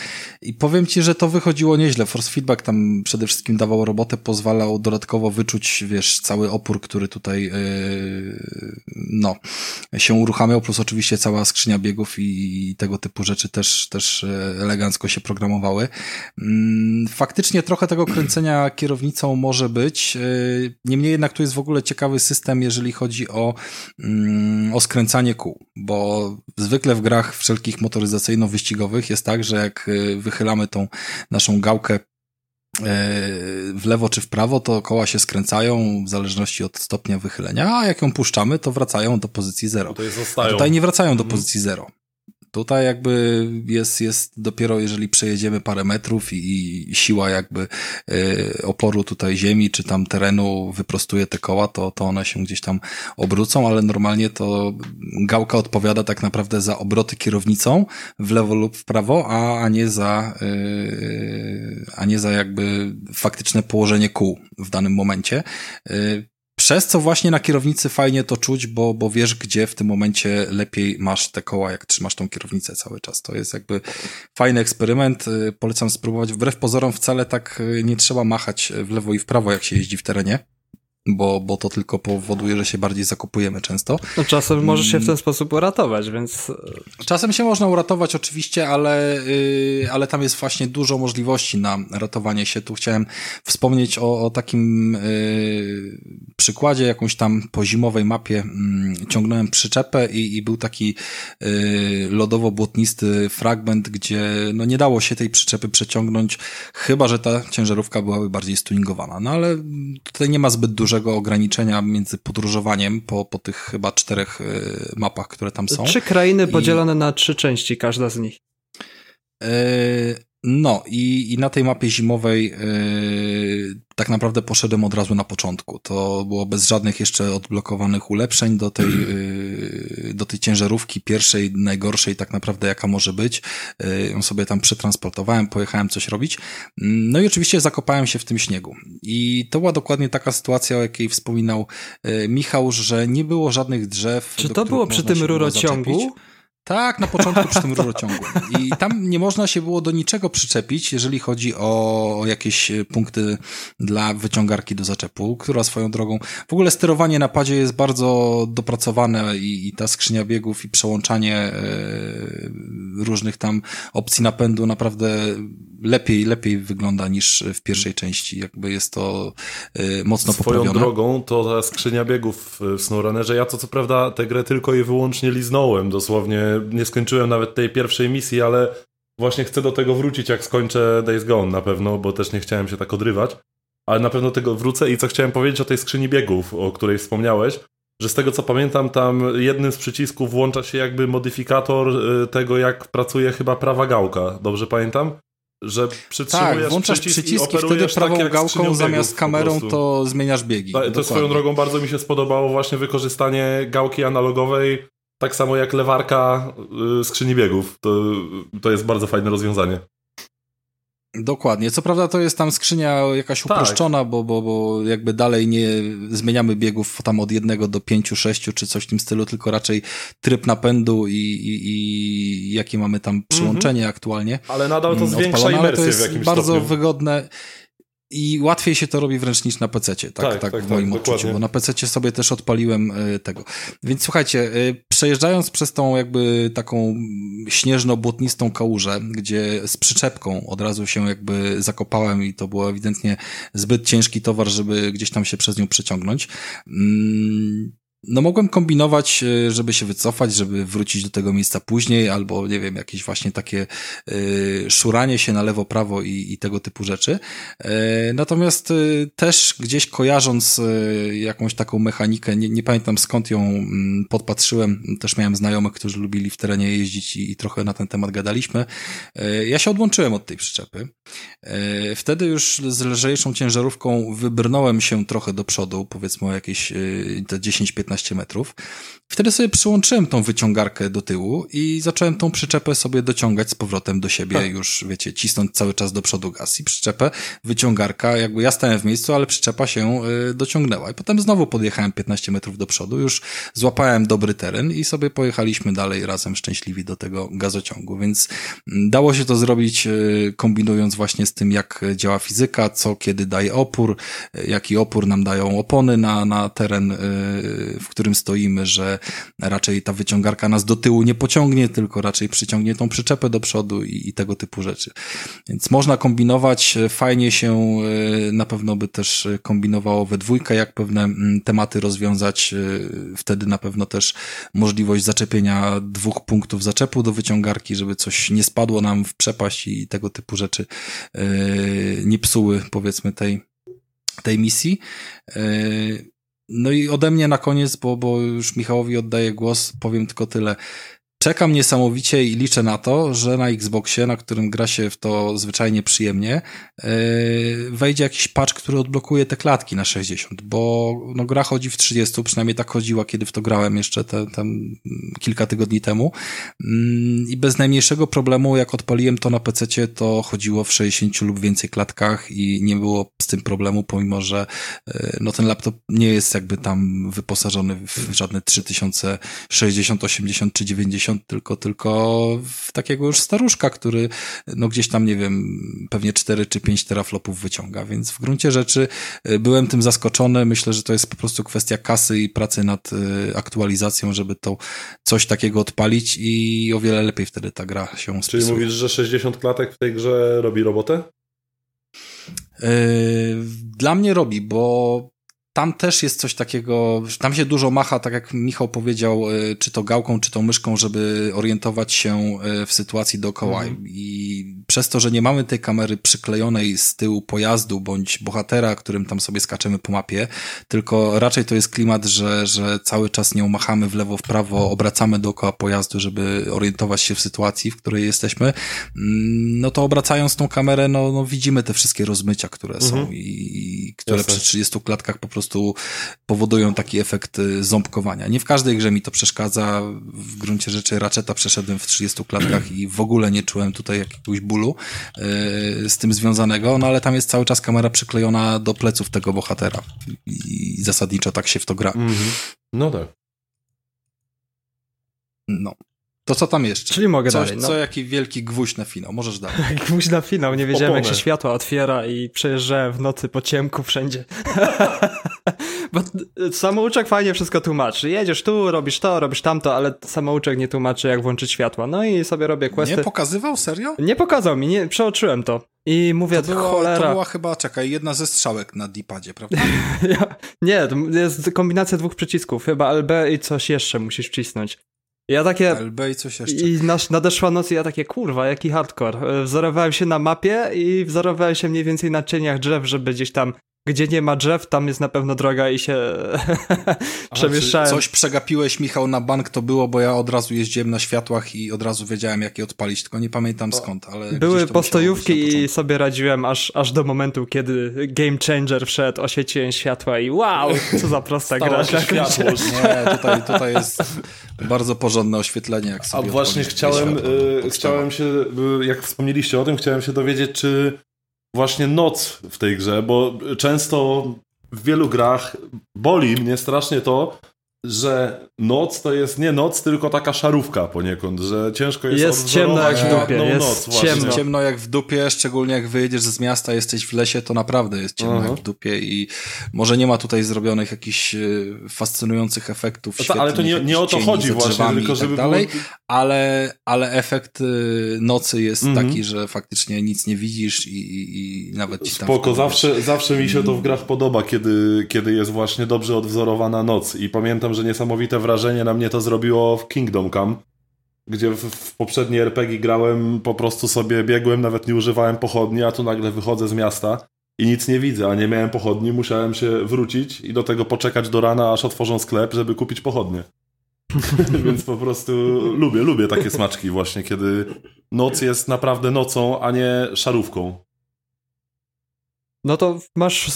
I powiem ci, że to wychodziło nieźle. Force feedback tam przede wszystkim dawał robotę, pozwalał dodatkowo wyczuć, wiesz, cały opór, który tutaj eee, no, się uruchamiał, plus oczywiście cała skrzynia biegów i, i tego typu rzeczy też, też elegancko się programowały programowały. Mm, faktycznie trochę tego kręcenia kierownicą może być. Y, niemniej jednak tu jest w ogóle ciekawy system, jeżeli chodzi o, mm, o skręcanie kół, bo zwykle w grach wszelkich motoryzacyjno-wyścigowych jest tak, że jak y, wychylamy tą naszą gałkę y, w lewo czy w prawo, to koła się skręcają w zależności od stopnia wychylenia, a jak ją puszczamy, to wracają do pozycji zero. Tutaj, zostają. tutaj nie wracają do mhm. pozycji zero. Tutaj jakby jest, jest dopiero jeżeli przejedziemy parę metrów i, i siła jakby y, oporu tutaj ziemi czy tam terenu wyprostuje te koła, to, to one się gdzieś tam obrócą, ale normalnie to gałka odpowiada tak naprawdę za obroty kierownicą w lewo lub w prawo, a, a nie za y, a nie za jakby faktyczne położenie kół w danym momencie. Y, przez co właśnie na kierownicy fajnie to czuć, bo, bo wiesz, gdzie w tym momencie lepiej masz te koła, jak trzymasz tą kierownicę cały czas. To jest jakby fajny eksperyment. Y, polecam spróbować. Wbrew pozorom wcale tak y, nie trzeba machać w lewo i w prawo, jak się jeździ w terenie bo, bo to tylko powoduje, że się bardziej zakupujemy często. No czasem możesz się w ten sposób uratować, więc... Czasem się można uratować oczywiście, ale, yy, ale tam jest właśnie dużo możliwości na ratowanie się. Tu chciałem wspomnieć o, o takim yy, przykładzie, jakąś tam po zimowej mapie yy, ciągnąłem przyczepę i, i był taki yy, lodowo-błotnisty fragment, gdzie no nie dało się tej przyczepy przeciągnąć, chyba, że ta ciężarówka byłaby bardziej stuningowana. No ale tutaj nie ma zbyt dużo dużego ograniczenia między podróżowaniem po, po tych chyba czterech y, mapach, które tam są. Trzy krainy podzielone na trzy części, każda z nich. Y, no i, i na tej mapie zimowej yy, tak naprawdę poszedłem od razu na początku. To było bez żadnych jeszcze odblokowanych ulepszeń do tej, yy, do tej ciężarówki pierwszej, najgorszej tak naprawdę jaka może być. Yy, ją sobie tam przetransportowałem, pojechałem coś robić. No i oczywiście zakopałem się w tym śniegu. I to była dokładnie taka sytuacja, o jakiej wspominał Michał, że nie było żadnych drzew. Czy to było przy tym rurociągu? Tak, na początku przy tym rurociągu. I tam nie można się było do niczego przyczepić, jeżeli chodzi o jakieś punkty dla wyciągarki do zaczepu, która swoją drogą, w ogóle sterowanie na padzie jest bardzo dopracowane i, i ta skrzynia biegów i przełączanie e, różnych tam opcji napędu naprawdę lepiej, lepiej wygląda niż w pierwszej części. Jakby jest to y, mocno Swoją poprawione. Swoją drogą to ta skrzynia biegów w SnowRunnerze, ja to co prawda tę grę tylko i wyłącznie liznąłem, dosłownie nie skończyłem nawet tej pierwszej misji, ale właśnie chcę do tego wrócić jak skończę Days Gone na pewno, bo też nie chciałem się tak odrywać. Ale na pewno tego wrócę i co chciałem powiedzieć o tej skrzyni biegów, o której wspomniałeś, że z tego co pamiętam, tam jednym z przycisków włącza się jakby modyfikator y, tego, jak pracuje chyba prawa gałka. Dobrze pamiętam? że przytrzymujesz tak, włączasz przycisk przyciski, wtedy prawą tak gałką zamiast kamerą to zmieniasz biegi. To, to swoją drogą bardzo mi się spodobało właśnie wykorzystanie gałki analogowej Tak samo jak lewarka y, skrzyni biegów. To, to jest bardzo fajne rozwiązanie. Dokładnie. Co prawda to jest tam skrzynia jakaś Tak. uproszczona, bo, bo, bo jakby dalej nie zmieniamy biegów tam od jednego do pięciu, sześciu czy coś w tym stylu, tylko raczej tryb napędu i, i, i jakie mamy tam przyłączenie aktualnie. Ale nadal to mm, zwiększa odpalone, ale to imersję jest w jakimś bardzo stopniu. wygodne i łatwiej się to robi wręcz niż na PC-cie, tak, Tak, tak, tak, w moim tak, odczuciu, dokładnie. bo na PC-cie sobie też odpaliłem y, tego. Więc słuchajcie, y, przejeżdżając przez tą jakby taką śnieżno-błotnistą kałużę, gdzie z przyczepką od razu się jakby zakopałem i to było ewidentnie zbyt ciężki towar, żeby gdzieś tam się przez nią przeciągnąć. Mm, no mogłem kombinować, y, żeby się wycofać, żeby wrócić do tego miejsca później, albo nie wiem, jakieś właśnie takie y, szuranie się na lewo, prawo i, i tego typu rzeczy. E, Natomiast y, też gdzieś kojarząc y, jakąś taką mechanikę, nie, nie pamiętam skąd ją mm, podpatrzyłem, też miałem znajomych, którzy lubili w terenie jeździć i, i trochę na ten temat gadaliśmy. E, Ja się odłączyłem od tej przyczepy. E, Wtedy już z lżejszą ciężarówką wybrnąłem się trochę do przodu, powiedzmy o jakieś y, te 10-15 metrów. Wtedy sobie przyłączyłem tą wyciągarkę do tyłu i zacząłem tą przyczepę sobie dociągać z powrotem do siebie, już wiecie, cisnąć cały czas do przodu gaz i przyczepę, wyciągarka, jakby ja stałem w miejscu, ale przyczepa się y, dociągnęła. I potem znowu podjechałem 15 metrów do przodu, już złapałem dobry teren i sobie pojechaliśmy dalej razem szczęśliwi do tego gazociągu, więc mm, dało się to zrobić y, kombinując właśnie z tym, jak działa fizyka, co kiedy daje opór, y, jaki opór nam dają opony na, na teren, y, w którym stoimy, że raczej ta wyciągarka nas do tyłu nie pociągnie, tylko raczej przyciągnie tą przyczepę do przodu i, i tego typu rzeczy. Więc można kombinować, fajnie się y, na pewno by też kombinowało we dwójkę, jak pewne mm, tematy rozwiązać. y, Wtedy na pewno też możliwość zaczepienia dwóch punktów zaczepu do wyciągarki, żeby coś nie spadło nam w przepaść i tego typu rzeczy y, nie psuły powiedzmy tej, tej misji. No i ode mnie na koniec, bo, bo już Michałowi oddaję głos, powiem tylko tyle. Czekam niesamowicie i liczę na to, że na Xboxie, na którym gra się w to zwyczajnie przyjemnie, yy, wejdzie jakiś patch, który odblokuje te klatki na 60, bo no, gra chodzi w 30, przynajmniej tak chodziła, kiedy w to grałem jeszcze te, tam kilka tygodni temu. Mm, I bez najmniejszego problemu, jak odpaliłem to na PC, to chodziło w 60 lub więcej klatkach i nie było z tym problemu, pomimo że yy, no, ten laptop nie jest jakby tam wyposażony w żadne 3060, 80 czy 90, tylko, tylko w takiego już staruszka, który no gdzieś tam, nie wiem, pewnie 4 czy 5 teraflopów wyciąga, więc w gruncie rzeczy y, byłem tym zaskoczony. Myślę, że to jest po prostu kwestia kasy i pracy nad y, aktualizacją, żeby to coś takiego odpalić i o wiele lepiej wtedy ta gra się Czyli spisuje. mówisz, że 60 klatek w tej grze robi robotę? Yy, Dla mnie robi, bo tam też jest coś takiego, tam się dużo macha, tak jak Michał powiedział, yy, czy to gałką, czy to myszką, żeby orientować się yy, w sytuacji dookoła. I przez to, że nie mamy tej kamery przyklejonej z tyłu pojazdu, bądź bohatera, którym tam sobie skaczemy po mapie, tylko raczej to jest klimat, że, że cały czas nią machamy w lewo, w prawo, obracamy dookoła pojazdu, żeby orientować się w sytuacji, w której jesteśmy, Mm, no to obracając tą kamerę, no, no widzimy te wszystkie rozmycia, które są i, i które Jasne. przy 30 klatkach po prostu powodują taki efekt y, ząbkowania. Nie w każdej grze mi to przeszkadza. W gruncie rzeczy Ratcheta przeszedłem w 30 klatkach i w ogóle nie czułem tutaj jakiegoś bólu y, z tym związanego, no ale tam jest cały czas kamera przyklejona do pleców tego bohatera i zasadniczo tak się w to gra. No tak. No. To co tam jeszcze? Czyli mogę Coś, dalej. No. co jaki wielki gwóźdź na finał. Możesz dalej. Gwóźdź na finał, nie wiedziałem jak się światło otwiera i przejeżdżałem w nocy po ciemku wszędzie. Bo samouczek fajnie wszystko tłumaczy. Jedziesz tu, robisz to, robisz tamto, ale samouczek nie tłumaczy jak włączyć światła. No i sobie robię questy. Nie pokazywał? Serio? Nie pokazał mi, nie, przeoczyłem to. I mówię, To, cholera. to była chyba, czekaj, jedna ze strzałek na D-padzie, prawda? Ja, nie, to jest kombinacja dwóch przycisków. Chyba LB i coś jeszcze musisz wcisnąć. Ja takie... LB i coś jeszcze. I nasz, nadeszła noc i ja takie, kurwa, jaki hardcore. E, Wzorowałem się na mapie i wzorowałem się mniej więcej na cieniach drzew, żeby gdzieś tam gdzie nie ma drzew, tam jest na pewno droga i się przemieszczałem. Coś przegapiłeś, Michał, na bank to było, bo ja od razu jeździłem na światłach i od razu wiedziałem, jak je odpalić, tylko nie pamiętam skąd, ale... Były postojówki i sobie radziłem aż, aż do momentu, kiedy Game Changer wszedł, oświeciłem światła i wow, co za prosta gra. światło. Nie, tutaj, tutaj jest bardzo porządne oświetlenie, jak sobie A właśnie chciałem, y, chciałem się, y, jak wspomnieliście o tym, chciałem się dowiedzieć, czy właśnie noc w tej grze, bo często w wielu grach boli mnie strasznie to, że noc to jest nie noc, tylko taka szarówka poniekąd, że ciężko jest Jest ciemno jak w dupie, jest noc, ciemno. ciemno jak w dupie, szczególnie jak wyjedziesz z miasta, jesteś w lesie, to naprawdę jest ciemno Aha. jak w dupie i może nie ma tutaj zrobionych jakichś e, fascynujących efektów no to, Ale to nie, nie o to chodzi właśnie, tylko żeby tak dalej, było... ale, ale efekt e, nocy jest mhm. taki, że faktycznie nic nie widzisz i, i, i nawet ci tam... Spoko, zawsze, zawsze mi się to w grach podoba, kiedy, kiedy jest właśnie dobrze odwzorowana noc i pamiętam pamiętam, że niesamowite wrażenie na mnie to zrobiło w Kingdom Come, gdzie w, w poprzedniej RPG grałem, po prostu sobie biegłem, nawet nie używałem pochodni, a tu nagle wychodzę z miasta i nic nie widzę, a nie miałem pochodni, musiałem się wrócić i do tego poczekać do rana, aż otworzą sklep, żeby kupić pochodnie. Więc po prostu lubię, lubię takie smaczki właśnie, kiedy noc jest naprawdę nocą, a nie szarówką. No to masz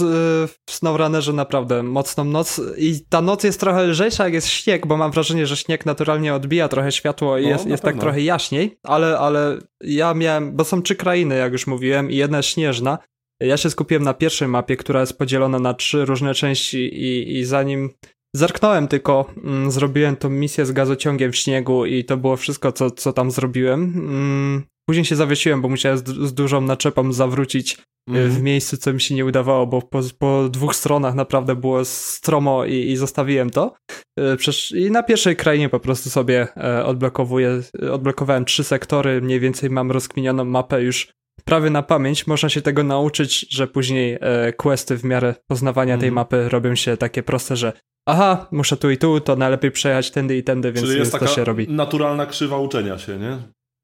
w SnowRunnerze naprawdę mocną noc i ta noc jest trochę lżejsza jak jest śnieg, bo mam wrażenie, że śnieg naturalnie odbija trochę światło i no, jest, jest tak trochę jaśniej, ale, ale ja miałem, bo są trzy krainy, jak już mówiłem, i jedna śnieżna. Ja się skupiłem na pierwszej mapie, która jest podzielona na trzy różne części i, i zanim zerknąłem tylko, mm, zrobiłem tą misję z gazociągiem w śniegu i to było wszystko, co, co tam zrobiłem. Mm, później się zawiesiłem, bo musiałem z, z dużą naczepą zawrócić mm. w miejscu, co mi się nie udawało, bo po, po dwóch stronach naprawdę było stromo i, i zostawiłem to. E, I na pierwszej krainie po prostu sobie e, odblokowuję, odblokowałem trzy sektory, mniej więcej mam rozkminioną mapę już prawie na pamięć. Można się tego nauczyć, że później questy w miarę poznawania mm. tej mhm. mapy robią się takie proste, że aha, muszę tu i tu, to najlepiej przejechać tędy i tędy, więc, Czyli jest więc to się robi. naturalna krzywa uczenia się, nie?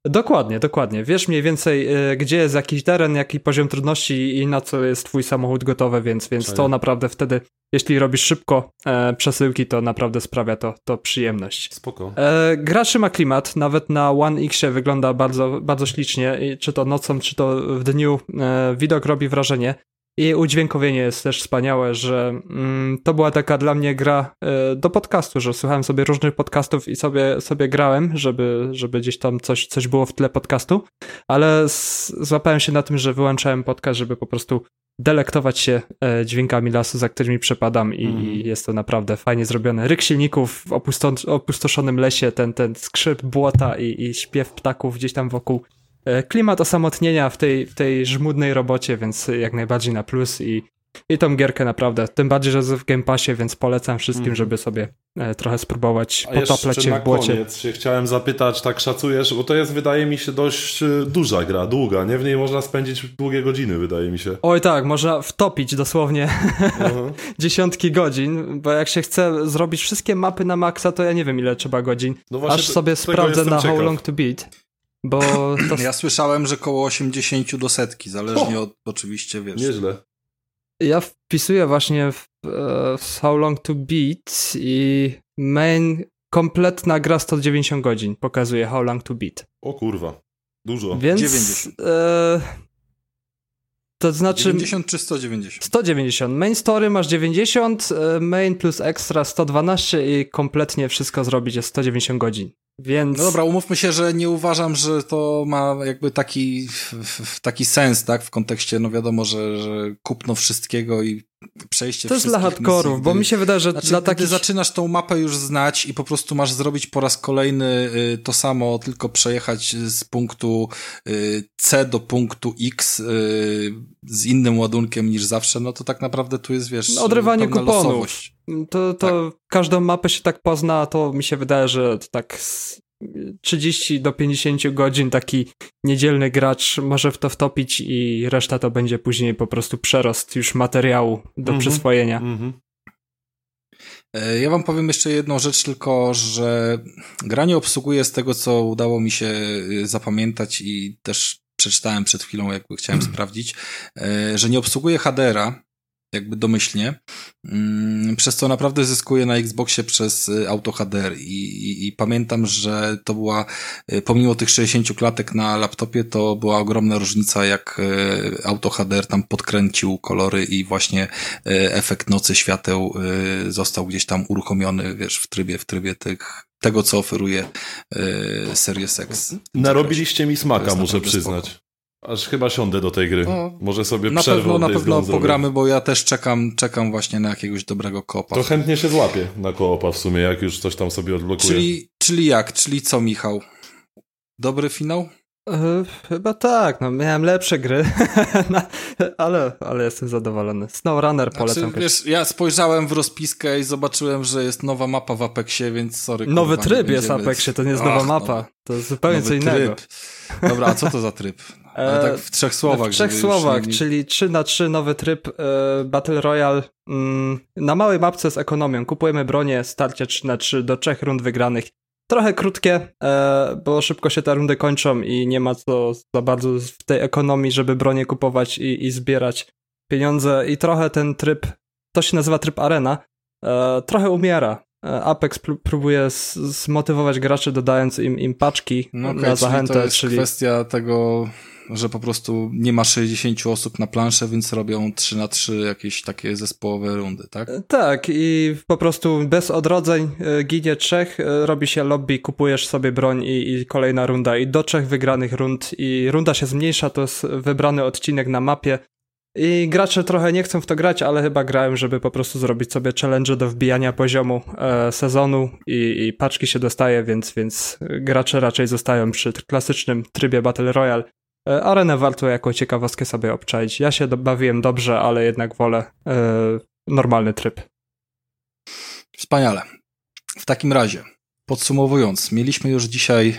Dokładnie, dokładnie. Wiesz mniej więcej, y, gdzie jest jakiś teren, jaki poziom trudności i na co jest twój samochód gotowy, więc, więc to naprawdę wtedy, jeśli robisz szybko e, przesyłki, to naprawdę sprawia to, to przyjemność. Spoko. E, gra trzyma klimat, nawet na One X wygląda bardzo, bardzo ślicznie, czy to nocą, czy to w dniu. E, widok robi wrażenie. I udźwiękowienie jest też wspaniałe, że mm, to była taka dla mnie gra y, do podcastu, że słuchałem sobie różnych podcastów i sobie, sobie grałem, żeby, żeby gdzieś tam coś, coś było w tle podcastu, ale złapałem się na tym, że wyłączałem podcast, żeby po prostu delektować się e, dźwiękami lasu, za którymi przepadam i, mm. i jest to naprawdę fajnie zrobione. Ryk silników w opustoszonym lesie, ten, ten skrzyp błota i, i śpiew ptaków gdzieś tam wokół klimat osamotnienia w tej, w tej żmudnej robocie, więc jak najbardziej na plus i, i tą gierkę naprawdę. Tym bardziej, że jest w Game Passie, więc polecam wszystkim, mm. żeby sobie e, trochę spróbować A potopleć się w błocie. koniec się chciałem zapytać, tak szacujesz, bo to jest wydaje mi się dość e, duża gra, długa, nie? W niej można spędzić długie godziny, wydaje mi się. Oj tak, można wtopić dosłownie dziesiątki godzin, bo jak się chce zrobić wszystkie mapy na maksa, to ja nie wiem ile trzeba godzin. No Aż sobie sprawdzę na ciekaw. How Long To Beat. Bo to... Ja słyszałem, że koło 80 do setki, zależnie od oczywiście, wiesz. Nieźle. Ja wpisuję właśnie w, e, w How Long to Beat i main kompletna gra 190 godzin pokazuje How Long to Beat. O kurwa, dużo. Więc 90. E, to znaczy 90 czy 190? 190. Main story masz 90, e, main plus extra 112 i kompletnie wszystko zrobić jest 190 godzin. Więc... No dobra, umówmy się, że nie uważam, że to ma jakby taki, taki sens, tak, w kontekście, no wiadomo, że, że kupno wszystkiego i przejście To jest dla hardkorów, bo mi się wydaje, że znaczy, dla takich... zaczynasz tą mapę już znać i po prostu masz zrobić po raz kolejny y, to samo, tylko przejechać z punktu y, C do punktu X y, z innym ładunkiem niż zawsze, no to tak naprawdę tu jest, wiesz, no, Odrywanie kuponów. Losowość. To, to tak. każdą mapę się tak pozna, to mi się wydaje, że tak 30 do 50 godzin taki niedzielny gracz może w to wtopić i reszta to będzie później po prostu przerost już materiału do mm -hmm. przyswojenia. Mm -hmm. Ja wam powiem jeszcze jedną rzecz, tylko że gra nie obsługuje z tego, co udało mi się y, zapamiętać i też przeczytałem przed chwilą, jakby chciałem sprawdzić, e, że nie obsługuje HDR-a, jakby domyślnie, mm, przez co naprawdę zyskuje na Xboxie przez y, Auto HDR I, i, i, pamiętam, że to była, y, pomimo tych 60 klatek na laptopie, to była ogromna różnica, jak y, Auto HDR tam podkręcił kolory i właśnie efekt nocy świateł został gdzieś tam uruchomiony, wiesz, w trybie, w trybie tych, tego, co oferuje Series X. Narobiliście mi smaka, muszę przyznać. Spoko. Aż chyba siądę do tej gry. No, Może sobie na przerwę pewno, Na pewno pogramy, bo ja też czekam, czekam właśnie na jakiegoś dobrego kopa. To chętnie się złapię na koopa w sumie, jak już coś tam sobie odblokuję. Czyli, czyli jak? Czyli co, Michał? Dobry finał? E, chyba tak, no miałem lepsze gry, ale, ale jestem zadowolony. SnowRunner polecam. Znaczy, wiesz, ja spojrzałem w rozpiskę i zobaczyłem, że jest nowa mapa w Apexie, więc sorry. Nowy kurwa, tryb jest w Apexie, to nie jest nowa mapa, no. to jest zupełnie co innego. Tryb. Dobra, a co to za tryb? Ale tak w trzech słowach. W trzech słowach, nie... czyli 3 na 3 nowy tryb y, Battle Royale. Mm, na małej mapce z ekonomią. Kupujemy bronię, starcie 3 na 3 do trzech rund wygranych. Trochę krótkie, e, bo szybko się te rundy kończą i nie ma co za bardzo w tej ekonomii, żeby bronie kupować i, i zbierać pieniądze. I trochę ten tryb, to się nazywa tryb arena, e, trochę umiera. E, Apex próbuje zmotywować graczy, dodając im, im paczki no okay, na zachętę. Czyli to jest czyli... kwestia tego że po prostu nie ma 60 osób na planszę, więc robią 3 na 3 jakieś takie zespołowe rundy, tak? E, tak i po prostu bez odrodzeń e, ginie trzech, e, robi się lobby, kupujesz sobie broń i, i kolejna runda i do trzech wygranych rund i runda się zmniejsza, to jest wybrany odcinek na mapie, i gracze trochę nie chcą w to grać, ale chyba grałem, żeby po prostu zrobić sobie challenge do wbijania poziomu e, sezonu i, i, paczki się dostaje, więc, więc gracze raczej zostają przy klasycznym trybie Battle Royale. E, arenę warto jako ciekawostkę sobie obczaić. Ja się bawiłem dobrze, ale jednak wolę e, normalny tryb. Wspaniale. W takim razie Podsumowując, mieliśmy już dzisiaj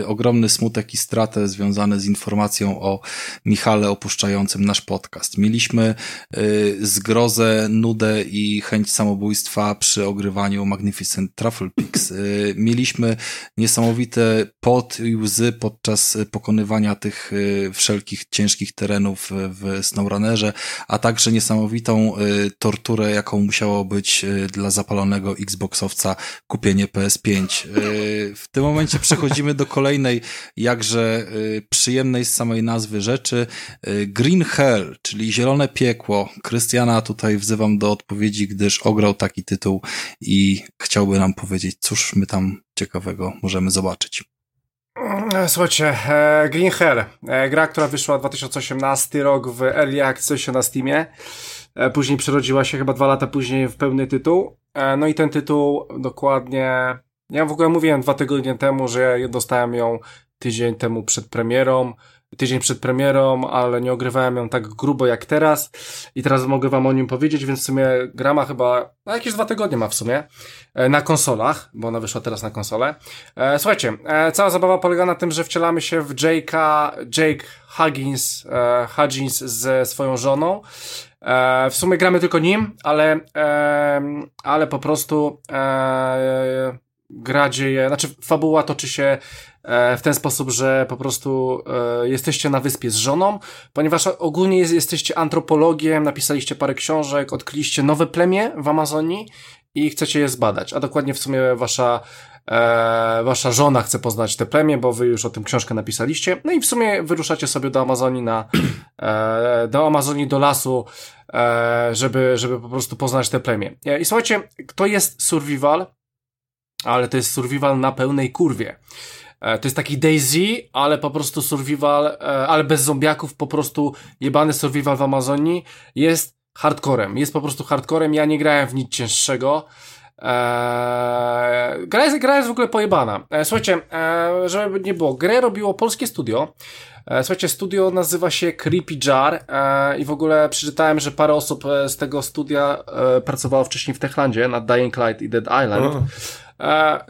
y, ogromny smutek i stratę związane z informacją o Michale opuszczającym nasz podcast. Mieliśmy y, zgrozę, nudę i chęć samobójstwa przy ogrywaniu Magnificent Truffle Peaks. Y, mieliśmy niesamowite pot i łzy podczas pokonywania tych wszelkich ciężkich terenów w SnowRunnerze, a także niesamowitą torturę, jaką musiało być dla zapalonego Xboxowca kupienie PS5 Y, w tym momencie przechodzimy do kolejnej, jakże y, przyjemnej z samej nazwy rzeczy. Y, Green Hell, czyli Zielone Piekło. Krystiana tutaj wzywam do odpowiedzi, gdyż ograł taki tytuł i chciałby nam powiedzieć, cóż my tam ciekawego możemy zobaczyć. Słuchajcie, e, Green Hell, e, gra, która wyszła w 2018 rok w Early Accessie na Steamie. E, później przerodziła się chyba dwa lata później w pełny tytuł. No i ten tytuł dokładnie ja w ogóle mówiłem dwa tygodnie temu, że ja dostałem ją tydzień temu przed premierą, tydzień przed premierą, ale nie ogrywałem ją tak grubo jak teraz i teraz mogę wam o nim powiedzieć, więc w sumie grama chyba, no jakieś dwa tygodnie ma w sumie, e, na konsolach, bo ona wyszła teraz na konsolę. E, słuchajcie, e, cała zabawa polega na tym, że wcielamy się w Jake'a, Jake Huggins, Huggins ze swoją żoną. w sumie gramy tylko nim, ale, ale po prostu gra dzieje, znaczy fabuła toczy się e, w ten sposób, że po prostu e, jesteście na wyspie z żoną, ponieważ ogólnie jesteście antropologiem, napisaliście parę książek, odkryliście nowe plemię w Amazonii i chcecie je zbadać, a dokładnie w sumie wasza e, wasza żona chce poznać te plemię, bo wy już o tym książkę napisaliście, no i w sumie wyruszacie sobie do Amazonii na, do Amazonii, do lasu, żeby, żeby po prostu poznać te plemię. I słuchajcie, to jest survival, ale to jest survival na pełnej kurwie. E, to jest taki Daisy, ale po prostu survival, e, ale bez zombiaków, po prostu jebany survival w Amazonii jest hardcorem. Jest po prostu hardcorem. Ja nie grałem w nic cięższego. Eee, gra, jest, gra jest w ogóle pojebana. Eee, słuchajcie, eee, żeby nie było, grę robiło polskie studio. Eee, słuchajcie, studio nazywa się Creepy Jar eee, i w ogóle przeczytałem, że parę osób e, z tego studia pracowało wcześniej w Techlandzie nad Dying Light i Dead Island. E,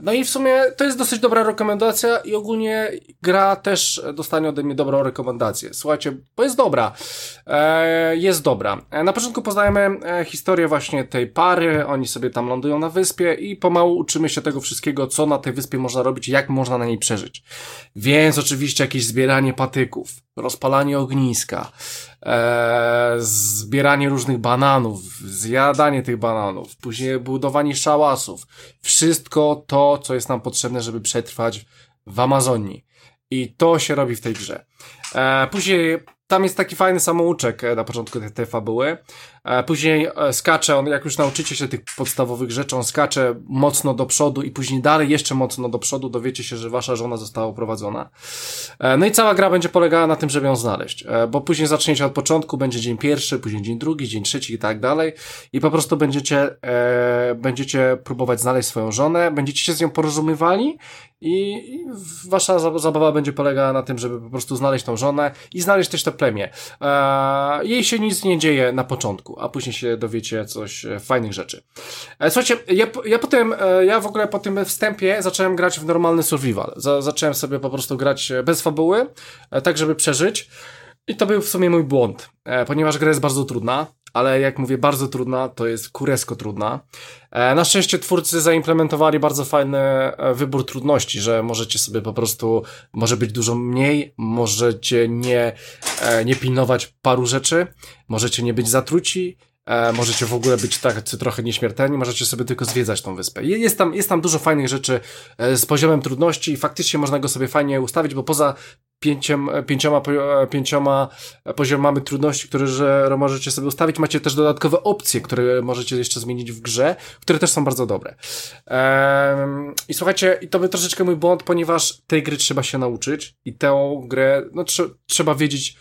no i w sumie to jest dosyć dobra rekomendacja i ogólnie gra też dostanie ode mnie dobrą rekomendację. Słuchajcie, bo jest dobra. E, jest dobra. E, na początku poznajemy historię właśnie tej pary, oni sobie tam lądują na wyspie i pomału uczymy się tego wszystkiego, co na tej wyspie można robić, jak można na niej przeżyć. Więc oczywiście jakieś zbieranie patyków, rozpalanie ogniska, e, zbieranie różnych bananów, zjadanie tych bananów, później budowanie szałasów. Wszystko to, co jest nam potrzebne, żeby przetrwać w Amazonii. I to się robi w tej grze. E, później tam jest taki fajny samouczek e, na początku tej, tej fabuły. E, później e, skacze on, jak już nauczycie się tych podstawowych rzeczy, on skacze mocno do przodu i później dalej jeszcze mocno do przodu dowiecie się, że wasza żona została uprowadzona. No i cała gra będzie polegała na tym, żeby ją znaleźć, bo później zaczniecie od początku, będzie dzień pierwszy, później dzień drugi, dzień trzeci i tak dalej i po prostu będziecie, e, będziecie próbować znaleźć swoją żonę, będziecie się z nią porozumiewali i, wasza zabawa będzie polegała na tym, żeby po prostu znaleźć tą żonę i znaleźć też to plemię. E, jej się nic nie dzieje na początku, a później się dowiecie coś e, fajnych rzeczy. E, słuchajcie, ja, ja potem, e, ja w ogóle po tym wstępie zacząłem grać w normalny survival. Za, zacząłem sobie po prostu grać bez fabuły, tak żeby przeżyć. I to był w sumie mój błąd, ponieważ gra jest bardzo trudna ale jak mówię, bardzo trudna, to jest kuresko trudna. E, na szczęście twórcy zaimplementowali bardzo fajny e, wybór trudności, że możecie sobie po prostu, może być dużo mniej, możecie nie, e, nie pilnować paru rzeczy, możecie nie być zatruci, E, możecie w ogóle być tacy trochę nieśmiertelni, możecie sobie tylko zwiedzać tą wyspę. Jest tam, jest tam dużo fajnych rzeczy e, z poziomem trudności i faktycznie można go sobie fajnie ustawić, bo poza pięciem, pięcioma, pięcioma poziomami trudności, które że możecie sobie ustawić, macie też dodatkowe opcje, które możecie jeszcze zmienić w grze, które też są bardzo dobre. I słuchajcie, i to był troszeczkę mój błąd, ponieważ tej gry trzeba się nauczyć i tę grę, no tr trzeba wiedzieć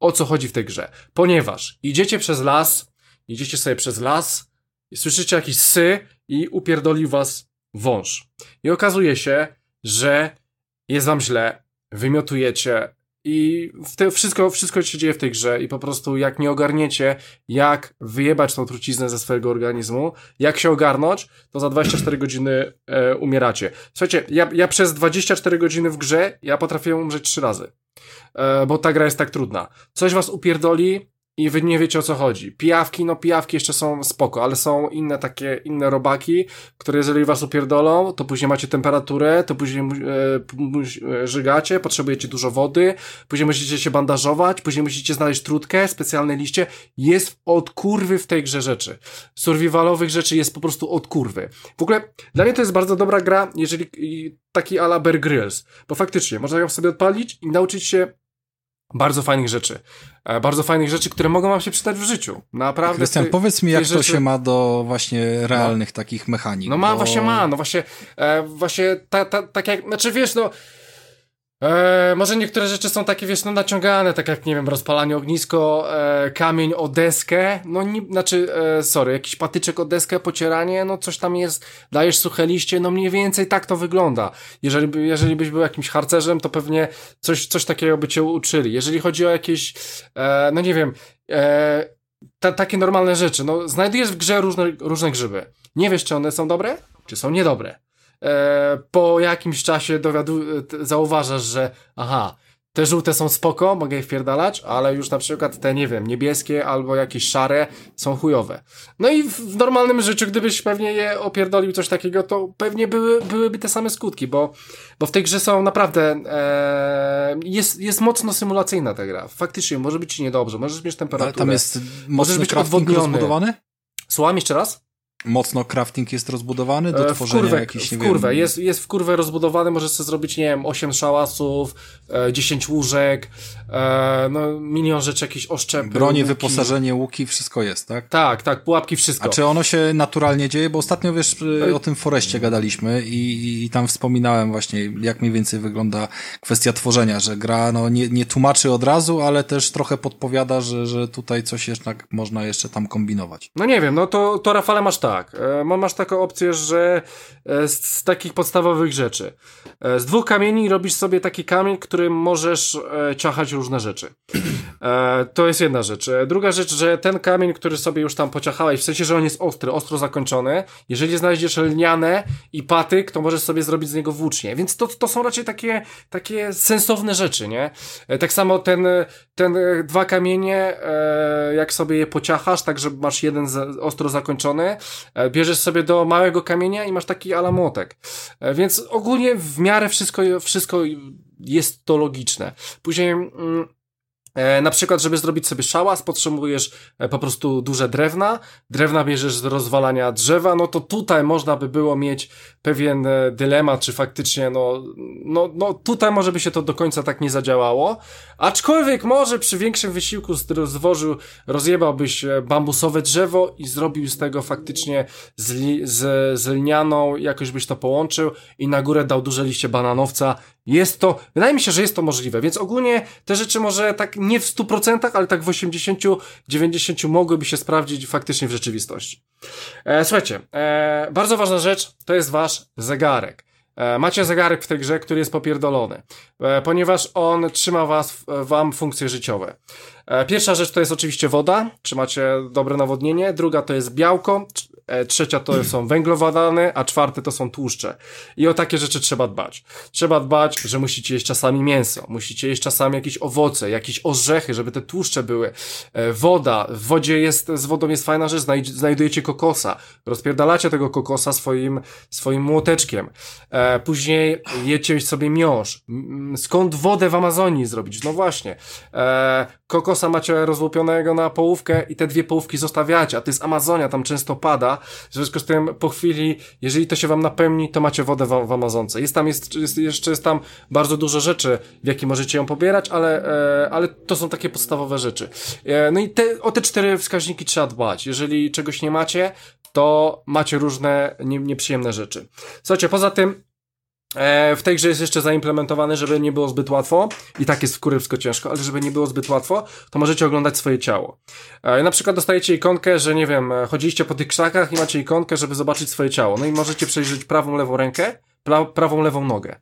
o co chodzi w tej grze. Ponieważ idziecie przez las, idziecie sobie przez las słyszycie jakiś sy i upierdoli was wąż. I okazuje się, że jest wam źle, wymiotujecie i te, wszystko, wszystko się dzieje w tej grze i po prostu jak nie ogarniecie, jak wyjebać tą truciznę ze swojego organizmu, jak się ogarnąć, to za 24 godziny e, umieracie. Słuchajcie, ja, ja przez 24 godziny w grze, ja potrafię umrzeć trzy razy. E, bo ta gra jest tak trudna. Coś was upierdoli, i wy nie wiecie o co chodzi. Pijawki, no pijawki jeszcze są spoko, ale są inne takie, inne robaki, które jeżeli was upierdolą, to później macie temperaturę, to później e, żygacie, potrzebujecie dużo wody, później musicie się bandażować, później musicie znaleźć trutkę, specjalne liście. Jest od kurwy w tej grze rzeczy. Survivalowych rzeczy jest po prostu od kurwy. W ogóle, dla mnie to jest bardzo dobra gra, jeżeli taki ala Bear Grylls, bo faktycznie można ją sobie odpalić i nauczyć się bardzo fajnych rzeczy. E, bardzo fajnych rzeczy, które mogą wam się przydać w życiu. Naprawdę. Krystian, powiedz mi, jak to się ma do właśnie realnych no. takich mechanik. No ma, bo... właśnie ma, no właśnie, e, właśnie tak ta, ta, jak, znaczy wiesz, no, E, może niektóre rzeczy są takie, wiesz, no naciągane, tak jak, nie wiem, rozpalanie ognisko, e, kamień o deskę, no nie, znaczy, e, sorry, jakiś patyczek o deskę, pocieranie, no coś tam jest, dajesz suche liście, no mniej więcej tak to wygląda. Jeżeli, jeżeli byś był jakimś harcerzem, to pewnie coś, coś takiego by cię uczyli. Jeżeli chodzi o jakieś, e, no nie wiem, e, ta, takie normalne rzeczy, no znajdujesz w grze różne, różne grzyby. Nie wiesz, czy one są dobre, czy są niedobre. E, po jakimś czasie dowiadu, zauważasz, że aha, te żółte są spoko, mogę je wpierdalać, ale już na przykład te, nie wiem, niebieskie albo jakieś szare są chujowe. No i w normalnym życiu, gdybyś pewnie je opierdolił coś takiego, to pewnie były, byłyby te same skutki, bo, bo w tej grze są naprawdę, e, jest, jest mocno symulacyjna ta gra. Faktycznie, może być ci niedobrze, możesz mieć temperaturę. Ale tam jest możesz być odwodniony. rozbudowany? Słucham jeszcze raz? Mocno crafting jest rozbudowany do e, tworzenia kurwę, jakichś, nie w kurwę. Wiem... Jest, jest w kurwę rozbudowany, możesz sobie zrobić, nie wiem, 8 szałasów, e, 10 łóżek, e, no milion rzeczy, jakieś oszczepy. Bronie, łuki. wyposażenie, łuki, wszystko jest, tak? Tak, tak, pułapki, wszystko. A czy ono się naturalnie dzieje? Bo ostatnio, wiesz, o tym Foreście gadaliśmy i, i tam wspominałem właśnie, jak mniej więcej wygląda kwestia tworzenia, że gra no, nie, nie tłumaczy od razu, ale też trochę podpowiada, że, że tutaj coś jednak można jeszcze tam kombinować. No nie wiem, no to, to Rafale masz tak tak. E, masz taką opcję, że e, z, z, takich podstawowych rzeczy. E, z dwóch kamieni robisz sobie taki kamień, którym możesz ciachać różne rzeczy. To jest jedna rzecz. Druga rzecz, że ten kamień, który sobie już tam pociachałeś, w sensie, że on jest ostry, ostro zakończony, jeżeli znajdziesz lniane i patyk, to możesz sobie zrobić z niego włócznie. Więc to, to są raczej takie, takie sensowne rzeczy, nie? Tak samo ten, ten dwa kamienie, jak sobie je pociachasz, tak że masz jeden ostro zakończony, bierzesz sobie do małego kamienia i masz taki alamotek. E, więc ogólnie w miarę wszystko, wszystko jest to logiczne. Później mm, E, na przykład, żeby zrobić sobie szałas, potrzebujesz e, po prostu duże drewna. Drewna bierzesz z rozwalania drzewa, no to tutaj można by było mieć pewien e, dylemat, czy faktycznie, no, no, no tutaj może by się to do końca tak nie zadziałało. Aczkolwiek może przy większym wysiłku zwożył, rozjebałbyś bambusowe drzewo i zrobił z tego faktycznie z, li, z, z lnianą, jakoś byś to połączył i na górę dał duże liście bananowca. Jest to, wydaje mi się, że jest to możliwe, więc ogólnie te rzeczy może tak nie w 100%, ale tak w 80-90 mogłyby się sprawdzić faktycznie w rzeczywistości. E, słuchajcie, e, bardzo ważna rzecz to jest wasz zegarek. E, macie zegarek w tej grze, który jest popierdolony, e, ponieważ on trzyma was, wam funkcje życiowe. E, pierwsza rzecz to jest oczywiście woda, czy macie dobre nawodnienie, druga to jest białko, trzecia to są węglowodany, a czwarte to są tłuszcze. I o takie rzeczy trzeba dbać. Trzeba dbać, że musicie jeść czasami mięso, musicie jeść czasami jakieś owoce, jakieś orzechy, żeby te tłuszcze były. E, woda, w wodzie jest, z wodą jest fajna rzecz, znajdujecie kokosa, rozpierdalacie tego kokosa swoim, swoim młoteczkiem. E, później jecie sobie miąższ. Skąd wodę w Amazonii zrobić? No właśnie. Kokosa macie rozłupionego na połówkę i te dwie połówki zostawiacie, a to jest Amazonia, tam często pada, w związku z tym po chwili, jeżeli to się wam napełni, to macie wodę w, w Amazonce. Jest tam, jest, jest, jeszcze jest tam bardzo dużo rzeczy, w jakie możecie ją pobierać, ale, e, ale to są takie podstawowe rzeczy. E, no i te, o te cztery wskaźniki trzeba dbać. Jeżeli czegoś nie macie, to macie różne nie, nieprzyjemne rzeczy. Słuchajcie, poza tym E, w tej grze jest jeszcze zaimplementowany, żeby nie było zbyt łatwo, i tak jest w kurywsko ciężko, ale żeby nie było zbyt łatwo, to możecie oglądać swoje ciało. E, na przykład dostajecie ikonkę, że nie wiem, e, chodziliście po tych krzakach i macie ikonkę, żeby zobaczyć swoje ciało. No i możecie przejrzeć prawą, lewą rękę, pra prawą, lewą nogę.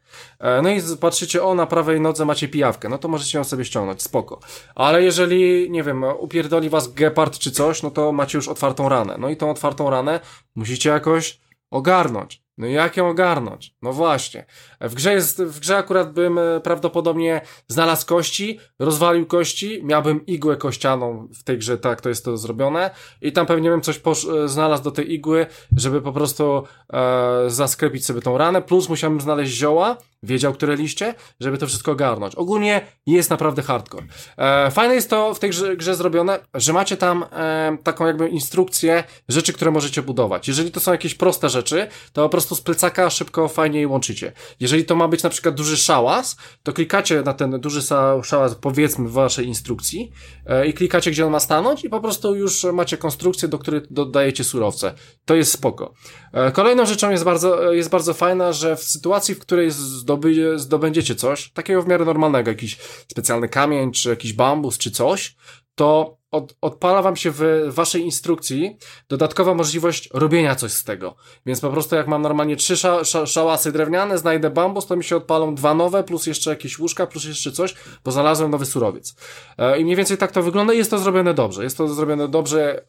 No i patrzycie, o, na prawej nodze macie pijawkę, no to możecie ją sobie ściągnąć, spoko. Ale jeżeli, nie wiem, upierdoli was gepard czy coś, no to macie już otwartą ranę. No i tą otwartą ranę musicie jakoś ogarnąć. No i jak ją ogarnąć? No właśnie. W grze jest, w grze akurat bym e, prawdopodobnie znalazł kości, rozwalił kości, miałbym igłę kościaną w tej grze, tak to jest to zrobione i tam pewnie bym coś e, znalazł do tej igły, żeby po prostu e, zasklepić sobie tą ranę, plus musiałbym znaleźć zioła, wiedział, które liście, żeby to wszystko ogarnąć. Ogólnie jest naprawdę hardcore. E, fajne jest to w tej grze, grze zrobione, że macie tam e, taką jakby instrukcję rzeczy, które możecie budować. Jeżeli to są jakieś proste rzeczy, to po prostu z plecaka szybko, fajnie łączycie. Jeżeli to ma być na przykład duży szałas, to klikacie na ten duży szałas, powiedzmy w waszej instrukcji e, i klikacie, gdzie on ma stanąć i po prostu już macie konstrukcję, do której dodajecie surowce. To jest spoko. E, kolejną rzeczą jest bardzo, jest bardzo fajna, że w sytuacji, w której zdoby, zdobędziecie coś, takiego w miarę normalnego, jakiś specjalny kamień, czy jakiś bambus, czy coś, to od, odpala wam się w waszej instrukcji dodatkowa możliwość robienia coś z tego. Więc po prostu jak mam normalnie trzy sza, sza, szałasy drewniane, znajdę bambus, to mi się odpalą dwa nowe, plus jeszcze jakieś łóżka, plus jeszcze coś, bo znalazłem nowy surowiec. E, I mniej więcej tak to wygląda i jest to zrobione dobrze. Jest to zrobione dobrze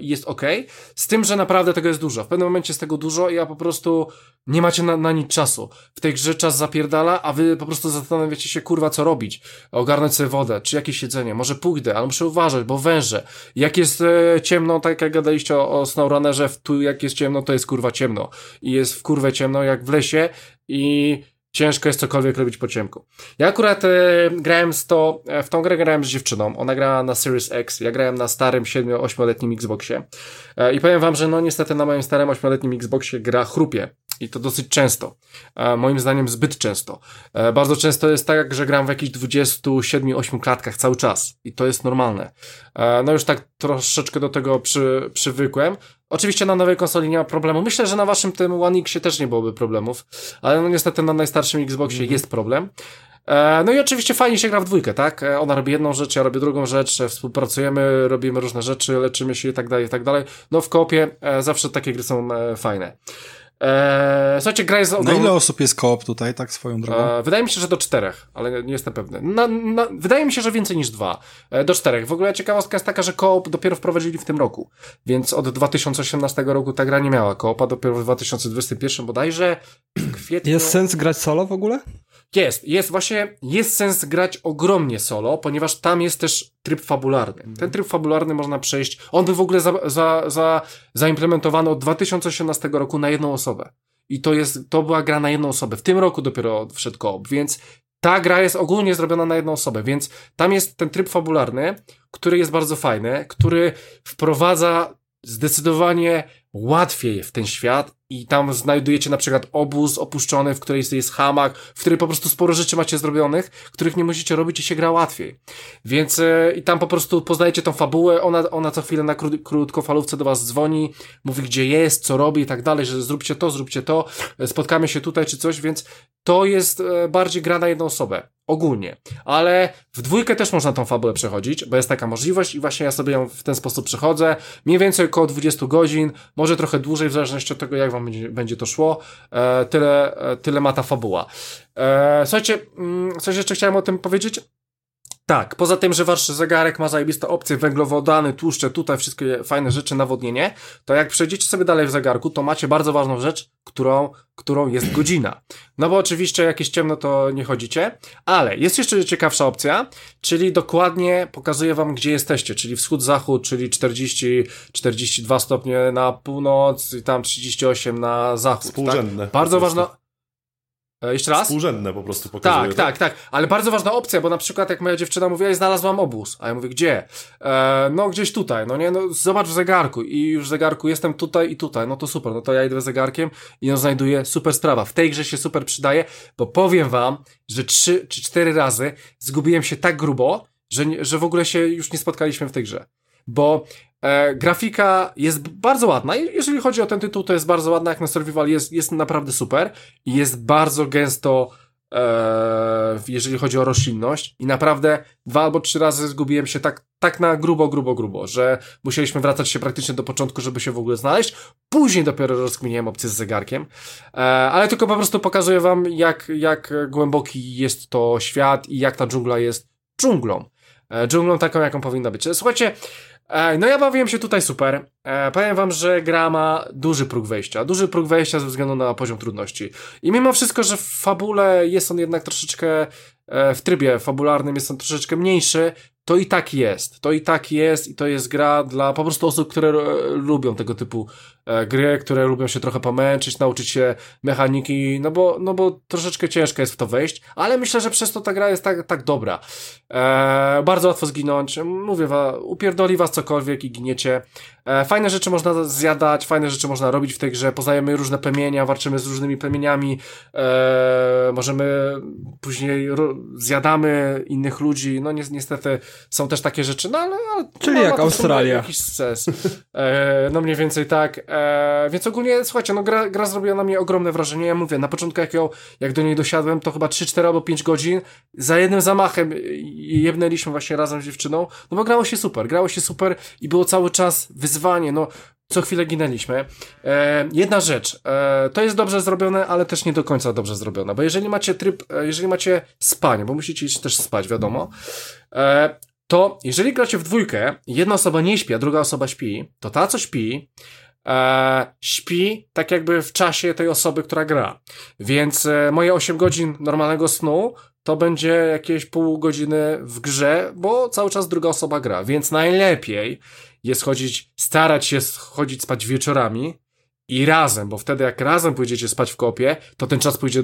i e, jest ok. Z tym, że naprawdę tego jest dużo. W pewnym momencie jest tego dużo i ja po prostu nie macie na, na nic czasu. W tej grze czas zapierdala, a wy po prostu zastanawiacie się, kurwa, co robić. Ogarnąć sobie wodę, czy jakieś jedzenie, może pójdę, ale muszę uważać bo węże. Jak jest e, ciemno, tak jak gadaliście o, o SnowRunnerze, tu jak jest ciemno, to jest kurwa ciemno. I jest w kurwę ciemno jak w lesie i ciężko jest cokolwiek robić po ciemku. Ja akurat e, grałem z to, e, w tą grę grałem z dziewczyną, ona grała na Series X, ja grałem na starym 7-8-letnim Xboxie e, i powiem wam, że no niestety na moim starym 8-letnim Xboxie gra chrupie. I to dosyć często. E, moim zdaniem zbyt często. E, bardzo często jest tak, że gram w jakichś 27-8 klatkach cały czas. I to jest normalne. E, no już tak troszeczkę do tego przy, przywykłem. Oczywiście na nowej konsoli nie ma problemu. Myślę, że na waszym tym One Xie też nie byłoby problemów. Ale no niestety na najstarszym Xboxie mm -hmm. jest problem. No i oczywiście fajnie się gra w dwójkę, tak? Ona robi jedną rzecz, ja robię drugą rzecz, współpracujemy, robimy różne rzeczy, leczymy się i tak dalej, i tak dalej. No w kopie zawsze takie gry są fajne. Eee, słuchajcie, gra jest ogromna. Na ile osób jest koop tutaj, tak swoją drogą? Eee, wydaje mi się, że do czterech, ale nie jestem pewny. Na, na, wydaje mi się, że więcej niż dwa. Eee, do czterech. W ogóle ciekawostka jest taka, że koop dopiero wprowadzili w tym roku. Więc od 2018 roku ta gra nie miała koopa, dopiero w 2021 bodajże w kwietniu. Jest sens grać solo w ogóle? Jest, jest właśnie, jest sens grać ogromnie solo, ponieważ tam jest też tryb fabularny. Ten tryb fabularny można przejść, on był w ogóle za, za, za, zaimplementowany od 2018 roku na jedną osobę. I to jest, to była gra na jedną osobę. W tym roku dopiero wszedł koop, więc ta gra jest ogólnie zrobiona na jedną osobę, więc tam jest ten tryb fabularny, który jest bardzo fajny, który wprowadza zdecydowanie łatwiej w ten świat i tam znajdujecie na przykład obóz opuszczony, w której jest hamak, w której po prostu sporo rzeczy macie zrobionych, których nie musicie robić i się gra łatwiej. Więc e, i tam po prostu poznajecie tą fabułę, ona, ona co chwilę na krót, krótkofalówce do was dzwoni, mówi gdzie jest, co robi i tak dalej, że zróbcie to, zróbcie to, e, spotkamy się tutaj czy coś, więc to jest e, bardziej gra na jedną osobę. Ogólnie. Ale w dwójkę też można tą fabułę przechodzić, bo jest taka możliwość i właśnie ja sobie ją w ten sposób przechodzę. Mniej więcej około 20 godzin, może trochę dłużej, w zależności od tego, jak wam będzie, będzie to szło. E, tyle, e, tyle ma ta fabuła. E, słuchajcie, mm, coś jeszcze chciałem o tym powiedzieć. Tak, poza tym, że wasz zegarek ma zajebiste opcje, węglowodany, tłuszcze, tutaj wszystkie fajne rzeczy, nawodnienie, to jak przejdziecie sobie dalej w zegarku, to macie bardzo ważną rzecz, którą, którą jest godzina. No bo oczywiście jakieś ciemno to nie chodzicie, ale jest jeszcze ciekawsza opcja, czyli dokładnie pokazuje wam, gdzie jesteście, czyli wschód-zachód, czyli 40, 42 stopnie na północ i tam 38 na zachód. Tak? Współrzędne. Tak? Bardzo ważna, jeszcze raz? Współrzędne po prostu pokazuje. Tak, tak, tak, ale bardzo ważna opcja, bo na przykład jak moja dziewczyna mówiła, ja znalazłam obóz, a ja mówię, gdzie? E, no gdzieś tutaj, no nie, no zobacz w zegarku i już w zegarku jestem tutaj i tutaj, no to super, no to ja idę zegarkiem i ją znajduję, super sprawa. W tej grze się super przydaje, bo powiem wam, że trzy czy cztery razy zgubiłem się tak grubo, że, że w ogóle się już nie spotkaliśmy w tej grze. Bo E, grafika jest bardzo ładna. Jeżeli chodzi o ten tytuł, to jest bardzo ładna. Jak na survival jest, jest naprawdę super. I jest bardzo gęsto, e, jeżeli chodzi o roślinność. I naprawdę dwa albo trzy razy zgubiłem się tak, tak na grubo, grubo, grubo, że musieliśmy wracać się praktycznie do początku, żeby się w ogóle znaleźć. Później dopiero rozkminiłem opcję z zegarkiem. E, ale tylko po prostu pokazuję wam, jak, jak głęboki jest to świat i jak ta dżungla jest dżunglą. E, dżunglą taką, jaką powinna być. Słuchajcie, E, no ja bawiłem się tutaj super. E, powiem wam, że gra ma duży próg wejścia. Duży próg wejścia ze względu na poziom trudności. I mimo wszystko, że w fabule jest on jednak troszeczkę, e, w trybie fabularnym jest on troszeczkę mniejszy, to i tak jest. To i tak jest i to jest gra dla po prostu osób, które e, lubią tego typu e, gry, które lubią się trochę pomęczyć, nauczyć się mechaniki, no bo, no bo troszeczkę ciężko jest w to wejść, ale myślę, że przez to ta gra jest tak, tak dobra. E, bardzo łatwo zginąć, mówię wam, upierdoli was cokolwiek i giniecie. E, fajne rzeczy można zjadać, fajne rzeczy można robić w tej grze, poznajemy różne plemienia, walczymy z różnymi plemieniami, e, możemy później zjadamy innych ludzi, no ni niestety są też takie rzeczy, no ale... Czyli no, jak Australia. Jakiś sens. E, no mniej więcej tak. E, więc ogólnie, słuchajcie, no gra, gra zrobiła na mnie ogromne wrażenie. Ja mówię, na początku jak, ją, jak do niej dosiadłem, to chyba 3, 4 albo 5 godzin za jednym zamachem jebnęliśmy właśnie razem z dziewczyną, no bo grało się super, grało się super i było cały czas wyzwanie, no co chwilę ginęliśmy. E, jedna rzecz, e, to jest dobrze zrobione, ale też nie do końca dobrze zrobione, bo jeżeli macie tryb, e, jeżeli macie spanie, bo musicie iść też spać, wiadomo, e, to jeżeli gracie w dwójkę, jedna osoba nie śpi, a druga osoba śpi, to ta, co śpi, e, śpi tak jakby w czasie tej osoby, która gra. Więc e, moje 8 godzin normalnego snu to będzie jakieś pół godziny w grze, bo cały czas druga osoba gra. Więc najlepiej jest chodzić, starać się chodzić spać wieczorami i razem, bo wtedy jak razem pójdziecie spać w kopie, to ten czas pójdzie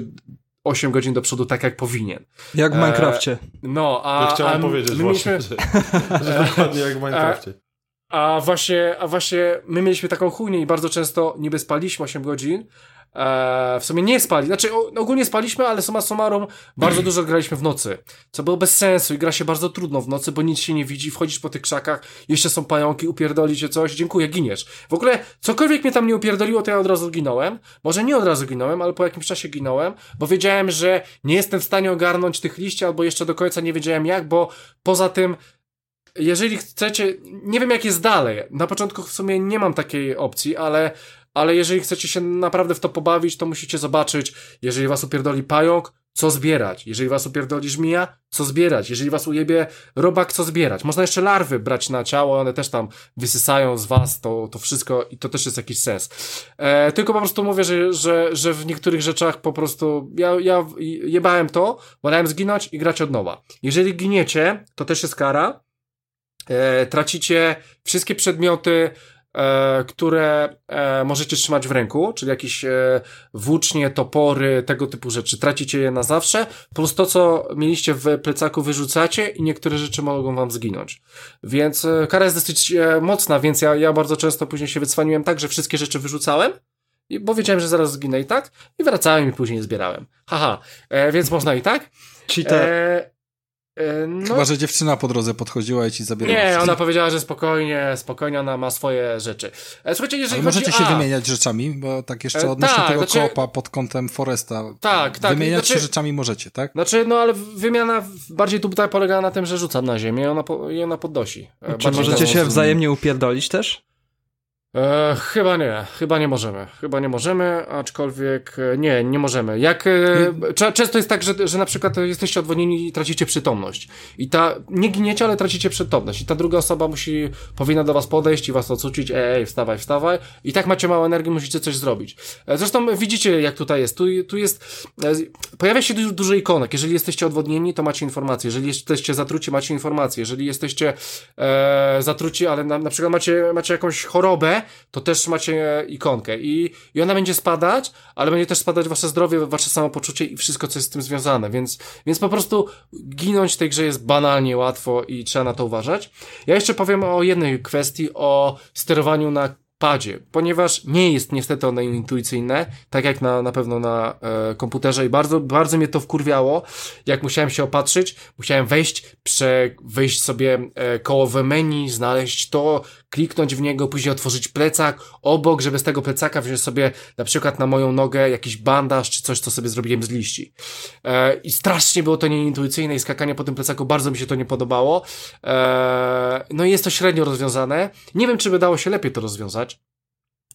8 godzin do przodu tak jak powinien. Jak w e, Minecrafcie. no, a... To chciałem a, powiedzieć my właśnie, mieliśmy... że, że dokładnie jak w Minecrafcie. A, właśnie, a właśnie my mieliśmy taką chujnię i bardzo często niby spaliśmy 8 godzin, e, w sumie nie spali, znaczy ogólnie spaliśmy, ale suma summarum bardzo dużo graliśmy w nocy, co było bez sensu i gra się bardzo trudno w nocy, bo nic się nie widzi, wchodzisz po tych krzakach, jeszcze są pająki, upierdoli cię coś, dziękuję, giniesz. W ogóle cokolwiek mnie tam nie upierdoliło, to ja od razu ginąłem, może nie od razu ginąłem, ale po jakimś czasie ginąłem, bo wiedziałem, że nie jestem w stanie ogarnąć tych liści, albo jeszcze do końca nie wiedziałem jak, bo poza tym jeżeli chcecie, nie wiem jak jest dalej, na początku w sumie nie mam takiej opcji, ale ale jeżeli chcecie się naprawdę w to pobawić, to musicie zobaczyć, jeżeli was upierdoli pająk, co zbierać. Jeżeli was upierdoli żmija, co zbierać. Jeżeli was ujebie robak, co zbierać. Można jeszcze larwy brać na ciało, one też tam wysysają z was to, to wszystko i to też jest jakiś sens. E, tylko po prostu mówię, że, że, że w niektórych rzeczach po prostu ja, ja jebałem to, wolałem zginąć i grać od nowa. Jeżeli giniecie, to też jest kara. E, tracicie wszystkie przedmioty, e, które e, możecie trzymać w ręku, czyli jakieś e, włócznie, topory, tego typu rzeczy. Tracicie je na zawsze, plus to, co mieliście w plecaku wyrzucacie i niektóre rzeczy mogą wam zginąć. Więc e, kara jest dosyć e, mocna, więc ja, ja bardzo często później się wycwaniłem tak, że wszystkie rzeczy wyrzucałem, i- bo wiedziałem, że zaraz zginę i tak, i wracałem i później zbierałem. Haha, e, więc można i tak. Cheater. E, no, Chyba, że dziewczyna po drodze podchodziła i ci zabierała. nie, wszystko. ona powiedziała, że spokojnie, spokojnie, ona ma swoje rzeczy. E, słuchajcie, jeżeli Ale chodzi... możecie się a, wymieniać rzeczami, bo tak jeszcze E, odnośnie tak, tego znaczy- koopa pod kątem Foresta. Tak, tak, Wymieniać znaczy- się rzeczami możecie, tak? Znaczy, no ale wymiana bardziej tutaj polega na tym, że rzucam na ziemię i ona, po, i ona podnosi. E, Czy możecie się wzajemnie upierdolić też? E, chyba nie, chyba nie możemy. Chyba nie możemy, aczkolwiek e, nie, nie możemy. Jak e, często jest tak, że, że na przykład jesteście odwodnieni i tracicie przytomność. I ta, nie giniecie, ale tracicie przytomność. I ta druga osoba musi, powinna do was podejść i was ocucić, ej, ej, wstawaj, wstawaj. I tak macie mało energii, musicie coś zrobić. E, zresztą widzicie, jak tutaj jest. Tu, tu jest, e, pojawia się du- dużo ikonek. Jeżeli jesteście odwodnieni, to macie informacje. Jeżeli jesteście zatruci, macie informacje. Jeżeli jesteście e, zatruci, ale na, na przykład macie, macie jakąś chorobę, to też macie ikonkę. I, i ona będzie spadać, ale będzie też spadać wasze zdrowie, wasze samopoczucie i wszystko, co jest z tym związane, więc, więc po prostu ginąć w tej grze jest banalnie łatwo i trzeba na to uważać. Ja jeszcze powiem o jednej kwestii, o sterowaniu na padzie, ponieważ nie jest niestety one intuicyjne, tak jak na, na pewno na e, komputerze i bardzo, bardzo mnie to wkurwiało, jak musiałem się opatrzyć, musiałem wejść, prze, sobie e, kołowe menu, znaleźć to, kliknąć w niego, później otworzyć plecak, obok, żeby z tego plecaka wziąć sobie na przykład na moją nogę jakiś bandaż, czy coś, co sobie zrobiłem z liści. E, I strasznie było to nieintuicyjne i skakanie po tym plecaku, bardzo mi się to nie podobało. E, no i jest to średnio rozwiązane. Nie wiem, czy by dało się lepiej to rozwiązać.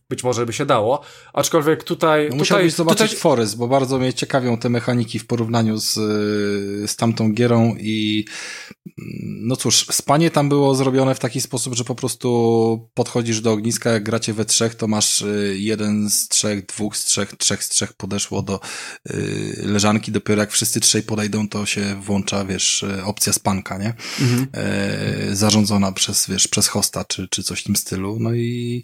Być może by się dało, aczkolwiek tutaj... No tutaj musiałbyś zobaczyć tutaj, Forest, bo bardzo mnie ciekawią te mechaniki w porównaniu z, y, z tamtą gierą i mm, no cóż, spanie tam było zrobione w taki sposób, że po prostu podchodzisz do ogniska, jak gracie we trzech, to masz y, jeden z trzech, dwóch z trzech, trzech z trzech podeszło do y, leżanki, dopiero jak wszyscy trzej podejdą, to się włącza, wiesz, opcja spanka, nie? Mhm. E, zarządzona przez, wiesz, przez hosta, czy, czy coś w tym stylu, no i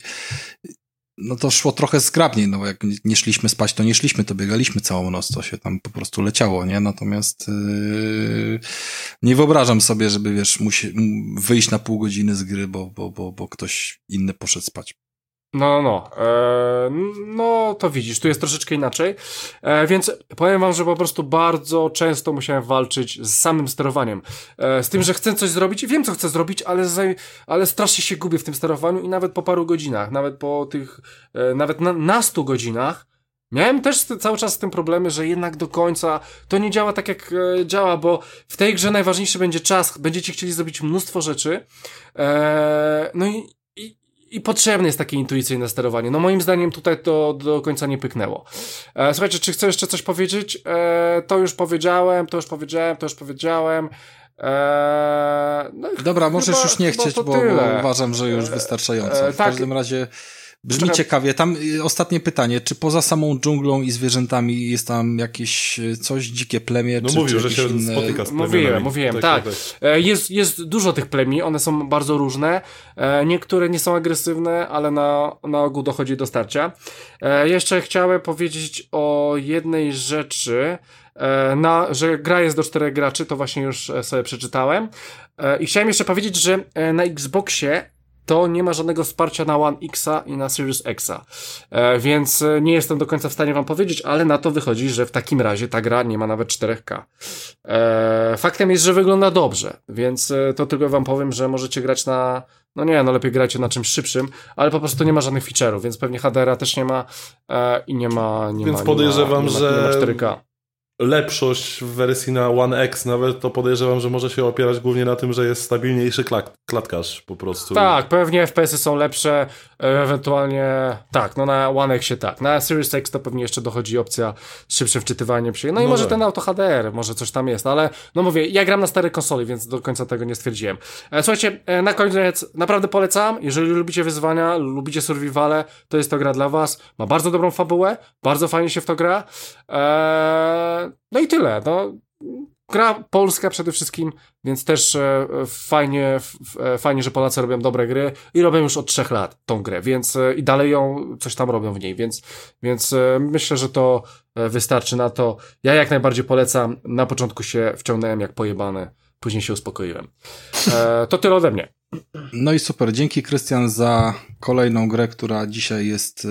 no to szło trochę zgrabniej, no bo jak nie- szliśmy spać, to nie szliśmy, to biegaliśmy całą noc, to się tam po prostu leciało, nie? Natomiast yy, nie wyobrażam sobie, żeby, wiesz, musi, wyjść na pół godziny z gry, bo, bo, bo, bo ktoś inny poszedł spać. No, no, no. E, no, to widzisz, tu jest troszeczkę inaczej. E, więc powiem wam, że po prostu bardzo często musiałem walczyć z samym sterowaniem. E, z tym, że chcę coś zrobić wiem, co chcę zrobić, ale, ale strasznie się gubię w tym sterowaniu i nawet po paru godzinach, nawet po tych, e, nawet na, na stu godzinach, Miałem też cały czas z tym problemy, że jednak do końca to nie działa tak, jak e, działa, bo w tej grze najważniejszy będzie czas. Będziecie chcieli zrobić mnóstwo rzeczy. E, no i, i, potrzebne jest takie intuicyjne sterowanie. No moim zdaniem tutaj to do końca nie pyknęło. E, słuchajcie, czy chcę jeszcze coś powiedzieć? E, to już powiedziałem, to już powiedziałem, to już powiedziałem. E, no Dobra, możesz chyba- już nie chcieć, bo, bo uważam, że już wystarczająco. e, W tak. każdym razie brzmi Czekaj. ciekawie. Tam y, ostatnie pytanie, czy poza samą dżunglą i zwierzętami jest tam jakieś y, coś, dzikie plemię, No czy, mówił, czy że jakieś się inne... spotyka z Mówiłem, plemionami. mówiłem, tak. E, Jest, jest dużo tych plemi, one są bardzo różne. E, Niektóre nie są agresywne, ale na, na ogół dochodzi do starcia. E, Jeszcze chciałem powiedzieć o jednej rzeczy, na, że gra jest do czterech graczy, to właśnie już sobie przeczytałem. I chciałem jeszcze powiedzieć, że na Xboxie to nie ma żadnego wsparcia na One Xa i na Series Xa. E, więc e, nie jestem do końca w stanie wam powiedzieć, ale na to wychodzi, że w takim razie ta gra nie ma nawet 4K. E, faktem jest, że wygląda dobrze, więc e, to tylko wam powiem, że możecie grać na. No nie, no lepiej grajcie na czymś szybszym, ale po prostu nie ma żadnych feature'ów, więc pewnie HDR-a też nie ma e, i nie ma. Nie Więc ma, podejrzewam, nie ma, nie ma, że- Nie ma 4K. Lepszość w wersji na One X nawet, to podejrzewam, że może się opierać głównie na tym, że jest stabilniejszy klak klatkarz po prostu. Tak, pewnie FPS-y są lepsze, ewentualnie tak, no na One Xie tak. Na Series X to pewnie jeszcze dochodzi opcja szybsze wczytywanie przy. No i No może tak. ten auto HDR, może coś tam jest, ale no mówię, ja gram na starej konsoli, więc do końca tego nie stwierdziłem. E, Słuchajcie, e, na koniec naprawdę polecam, jeżeli lubicie wyzwania, lubicie survivale, to jest to gra dla was. Ma bardzo dobrą fabułę, bardzo fajnie się w to gra. Eee, no i tyle, no. Gra polska przede wszystkim, więc też e, fajnie, e, fajnie, że Polacy robią dobre gry i robią już od trzech lat tą grę, więc e, i dalej ją coś tam robią w niej, więc, więc myślę, że to wystarczy na to. Ja jak najbardziej polecam. Na początku się wciągnąłem jak pojebany, później się uspokoiłem. To tyle ode mnie. No i super. Dzięki Krystian za kolejną grę, która dzisiaj jest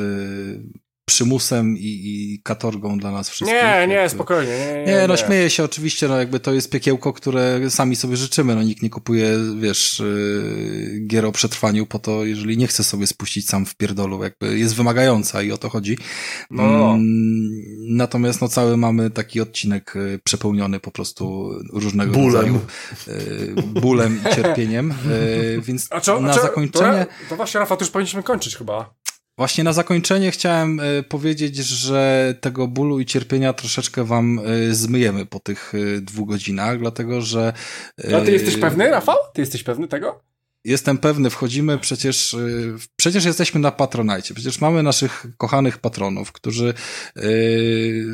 przymusem i, i katorgą dla nas wszystkich. Nie, nie, spokojnie. Nie, nie, Nie, no śmieję się oczywiście, no jakby to jest piekiełko, które sami sobie życzymy, no nikt nie kupuje, wiesz, yy, gier o przetrwaniu po to, jeżeli nie chce sobie spuścić sam w pierdolu, jakby jest wymagająca i o to chodzi. No. Mm, natomiast no cały mamy taki odcinek y, przepełniony po prostu różnego Bólem. rodzaju y, bólem i cierpieniem, y, więc A co, na a zakończenie... To, to właśnie, Rafa, to już powinniśmy kończyć chyba. Właśnie na zakończenie chciałem y, powiedzieć, że tego bólu i cierpienia troszeczkę wam y, zmyjemy po tych y, dwóch godzinach, dlatego że. A ty jesteś pewny, Rafał? Ty jesteś pewny tego? Jestem pewny, wchodzimy przecież, y, przecież jesteśmy na Patronajcie, przecież mamy naszych kochanych patronów, którzy y,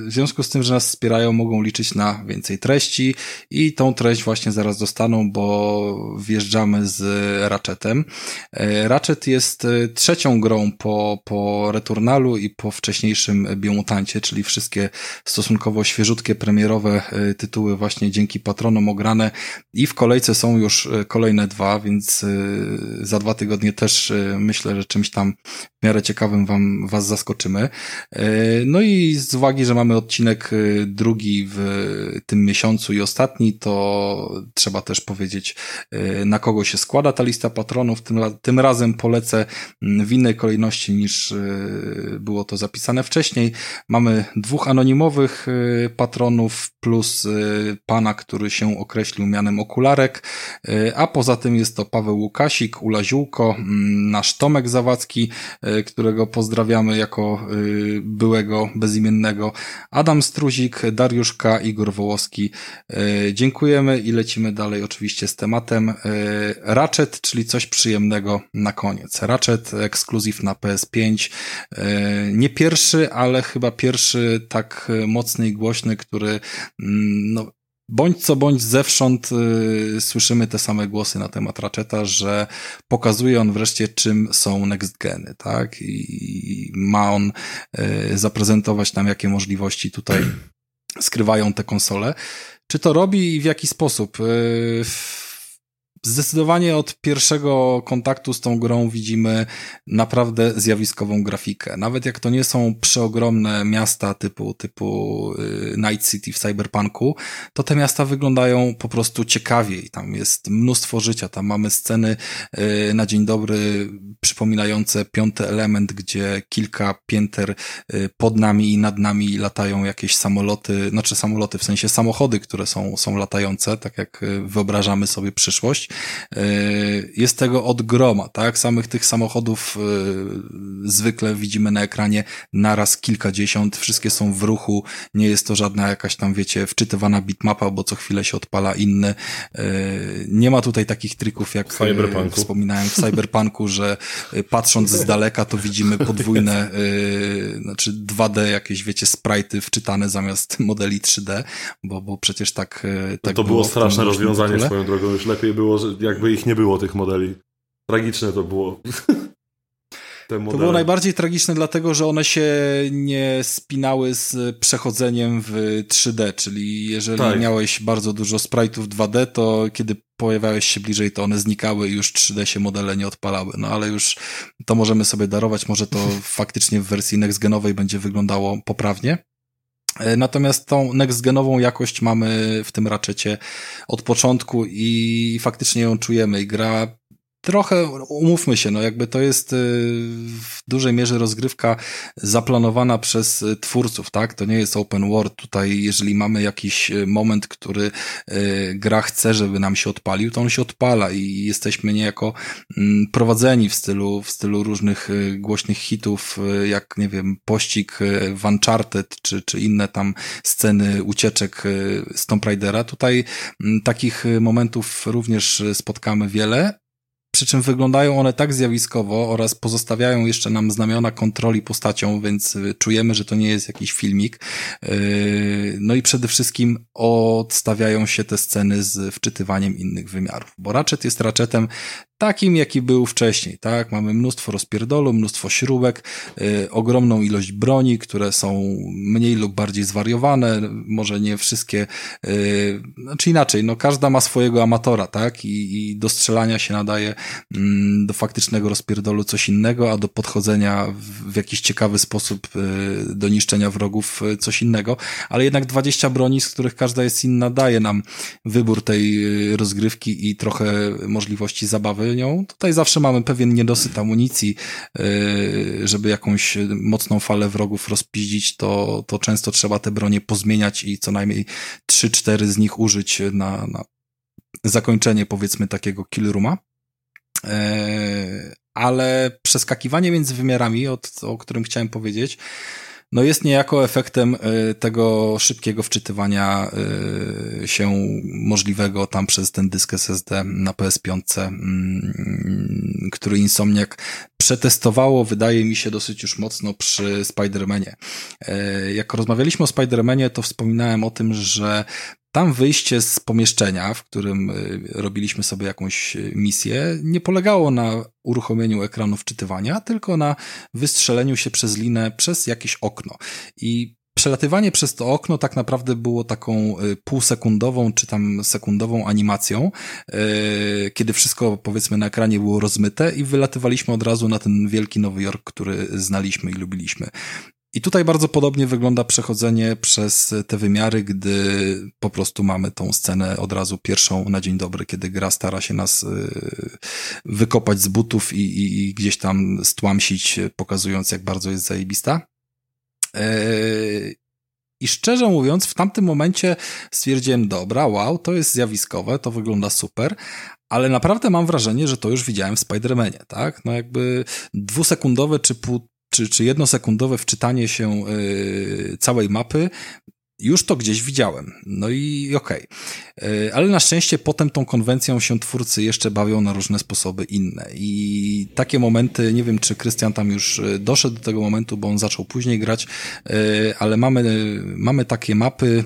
w związku z tym, że nas wspierają, mogą liczyć na więcej treści i tą treść właśnie zaraz dostaną, bo wjeżdżamy z Ratchetem. Y, Ratchet jest trzecią grą po, po Returnalu i po wcześniejszym Biomutancie, czyli wszystkie stosunkowo świeżutkie, premierowe tytuły właśnie dzięki patronom ograne i w kolejce są już kolejne dwa, więc za dwa tygodnie też y, myślę, że czymś tam miarę ciekawym wam, was zaskoczymy. Y, No i z uwagi, że mamy odcinek y, drugi w tym miesiącu i ostatni, to trzeba też powiedzieć, y, na kogo się składa ta lista patronów. Tym, tym razem polecę mm, w innej kolejności niż było to zapisane wcześniej. Mamy dwóch anonimowych patronów plus pana, który się określił mianem okularek, a poza tym jest to Paweł Łukasik, Ula Ziółko, mm, nasz Tomek Zawadzki, którego pozdrawiamy jako y, byłego bezimiennego, Adam Struzik, Dariusz K., Igor Wołoski. Y, Dziękujemy i lecimy dalej oczywiście z tematem. Y, Ratchet, czyli coś przyjemnego na koniec. Ratchet ekskluzyw na PS5. Y, Nie pierwszy, ale chyba pierwszy tak mocny i głośny, który mm, no, Bądź co bądź zewsząd y, słyszymy te same głosy na temat Ratcheta, że pokazuje on wreszcie czym są next geny, tak? I ma on y, zaprezentować nam jakie możliwości tutaj skrywają te konsole. Czy to robi i w jaki sposób? Y, Zdecydowanie od pierwszego kontaktu z tą grą widzimy naprawdę zjawiskową grafikę. Nawet jak to nie są przeogromne miasta typu, typu y, Night City w Cyberpunku, to te miasta wyglądają po prostu ciekawiej. Tam jest mnóstwo życia, tam mamy sceny y, na dzień dobry przypominające piąty element, gdzie kilka pięter y, pod nami i nad nami latają jakieś samoloty, znaczy samoloty w sensie samochody, które są, są latające, tak jak wyobrażamy sobie przyszłość. Y, Jest tego od groma, tak? Samych tych samochodów y, zwykle widzimy na ekranie naraz kilkadziesiąt, wszystkie są w ruchu, nie jest to żadna jakaś tam, wiecie, wczytywana bitmapa, bo co chwilę się odpala inny. Y, Nie ma tutaj takich trików, jak Cyberpunku. wspominałem w Cyberpunku, że patrząc z daleka to widzimy podwójne, znaczy 2D jakieś, wiecie, sprite'y wczytane zamiast modeli 3D, bo, bo przecież tak, tak to było tym straszne rozwiązanie swoją drogą. Już lepiej było, że jakby ich nie było, tych modeli. Tragiczne to było. To było najbardziej tragiczne, dlatego że one się nie spinały z przechodzeniem w 3D, czyli jeżeli Tak. miałeś bardzo dużo sprite'ów 2D, to kiedy pojawiałeś się bliżej, to one znikały i już 3D się modele nie odpalały. No ale już to możemy sobie darować, może to faktycznie w wersji next-genowej będzie wyglądało poprawnie. E, Natomiast tą next-genową jakość mamy w tym raczecie od początku i faktycznie ją czujemy i gra trochę, umówmy się, no jakby to jest y, w dużej mierze rozgrywka zaplanowana przez y, twórców, tak? To nie jest open world. Tutaj, jeżeli mamy jakiś y, moment, który gra chce, żeby nam się odpalił, to on się odpala i jesteśmy niejako mm, prowadzeni w stylu, w stylu różnych głośnych hitów, jak, nie wiem, pościg w Uncharted, czy, czy inne tam sceny ucieczek z Tomb Raidera. Tutaj mm, takich momentów również spotkamy wiele, przy czym wyglądają one tak zjawiskowo oraz pozostawiają jeszcze nam znamiona kontroli postacią, więc czujemy, że to nie jest jakiś filmik. No i przede wszystkim odstawiają się te sceny z wczytywaniem innych wymiarów, bo Ratchet jest Ratchetem takim, jaki był wcześniej, tak? Mamy mnóstwo rozpierdolu, mnóstwo śrubek, y, ogromną ilość broni, które są mniej lub bardziej zwariowane, może nie wszystkie, y, znaczy inaczej, no każda ma swojego amatora, tak? I, i do strzelania się nadaje mm, do faktycznego rozpierdolu coś innego, a do podchodzenia w, w jakiś ciekawy sposób y, do niszczenia wrogów y, coś innego, ale jednak 20 broni, z których każda jest inna, daje nam wybór tej y, rozgrywki i trochę możliwości zabawy nią. Tutaj zawsze mamy pewien niedosyt amunicji, yy, żeby jakąś mocną falę wrogów rozpiździć, to, to często trzeba te bronie pozmieniać i co najmniej 3-4 z nich użyć na, na zakończenie powiedzmy takiego killrooma. Yy, ale przeskakiwanie między wymiarami, o którym chciałem powiedzieć, no jest niejako efektem y, tego szybkiego wczytywania y, się możliwego tam przez ten dysk SSD na PS5, mm, który Insomniac przetestowało, wydaje mi się, dosyć już mocno przy Spider-Manie. Y, jak rozmawialiśmy o Spider-Manie, to wspominałem o tym, że tam wyjście z pomieszczenia, w którym y, robiliśmy sobie jakąś y, misję, nie polegało na uruchomieniu ekranu wczytywania, tylko na wystrzeleniu się przez linę przez jakieś okno. I przelatywanie przez to okno tak naprawdę było taką y, półsekundową czy tam sekundową animacją, kiedy wszystko powiedzmy na ekranie było rozmyte i wylatywaliśmy od razu na ten wielki Nowy Jork, który znaliśmy i lubiliśmy. I tutaj bardzo podobnie wygląda przechodzenie przez te wymiary, gdy po prostu mamy tą scenę od razu pierwszą na dzień dobry, kiedy gra stara się nas y, wykopać z butów i, i, i gdzieś tam stłamsić, pokazując jak bardzo jest zajebista. E, I szczerze mówiąc, w tamtym momencie stwierdziłem, dobra, wow, to jest zjawiskowe, to wygląda super, ale naprawdę mam wrażenie, że to już widziałem w Spider-Manie, tak? No jakby dwusekundowe czy pół, czy, czy jednosekundowe wczytanie się y, całej mapy już to gdzieś widziałem. No i okej. Okay. Ale na szczęście potem tą konwencją się twórcy jeszcze bawią na różne sposoby inne. I takie momenty, nie wiem czy Krystian tam już e, doszedł do tego momentu, bo on zaczął później grać, e, ale mamy, mamy takie mapy,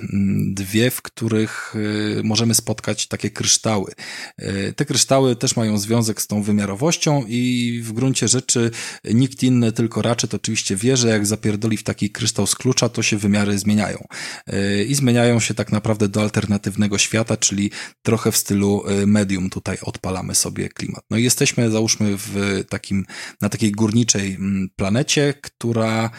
dwie, w których e, możemy spotkać takie kryształy. Te kryształy też mają związek z tą wymiarowością i w gruncie rzeczy nikt inny, tylko Ratchet oczywiście wie, że jak zapierdoli w taki kryształ z klucza, to się wymiary zmieniają i zmieniają się tak naprawdę do alternatywnego świata, czyli trochę w stylu e, medium tutaj odpalamy sobie klimat. No i jesteśmy załóżmy w takim, na takiej górniczej mm, planecie, która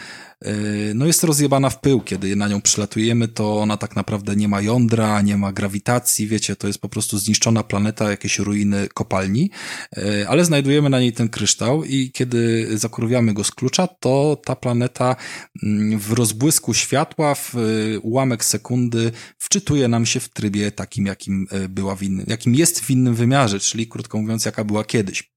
no jest rozjebana w pył, kiedy na nią przylatujemy, to ona tak naprawdę nie ma jądra, nie ma grawitacji, wiecie, to jest po prostu zniszczona planeta, jakieś ruiny kopalni, yy, ale znajdujemy na niej ten kryształ i kiedy zakurwiamy go z klucza, to ta planeta mm, w rozbłysku światła w yy, ułamek sekundy wczytuje nam się w trybie takim, jakim była w innym, jakim jest w innym wymiarze, czyli krótko mówiąc, jaka była kiedyś.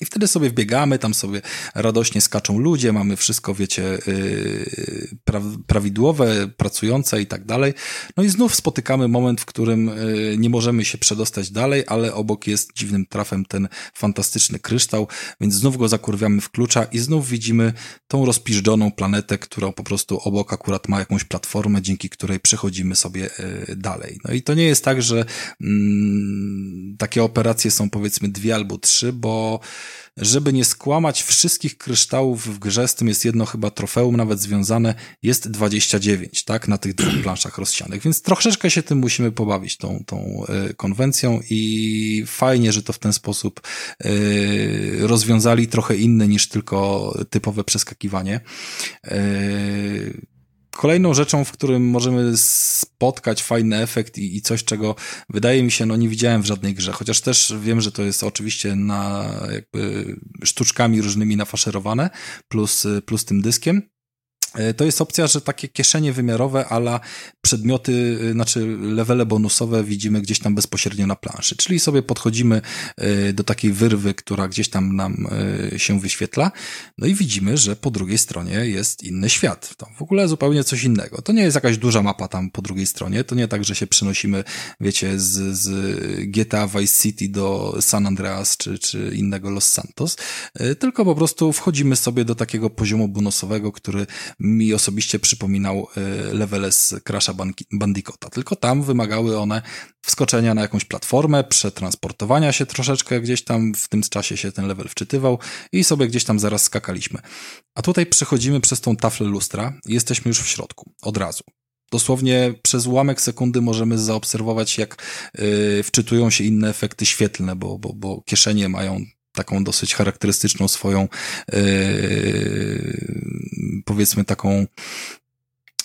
I wtedy sobie wbiegamy, tam sobie radośnie skaczą ludzie, mamy wszystko, wiecie, yy, pra prawidłowe, pracujące i tak dalej. No i znów spotykamy moment, w którym yy, nie możemy się przedostać dalej, ale obok jest dziwnym trafem ten fantastyczny kryształ, więc znów go zakurwiamy w klucza i znów widzimy tą rozpiżdżoną planetę, która po prostu obok akurat ma jakąś platformę, dzięki której przechodzimy sobie yy, dalej. No i to nie jest tak, że mm, takie operacje są powiedzmy dwie albo trzy, bo żeby nie skłamać wszystkich kryształów w grze, z tym jest jedno chyba trofeum nawet związane, jest 29, tak, na tych dwóch planszach rozsianych, więc troszeczkę się tym musimy pobawić, tą, tą y, konwencją i fajnie, że to w ten sposób y, rozwiązali trochę inny niż tylko typowe przeskakiwanie. Kolejną rzeczą, w którym możemy spotkać fajny efekt i, i, coś, czego wydaje mi się, no nie widziałem w żadnej grze, chociaż też wiem, że to jest oczywiście na jakby sztuczkami różnymi nafaszerowane, plus, plus tym dyskiem, to jest opcja, że takie kieszenie wymiarowe, ala przedmioty, e, znaczy levele bonusowe widzimy gdzieś tam bezpośrednio na planszy. Czyli sobie podchodzimy e, do takiej wyrwy, która gdzieś tam nam się wyświetla, no i widzimy, że po drugiej stronie jest inny świat. W ogóle zupełnie coś innego. To nie jest jakaś duża mapa tam po drugiej stronie. To nie tak, że się przenosimy, wiecie, z, z GTA Vice City do San Andreas czy, czy innego Los Santos, tylko po prostu wchodzimy sobie do takiego poziomu bonusowego, który mi osobiście przypominał e, levele z Crasha Bandicoota, tylko tam wymagały one wskoczenia na jakąś platformę, przetransportowania się troszeczkę gdzieś tam, w tym czasie się ten level wczytywał i sobie gdzieś tam zaraz skakaliśmy. A tutaj przechodzimy przez tą taflę lustra i jesteśmy już w środku, od razu. Dosłownie przez ułamek sekundy możemy zaobserwować, jak yy, wczytują się inne efekty świetlne, bo, bo, bo kieszenie mają taką dosyć charakterystyczną swoją, yy, powiedzmy taką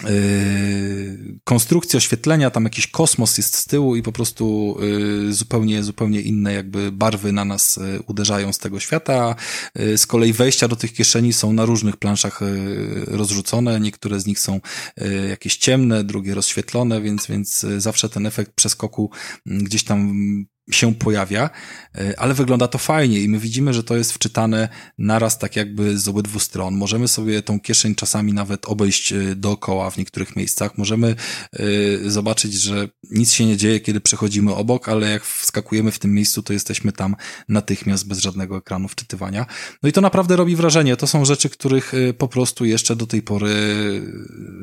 Yy, konstrukcja oświetlenia, tam jakiś kosmos jest z tyłu i po prostu yy, zupełnie, zupełnie inne jakby barwy na nas yy, uderzają z tego świata. Z kolei wejścia do tych kieszeni są na różnych planszach rozrzucone. Niektóre z nich są jakieś ciemne, drugie rozświetlone, więc, więc zawsze ten efekt przeskoku gdzieś tam się pojawia, e, ale wygląda to fajnie i my widzimy, że to jest wczytane naraz tak jakby z obydwu stron. Możemy sobie tą kieszeń czasami nawet obejść e, dookoła w niektórych miejscach. Możemy e, zobaczyć, że nic się nie dzieje, kiedy przechodzimy obok, ale jak wskakujemy w tym miejscu, to jesteśmy tam natychmiast bez żadnego ekranu wczytywania. No i to naprawdę robi wrażenie. To są rzeczy, których po prostu jeszcze do tej pory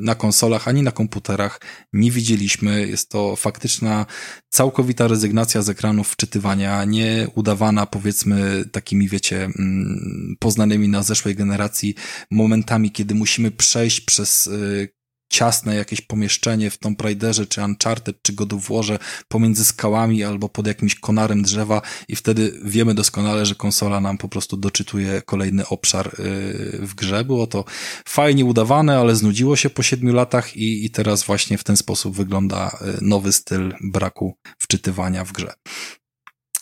na konsolach ani na komputerach nie widzieliśmy. Jest to faktyczna, całkowita rezygnacja z ekranu ekranów wczytywania, nie udawana powiedzmy takimi, wiecie, mm, poznanymi na zeszłej generacji momentami, kiedy musimy przejść przez y, ciasne jakieś pomieszczenie w Tomb Raiderze, czy Uncharted, czy God of pomiędzy skałami albo pod jakimś konarem drzewa i wtedy wiemy doskonale, że konsola nam po prostu doczytuje kolejny obszar y, w grze. Było to fajnie udawane, ale znudziło się po siedmiu latach i, i teraz właśnie w ten sposób wygląda y, nowy styl braku wczytywania w grze.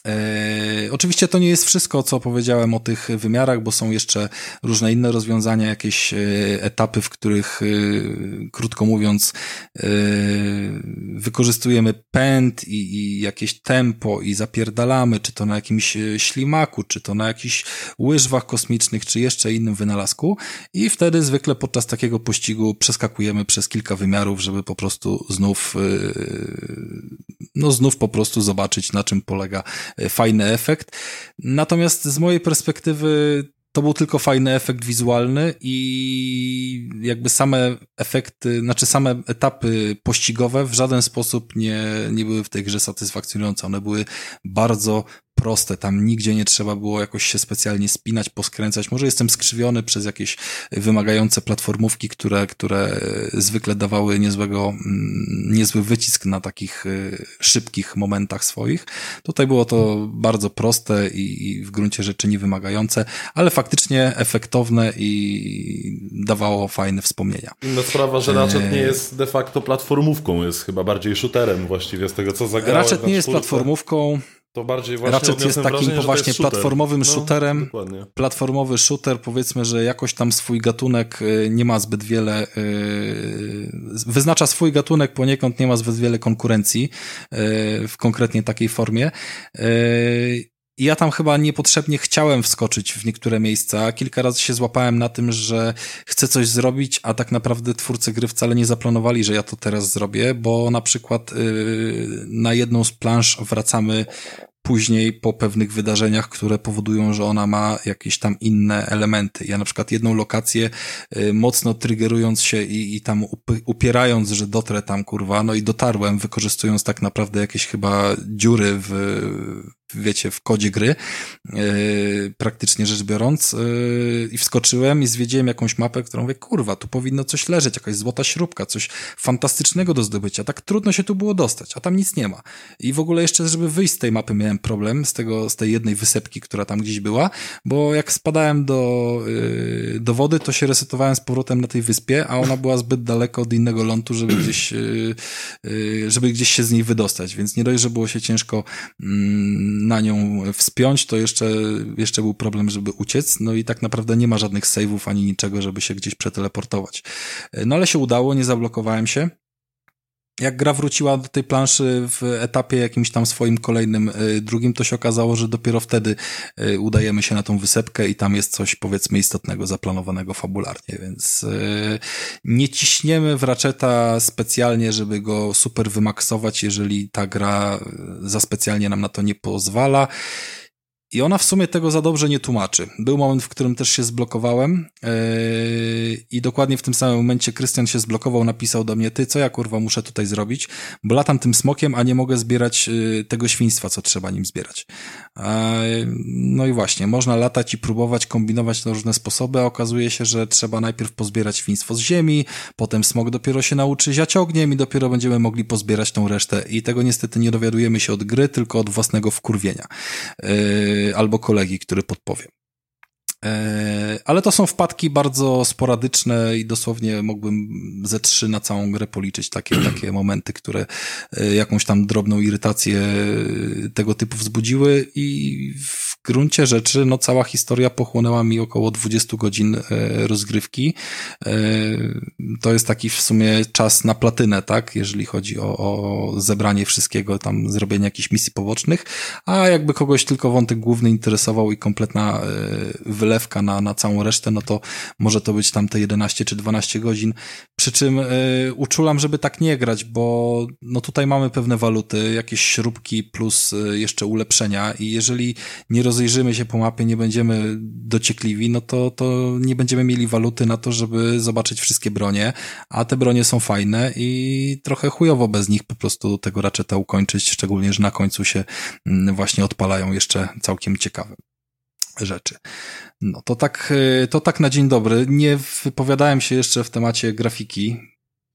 E, oczywiście to nie jest wszystko, co powiedziałem o tych wymiarach, bo są jeszcze różne inne rozwiązania, jakieś e, etapy, w których, e, krótko mówiąc, wykorzystujemy pęd i, i, jakieś tempo i zapierdalamy, czy to na jakimś ślimaku, czy to na jakichś łyżwach kosmicznych, czy jeszcze innym wynalazku. I wtedy zwykle podczas takiego pościgu przeskakujemy przez kilka wymiarów, żeby po prostu znów, no znów po prostu zobaczyć, na czym polega fajny efekt. Natomiast z mojej perspektywy to był tylko fajny efekt wizualny i jakby same efekty, znaczy same etapy pościgowe w żaden sposób nie, nie były w tej grze satysfakcjonujące. One były bardzo proste, tam nigdzie nie trzeba było jakoś się specjalnie spinać, poskręcać. Może jestem skrzywiony przez jakieś wymagające platformówki, które, które zwykle dawały niezłego, mm, niezły wycisk na takich y, szybkich momentach swoich. Tutaj było to bardzo proste i, i w gruncie rzeczy niewymagające, ale faktycznie efektowne i dawało fajne wspomnienia. Inna sprawa, że Ratchet nie jest de facto platformówką, jest chyba bardziej shooterem właściwie z tego, co zagrałem. Ratchet nie jest platformówką, to bardziej właśnie Ratchet jest takim wrażenie, właśnie jest platformowym no, shooterem. Dokładnie. Platformowy shooter, powiedzmy, że jakoś tam swój gatunek y, nie ma zbyt wiele, y, wyznacza swój gatunek poniekąd, nie ma zbyt wiele konkurencji y, w konkretnie takiej formie ja tam chyba niepotrzebnie chciałem wskoczyć w niektóre miejsca. Kilka razy się złapałem na tym, że chcę coś zrobić, a tak naprawdę twórcy gry wcale nie zaplanowali, że ja to teraz zrobię, bo na przykład yy, na jedną z plansz wracamy później po pewnych wydarzeniach, które powodują, że ona ma jakieś tam inne elementy. Ja na przykład jedną lokację y, mocno triggerując się i, i tam upierając, że dotrę tam kurwa, no i dotarłem, wykorzystując tak naprawdę jakieś chyba dziury w, wiecie, w kodzie gry, yy, praktycznie rzecz biorąc, yy, i wskoczyłem i zwiedziłem jakąś mapę, którą mówię, kurwa, tu powinno coś leżeć, jakaś złota śrubka, coś fantastycznego do zdobycia, tak trudno się tu było dostać, a tam nic nie ma. I w ogóle jeszcze, żeby wyjść z tej mapy miałem problem, z tego, z tej jednej wysepki, która tam gdzieś była, bo jak spadałem do, yy, do wody, to się resetowałem z powrotem na tej wyspie, a ona była zbyt daleko od innego lądu, żeby gdzieś, żeby gdzieś się z niej wydostać, więc nie dość, że było się ciężko mm, na nią wspiąć, to jeszcze, jeszcze był problem, żeby uciec, no i tak naprawdę nie ma żadnych save'ów ani niczego, żeby się gdzieś przeteleportować. No ale się udało, nie zablokowałem się jak gra wróciła do tej planszy w etapie jakimś tam swoim kolejnym, y, drugim, to się okazało, że dopiero wtedy y, udajemy się na tą wysepkę i tam jest coś powiedzmy istotnego, zaplanowanego fabularnie, więc y, nie ciśniemy w Ratcheta specjalnie, żeby go super wymaksować, jeżeli ta gra za specjalnie nam na to nie pozwala. I ona w sumie tego za dobrze nie tłumaczy. Był moment, w którym też się zblokowałem yy, i dokładnie w tym samym momencie Krystian się zblokował, napisał do mnie, ty co ja kurwa muszę tutaj zrobić, bo latam tym smokiem, a nie mogę zbierać yy, tego świństwa, co trzeba nim zbierać. Yy, no i właśnie, można latać i próbować kombinować na różne sposoby, a okazuje się, że trzeba najpierw pozbierać świństwo z ziemi, potem smok dopiero się nauczy ziać ogniem i dopiero będziemy mogli pozbierać tą resztę. I tego niestety nie dowiadujemy się od gry, tylko od własnego wkurwienia. Yy, albo kolegi, który podpowie. E, ale to są wpadki bardzo sporadyczne i dosłownie mógłbym ze trzy na całą grę policzyć takie, takie momenty, które e, jakąś tam drobną irytację tego typu wzbudziły. I w gruncie rzeczy no cała historia pochłonęła mi około 20 godzin e, rozgrywki. To jest taki w sumie czas na platynę, tak, jeżeli chodzi o, o zebranie wszystkiego, tam zrobienie jakichś misji pobocznych, a jakby kogoś tylko wątek główny interesował i kompletna wylewka wylewka na, na całą resztę, no to może to być tam te 11 czy 12 godzin. Przy czym y, uczulam, żeby tak nie grać, bo no tutaj mamy pewne waluty, jakieś śrubki plus y, jeszcze ulepszenia i jeżeli nie rozejrzymy się po mapie, nie będziemy dociekliwi, no to, to nie będziemy mieli waluty na to, żeby zobaczyć wszystkie bronie, a te bronie są fajne i trochę chujowo bez nich po prostu tego raczeta ukończyć, szczególnie, że na końcu się mm, właśnie odpalają jeszcze całkiem ciekawe rzeczy. No to tak, y, to tak na dzień dobry. Nie wypowiadałem się jeszcze w temacie grafiki,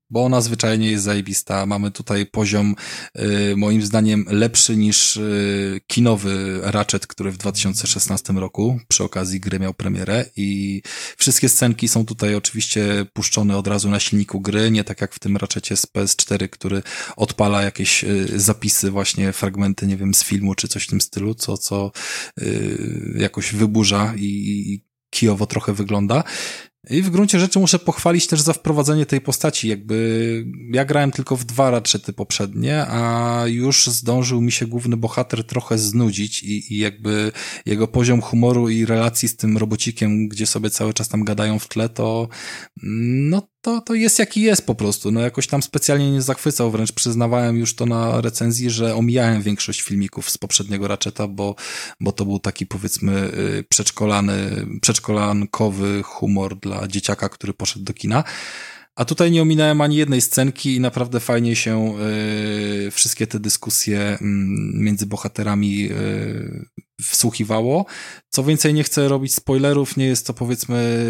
bo ona zwyczajnie jest zajebista. Mamy tutaj poziom, y, moim zdaniem, lepszy niż y, kinowy Ratchet, który w 2016 roku przy okazji gry miał premierę i wszystkie scenki są tutaj oczywiście puszczone od razu na silniku gry, nie tak jak w tym Ratchetie z PS4, który odpala jakieś y, zapisy, właśnie fragmenty, nie wiem, z filmu czy coś w tym stylu, co, co jakoś wyburza i kijowo trochę wygląda. I w gruncie rzeczy muszę pochwalić też za wprowadzenie tej postaci. Jakby ja grałem tylko w dwa raczety poprzednie, a już zdążył mi się główny bohater trochę znudzić i, i jakby jego poziom humoru i relacji z tym robocikiem, gdzie sobie cały czas tam gadają w tle, to no to, to jest jaki jest po prostu. No jakoś tam specjalnie nie zachwycał, wręcz przyznawałem już to na recenzji, że omijałem większość filmików z poprzedniego Ratcheta, bo, bo to był taki powiedzmy y, przedszkolany, przedszkolankowy humor dla dzieciaka, który poszedł do kina. A tutaj nie ominąłem ani jednej scenki i naprawdę fajnie się y, wszystkie te dyskusje y, między bohaterami y, wsłuchiwało. Co więcej, nie chcę robić spoilerów, nie jest to powiedzmy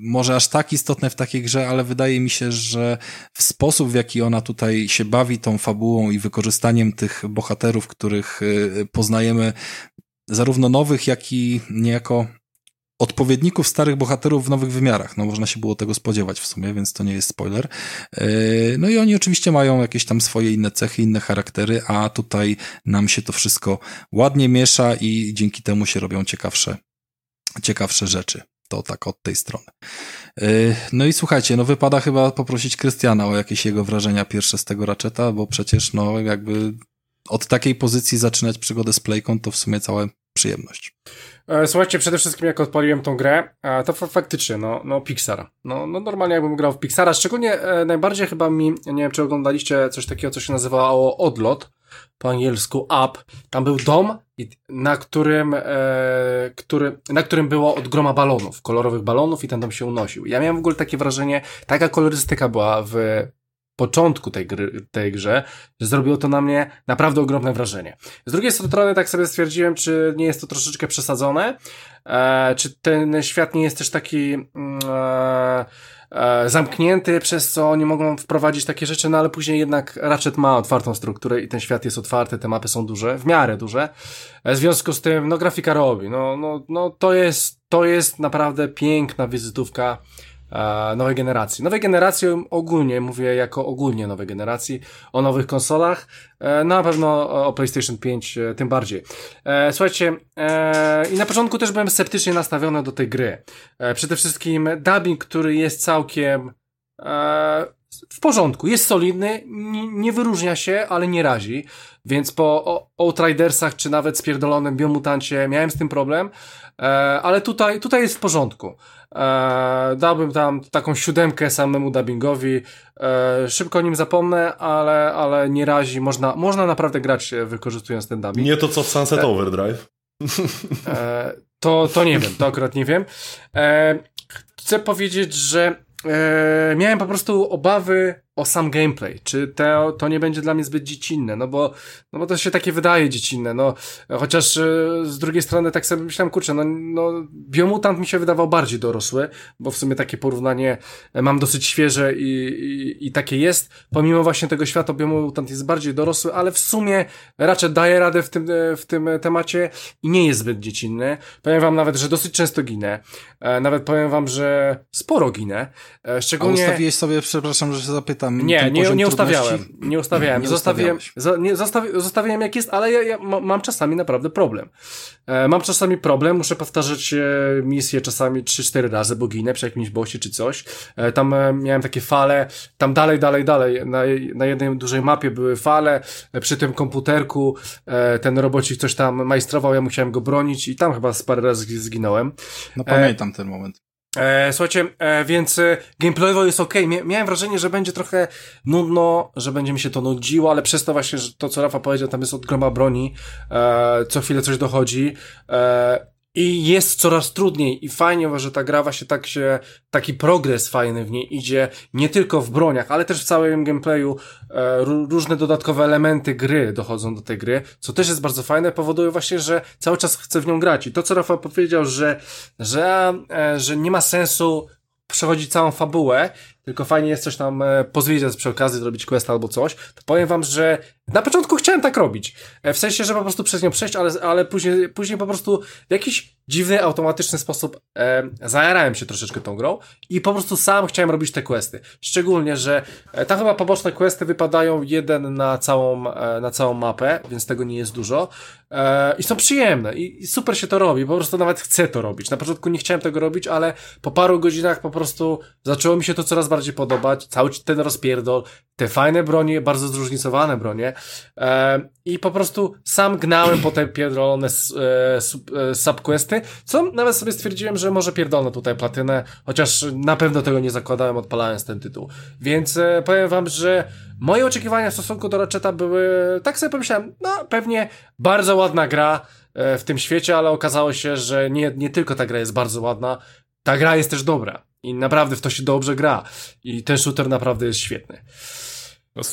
może aż tak istotne w takiej grze, ale wydaje mi się, że w sposób, w jaki ona tutaj się bawi tą fabułą i wykorzystaniem tych bohaterów, których y, poznajemy, zarówno nowych, jak i niejako odpowiedników starych bohaterów w nowych wymiarach. No można się było tego spodziewać w sumie, więc to nie jest spoiler. Y, no i oni oczywiście mają jakieś tam swoje inne cechy, inne charaktery, a tutaj nam się to wszystko ładnie miesza i dzięki temu się robią ciekawsze, ciekawsze rzeczy. To tak od tej strony. Y, no i słuchajcie, no wypada chyba poprosić Krystiana o jakieś jego wrażenia pierwsze z tego raczeta, bo przecież no jakby od takiej pozycji zaczynać przygodę z Playką to w sumie cała przyjemność. E, słuchajcie, przede wszystkim jak odpaliłem tą grę, to faktycznie, no, no Pixar. No, no normalnie jakbym grał w Pixara, szczególnie e, najbardziej chyba mi, nie wiem czy oglądaliście coś takiego, co się nazywało Odlot, po angielsku Up. Tam był dom, na którym, e, który, na którym było od groma balonów, kolorowych balonów i ten dom się unosił. Ja miałem w ogóle takie wrażenie, taka kolorystyka była w początku tej, gry, tej grze, że zrobiło to na mnie naprawdę ogromne wrażenie. Z drugiej strony tak sobie stwierdziłem, czy nie jest to troszeczkę przesadzone, e, czy ten świat nie jest też taki mm, e, zamknięty, przez co nie mogą wprowadzić takie rzeczy, no ale później jednak Ratchet ma otwartą strukturę i ten świat jest otwarty, te mapy są duże, w miarę duże. E, w związku z tym, no grafika robi, no, no, no to jest, to jest naprawdę piękna wizytówka e, nowej generacji. Nowej generacji ogólnie, mówię jako ogólnie nowej generacji, o nowych konsolach, e, na pewno o PlayStation 5 e, tym bardziej. E, słuchajcie, e, i na początku też byłem sceptycznie nastawiony do tej gry. E, przede wszystkim dubbing, który jest całkiem e, w porządku, jest solidny, nie, wyróżnia się, ale nie razi, więc po Outridersach czy nawet spierdolonym Biomutancie miałem z tym problem, e, ale tutaj, tutaj jest w porządku. E, dałbym tam taką siódemkę samemu dubbingowi, e, szybko o nim zapomnę, ale, ale nie razi, można, można naprawdę grać e, wykorzystując ten dubbing. Nie to co w Sunset e, Overdrive. E, to, to nie wiem, to akurat nie wiem. E, chcę powiedzieć, że miałem po prostu obawy o sam gameplay. Czy to, to nie będzie dla mnie zbyt dziecinne? No bo, no bo to się takie wydaje dziecinne. No, chociaż e, z drugiej strony tak sobie myślałem, kurczę, no, no Biomutant mi się wydawał bardziej dorosły, bo w sumie takie porównanie e, mam dosyć świeże i, i, i takie jest. Pomimo właśnie tego świata Biomutant jest bardziej dorosły, ale w sumie raczej daje radę w tym, e, w tym temacie i nie jest zbyt dziecinny. Powiem wam nawet, że dosyć często ginę. Nawet powiem wam, że sporo ginę. Szczególnie... A ustawiłeś sobie, przepraszam, że się zapytam, tam. Nie, nie, nie ustawiałem. Nie ustawiałem. Nie zostawiłem, za, nie, zostawi, zostawiłem jak jest, ale ja, ja mam czasami naprawdę problem. E, mam czasami problem, muszę powtarzać e, misję czasami 3-4 razy, bo ginę przy jakimś bosie czy coś. E, tam e, miałem takie fale, tam dalej, dalej, dalej. Na, na jednej dużej mapie były fale, e, przy tym komputerku e, ten robocik coś tam majstrował, ja musiałem go bronić i tam chyba z parę razy zginąłem. No pamiętam ten moment. E, słuchajcie, e, więc e, gameplayowo jest ok. miałem wrażenie, że będzie trochę nudno, że będzie mi się to nudziło, ale przez to właśnie, że to co Rafa powiedział, tam jest od groma broni, e, co chwilę coś dochodzi. E, i jest coraz trudniej i fajnie, że ta gra właśnie tak się, taki progres fajny w niej idzie, nie tylko w broniach, ale też w całym gameplayu, e, różne dodatkowe elementy gry dochodzą do tej gry, co też jest bardzo fajne, powoduje właśnie, że cały czas chcę w nią grać. I to, co Rafał powiedział, że, że, e, że nie ma sensu przechodzić całą fabułę, tylko fajnie jest coś tam e, pozwiedzieć przy okazji, zrobić quest albo coś, to powiem wam, że na początku chciałem tak robić. E, w sensie, że po prostu przez nią przejść, ale, ale później, później po prostu w jakiś dziwny, automatyczny sposób e, zajarałem się troszeczkę tą grą i po prostu sam chciałem robić te questy. Szczególnie, że e, tam chyba poboczne questy wypadają jeden na całą, e, na całą mapę, więc tego nie jest dużo. E, I są przyjemne i, i super się to robi, po prostu nawet chcę to robić. Na początku nie chciałem tego robić, ale po paru godzinach po prostu zaczęło mi się to coraz bardziej podobać. Cały ten rozpierdol, te fajne bronie, bardzo zróżnicowane bronie. E, I po prostu sam gnałem po te pierdolone e, e, subquesty, co nawet sobie stwierdziłem, że może pierdolę tutaj platynę, chociaż na pewno tego nie zakładałem odpalając ten tytuł. Więc e, powiem wam, że moje oczekiwania w stosunku do Ratcheta były, tak sobie pomyślałem, no pewnie bardzo ładna gra e, w tym świecie, ale okazało się, że nie, nie tylko ta gra jest bardzo ładna, ta gra jest też dobra. I naprawdę w to się dobrze gra. I ten shooter naprawdę jest świetny.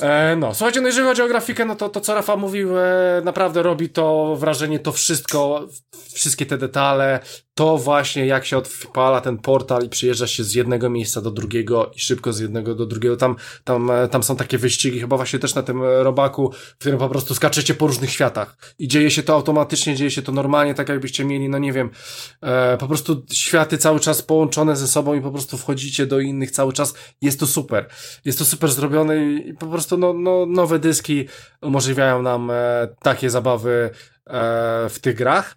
E, no, słuchajcie, no jeżeli chodzi o grafikę, no to to co Rafa mówił, e, naprawdę robi to wrażenie, to wszystko, wszystkie te detale, to właśnie jak się odpala ten portal i przyjeżdża się z jednego miejsca do drugiego i szybko z jednego do drugiego, tam, tam, e, tam są takie wyścigi, chyba właśnie też na tym e, robaku, w którym po prostu skaczecie po różnych światach. I dzieje się to automatycznie, dzieje się to normalnie, tak jakbyście mieli, no nie wiem, e, po prostu światy cały czas połączone ze sobą i po prostu wchodzicie do innych cały czas, jest to super, jest to super zrobione i, po prostu no, no, nowe dyski umożliwiają nam e, takie zabawy e, w tych grach.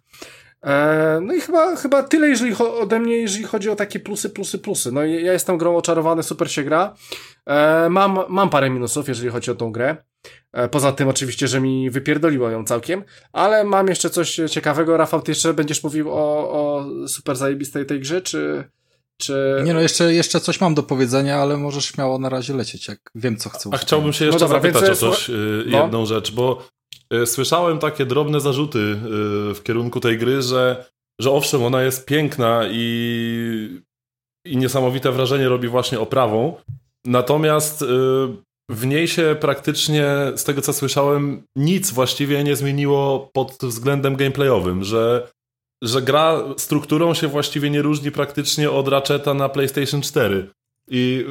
E, no i chyba, chyba tyle jeżeli ode mnie, jeżeli chodzi o takie plusy, plusy, plusy. No ja jestem grą oczarowany, super się gra. E, mam, mam parę minusów, jeżeli chodzi o tą grę. E, poza tym oczywiście, że mi wypierdoliło ją całkiem, ale mam jeszcze coś ciekawego. Rafał, ty jeszcze będziesz mówił o, o super zajebistej tej grze, czy... Czy... Nie no, jeszcze, jeszcze coś mam do powiedzenia, ale możesz śmiało na razie lecieć, jak wiem, co chcę. A chciałbym się jeszcze no dobra, zapytać więc... o coś, no. jedną rzecz, bo E, słyszałem takie drobne zarzuty e, w kierunku tej gry, że, że owszem, ona jest piękna i, i niesamowite wrażenie robi właśnie oprawą, natomiast w niej się praktycznie, z tego co słyszałem, nic właściwie nie zmieniło pod względem gameplayowym, że, że gra strukturą się właściwie nie różni praktycznie od Ratcheta na PlayStation 4. I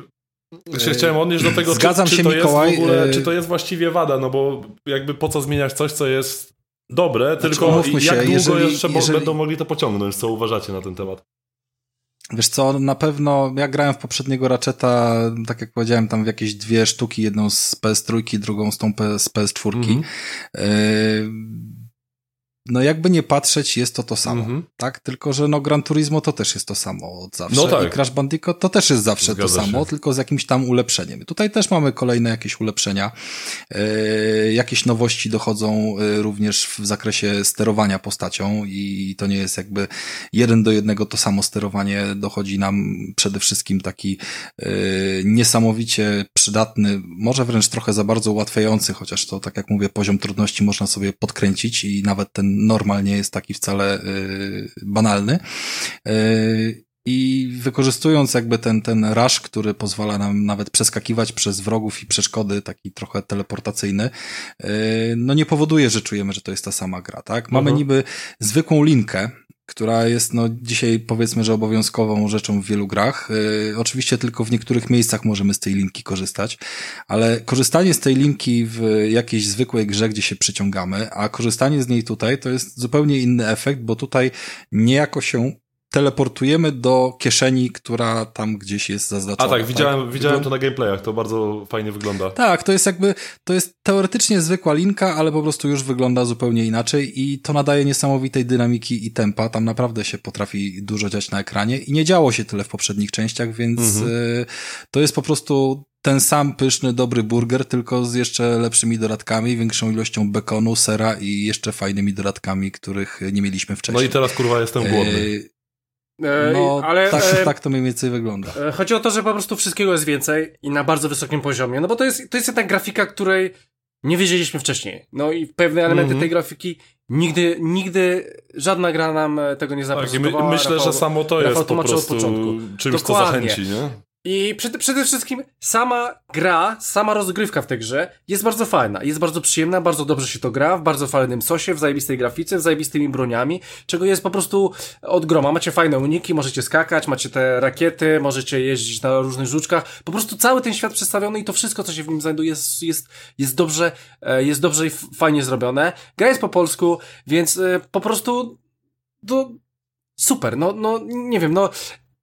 się chciałem odnieść do tego, Zgadzam czy, się, to Mikołaj. Jest ogóle, czy to jest właściwie wada, no bo jakby po co zmieniać coś, co jest dobre, znaczy, tylko jak długo jeżeli, jeszcze jeżeli... będą mogli to pociągnąć, co uważacie na ten temat? Wiesz co, na pewno ja grałem w poprzedniego Ratcheta, tak jak powiedziałem, tam w jakieś dwie sztuki, jedną z PS3, drugą z tą z PS4. Mhm. Yy, no jakby nie patrzeć, jest to to samo, mm -hmm. tak? Tylko, że no Gran Turismo to też jest to samo od zawsze. No tak. I Crash Bandicoot to też jest zawsze Zgadza to samo, się. tylko z jakimś tam ulepszeniem. Tutaj też mamy kolejne jakieś ulepszenia. Yy, jakieś nowości dochodzą yy, również w zakresie sterowania postacią i to nie jest jakby jeden do jednego to samo sterowanie. Dochodzi nam przede wszystkim taki yy, niesamowicie przydatny, może wręcz trochę za bardzo ułatwiający, chociaż to, tak jak mówię, poziom trudności można sobie podkręcić i nawet ten normal nie jest taki wcale y, banalny. Y, I wykorzystując jakby ten, ten rush, który pozwala nam nawet przeskakiwać przez wrogów i przeszkody, taki trochę teleportacyjny, y, no nie powoduje, że czujemy, że to jest ta sama gra, tak? Mamy mhm. niby zwykłą linkę, która jest no dzisiaj powiedzmy, że obowiązkową rzeczą w wielu grach. Yy, oczywiście tylko w niektórych miejscach możemy z tej linki korzystać, ale korzystanie z tej linki w jakiejś zwykłej grze, gdzie się przyciągamy, a korzystanie z niej tutaj to jest zupełnie inny efekt, bo tutaj niejako się teleportujemy do kieszeni, która tam gdzieś jest zaznaczona. A tak, widziałem, tak? widziałem to na gameplayach, to bardzo fajnie wygląda. Tak, to jest jakby, to jest teoretycznie zwykła linka, ale po prostu już wygląda zupełnie inaczej i to nadaje niesamowitej dynamiki i tempa. Tam naprawdę się potrafi dużo dziać na ekranie i nie działo się tyle w poprzednich częściach, więc mhm. y, to jest po prostu ten sam pyszny, dobry burger, tylko z jeszcze lepszymi dodatkami, większą ilością bekonu, sera i jeszcze fajnymi dodatkami, których nie mieliśmy wcześniej. No i teraz kurwa jestem głodny. E, no, ale, tak, e, tak to mniej więcej wygląda. E, chodzi o to, że po prostu wszystkiego jest więcej i na bardzo wysokim poziomie, no bo to jest, to jest jedna grafika, której nie wiedzieliśmy wcześniej. No i pewne elementy mm -hmm. tej grafiki nigdy, nigdy żadna gra nam tego nie zaprezentowała. Tak, my, myślę, Rafał, że samo to jest po prostu czymś, co zachęci, nie? I przede, przede wszystkim sama gra, sama rozgrywka w tej grze jest bardzo fajna, jest bardzo przyjemna, bardzo dobrze się to gra, w bardzo fajnym sosie, w zajebistej grafice, w zajebistymi broniami, czego jest po prostu od groma. Macie fajne uniki, możecie skakać, macie te rakiety, możecie jeździć na różnych żuczkach. Po prostu cały ten świat przedstawiony i to wszystko, co się w nim znajduje jest, jest, jest dobrze, e, jest dobrze i fajnie zrobione. Gra jest po polsku, więc e, po prostu to super, no, no, nie wiem, no,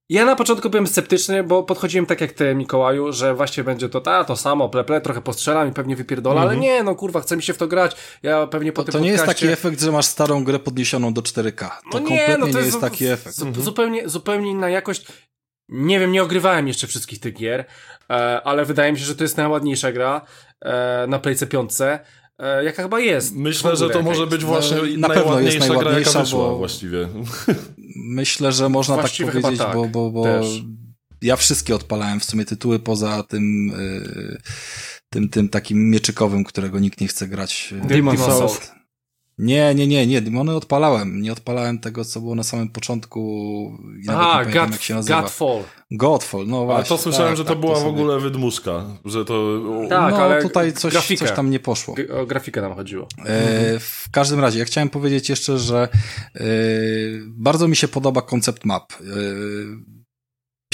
ja na początku byłem sceptyczny, bo podchodziłem tak jak ty, Mikołaju, że właśnie będzie to ta, to samo, pleple, trochę postrzelam i pewnie wypierdola, mm -hmm. ale nie, no kurwa, chce mi się w to grać. Ja pewnie po to, tym To nie podcaście... jest taki efekt, że masz starą grę podniesioną do 4K. To no nie, kompletnie no to jest, nie jest taki efekt. Mm -hmm. Zupełnie, zupełnie inna jakość. Nie wiem, nie ogrywałem jeszcze wszystkich tych gier, e, ale wydaje mi się, że to jest najładniejsza gra e, na Playce 5. E, jaka chyba jest. Myślę, że to może być właśnie no, na pewno jest najładniejsza gra, jaka wyszła bo... właściwie. Myślę, że można tak powiedzieć, tak, bo, bo, bo ja wszystkie odpalałem w sumie tytuły poza tym, yy, tym, tym takim mieczykowym, którego nikt nie chce grać. Demon Souls. Nie, nie, nie, nie, demony odpalałem. Nie odpalałem tego, co było na samym początku. I A, God, jak się nazywa. Godfall. Godfall, no właśnie. A to słyszałem, tak, że to tak, była to w ogóle wydmuszka, że to... Tak, no, ale tutaj coś, coś tam nie poszło. O grafikę nam chodziło. E, w każdym razie, ja chciałem powiedzieć jeszcze, że e, bardzo mi się podoba koncept map. E,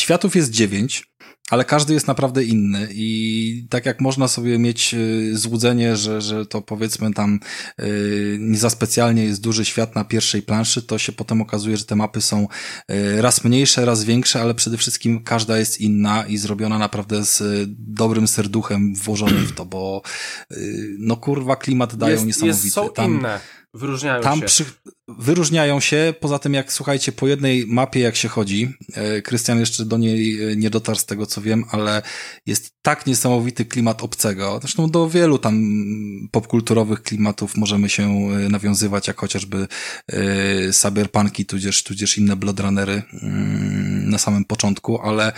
światów jest dziewięć, ale każdy jest naprawdę inny i tak jak można sobie mieć y, złudzenie, że, że to powiedzmy tam yy, nie za specjalnie jest duży świat na pierwszej planszy, to się potem okazuje, że te mapy są yy, raz mniejsze, raz większe, ale przede wszystkim każda jest inna i zrobiona naprawdę z y, dobrym serduchem włożonym w to, bo no kurwa klimat dają jest, niesamowity. Jest, są tam, inne. Wyróżniają tam się. Przy, wyróżniają się, poza tym jak słuchajcie, po jednej mapie jak się chodzi, e, Krystian jeszcze do niej e, nie dotarł z tego co wiem, ale jest tak niesamowity klimat obcego, zresztą do wielu tam popkulturowych klimatów możemy się e, nawiązywać, jak chociażby cyberpunki, tudzież, tudzież inne Bloodrunnery mm, na samym początku, ale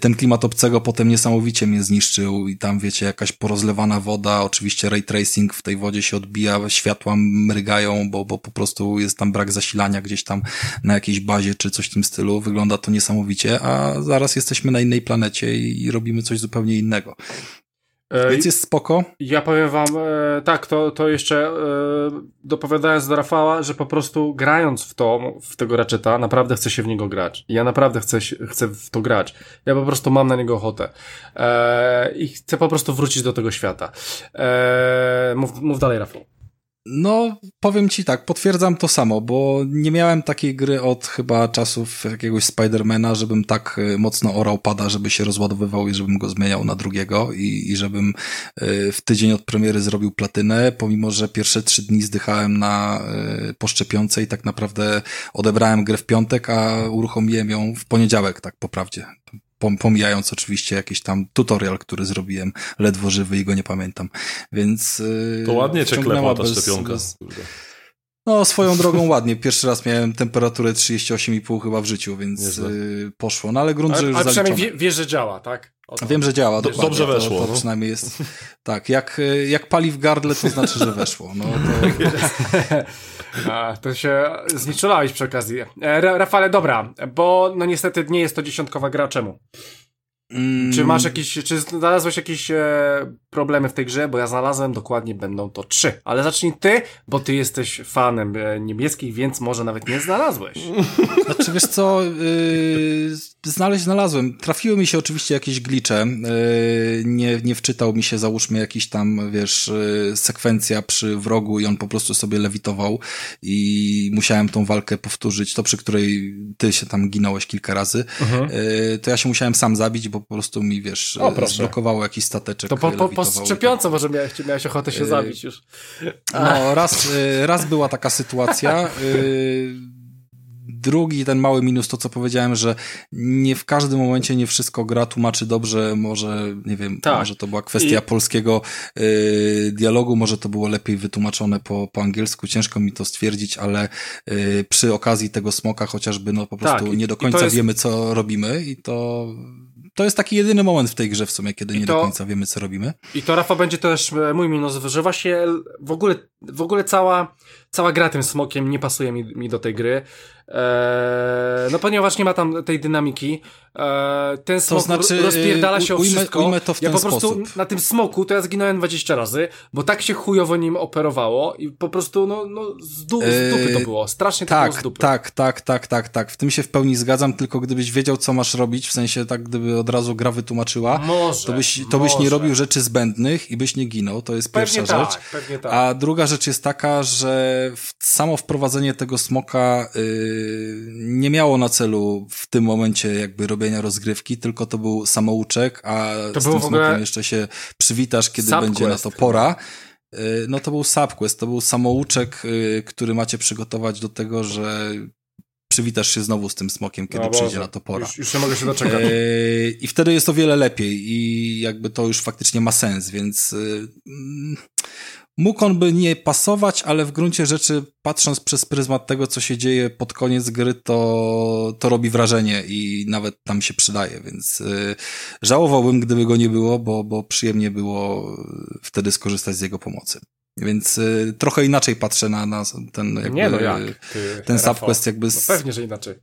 ten klimat obcego potem niesamowicie mnie zniszczył i tam wiecie, jakaś porozlewana woda, oczywiście ray tracing w tej wodzie się odbija, światła mrygają, bo, bo po prostu jest tam brak zasilania gdzieś tam na jakiejś bazie czy coś w tym stylu. Wygląda to niesamowicie, a zaraz jesteśmy na innej planecie i robimy coś zupełnie innego. E, Więc jest spoko. Ja powiem wam, e, tak, to, to jeszcze e, dopowiadając do Rafała, że po prostu grając w to, w tego Ratcheta, naprawdę chcę się w niego grać. Ja naprawdę chcę, chcę w to grać. Ja po prostu mam na niego ochotę. E, I chcę po prostu wrócić do tego świata. Mów, mów dalej, Rafał. No, powiem ci tak, potwierdzam to samo, bo nie miałem takiej gry od chyba czasów jakiegoś Spidermana, żebym tak y, mocno orał pada, żeby się rozładowywał i żebym go zmieniał na drugiego i, i żebym y, w tydzień od premiery zrobił platynę, pomimo, że pierwsze trzy dni zdychałem na y, poszczepionce i tak naprawdę odebrałem grę w piątek, a uruchomiłem ją w poniedziałek, tak po prawdzie pomijając oczywiście jakiś tam tutorial, który zrobiłem ledwo żywy i go nie pamiętam. Więc. Yy, to ładnie cię klepła ta bez, szczepionka. Bez... No, swoją drogą ładnie. Pierwszy raz miałem temperaturę 38,5 chyba w życiu, więc yy, poszło. No ale grunt, ale, że już Ale przynajmniej wie, wiesz, że działa, tak? Wiem, że działa. Dobrze, dobrze weszło. To, to no. przynajmniej jest. Tak, jak, jak pali w gardle, to znaczy, że weszło. No, to... A, to się znieczulałeś przy okazji. E, Rafale, dobra, bo no niestety nie jest to dziesiątkowa gra. Czemu? Mm. Czy masz jakieś, czy znalazłeś jakieś e, problemy w tej grze? Bo ja znalazłem dokładnie będą to trzy. Ale zacznij ty, bo ty jesteś fanem e, niemieckich, więc może nawet nie znalazłeś. Znaczy wiesz co, yy, znaleźć znalazłem. Trafiły mi się oczywiście jakieś glicze. Yy, nie, nie wczytał mi się załóżmy jakiś tam, wiesz, yy, sekwencja przy wrogu i on po prostu sobie lewitował i musiałem tą walkę powtórzyć. To przy której ty się tam ginąłeś kilka razy. Mhm. Yy, to ja się musiałem sam zabić, bo po prostu mi, wiesz, o, zblokowało jakiś stateczek. To po, po, po szczepionce może miałeś, miałeś ochotę się zabić już. No, raz, raz była taka sytuacja. Drugi, ten mały minus, to co powiedziałem, że nie w każdym momencie nie wszystko gra tłumaczy dobrze, może, nie wiem, tak. może to była kwestia I... polskiego y, dialogu, może to było lepiej wytłumaczone po, po angielsku, ciężko mi to stwierdzić, ale y, przy okazji tego smoka chociażby, no po prostu tak. nie do końca jest... wiemy, co robimy i to to jest taki jedyny moment w tej grze w sumie, kiedy I nie to, do końca wiemy, co robimy. I to, Rafa, będzie też e, mój minus, że właśnie w ogóle, w ogóle cała, cała gra tym smokiem nie pasuje mi, mi do tej gry. Eee, no ponieważ nie ma tam tej dynamiki. Eee, ten smok to znaczy, rozpierdala się o ujmę, wszystko. Ujmę to w ja po prostu sposób. na tym smoku to ja zginąłem 20 razy, bo tak się chujowo nim operowało i po prostu no, no z, du z dupy to eee, było. Strasznie to tak, było z dupy. Tak, tak, tak, tak, tak. W tym się w pełni zgadzam, tylko gdybyś wiedział, co masz robić, w sensie tak, gdyby od razu gra wytłumaczyła, może, to byś, to byś nie robił rzeczy zbędnych i byś nie ginął. To jest pewnie pierwsza tak, rzecz. Pewnie tak. A druga rzecz jest taka, że samo wprowadzenie tego smoka yy, nie miało na celu w tym momencie jakby robienia rozgrywki, tylko to był samouczek, a to z tym smokiem jeszcze się przywitasz, kiedy będzie na to pora. Y, no to był subquest, to był samouczek, y, który macie przygotować do tego, że przywitasz się znowu z tym smokiem, kiedy no przyjdzie na to pora. Już, już nie mogę się doczekać. Y, I wtedy jest o wiele lepiej i jakby to już faktycznie ma sens, więc mm, Mógł on by nie pasować, ale w gruncie rzeczy, patrząc przez pryzmat tego, co się dzieje pod koniec gry, to, to robi wrażenie i nawet tam się przydaje, więc yy, żałowałbym, gdyby go nie było, bo, bo przyjemnie było wtedy skorzystać z jego pomocy. Więc y, trochę inaczej patrzę na, na ten jakby, Nie no jak? Ty, ten subquest jakby... Z... No pewnie, że inaczej.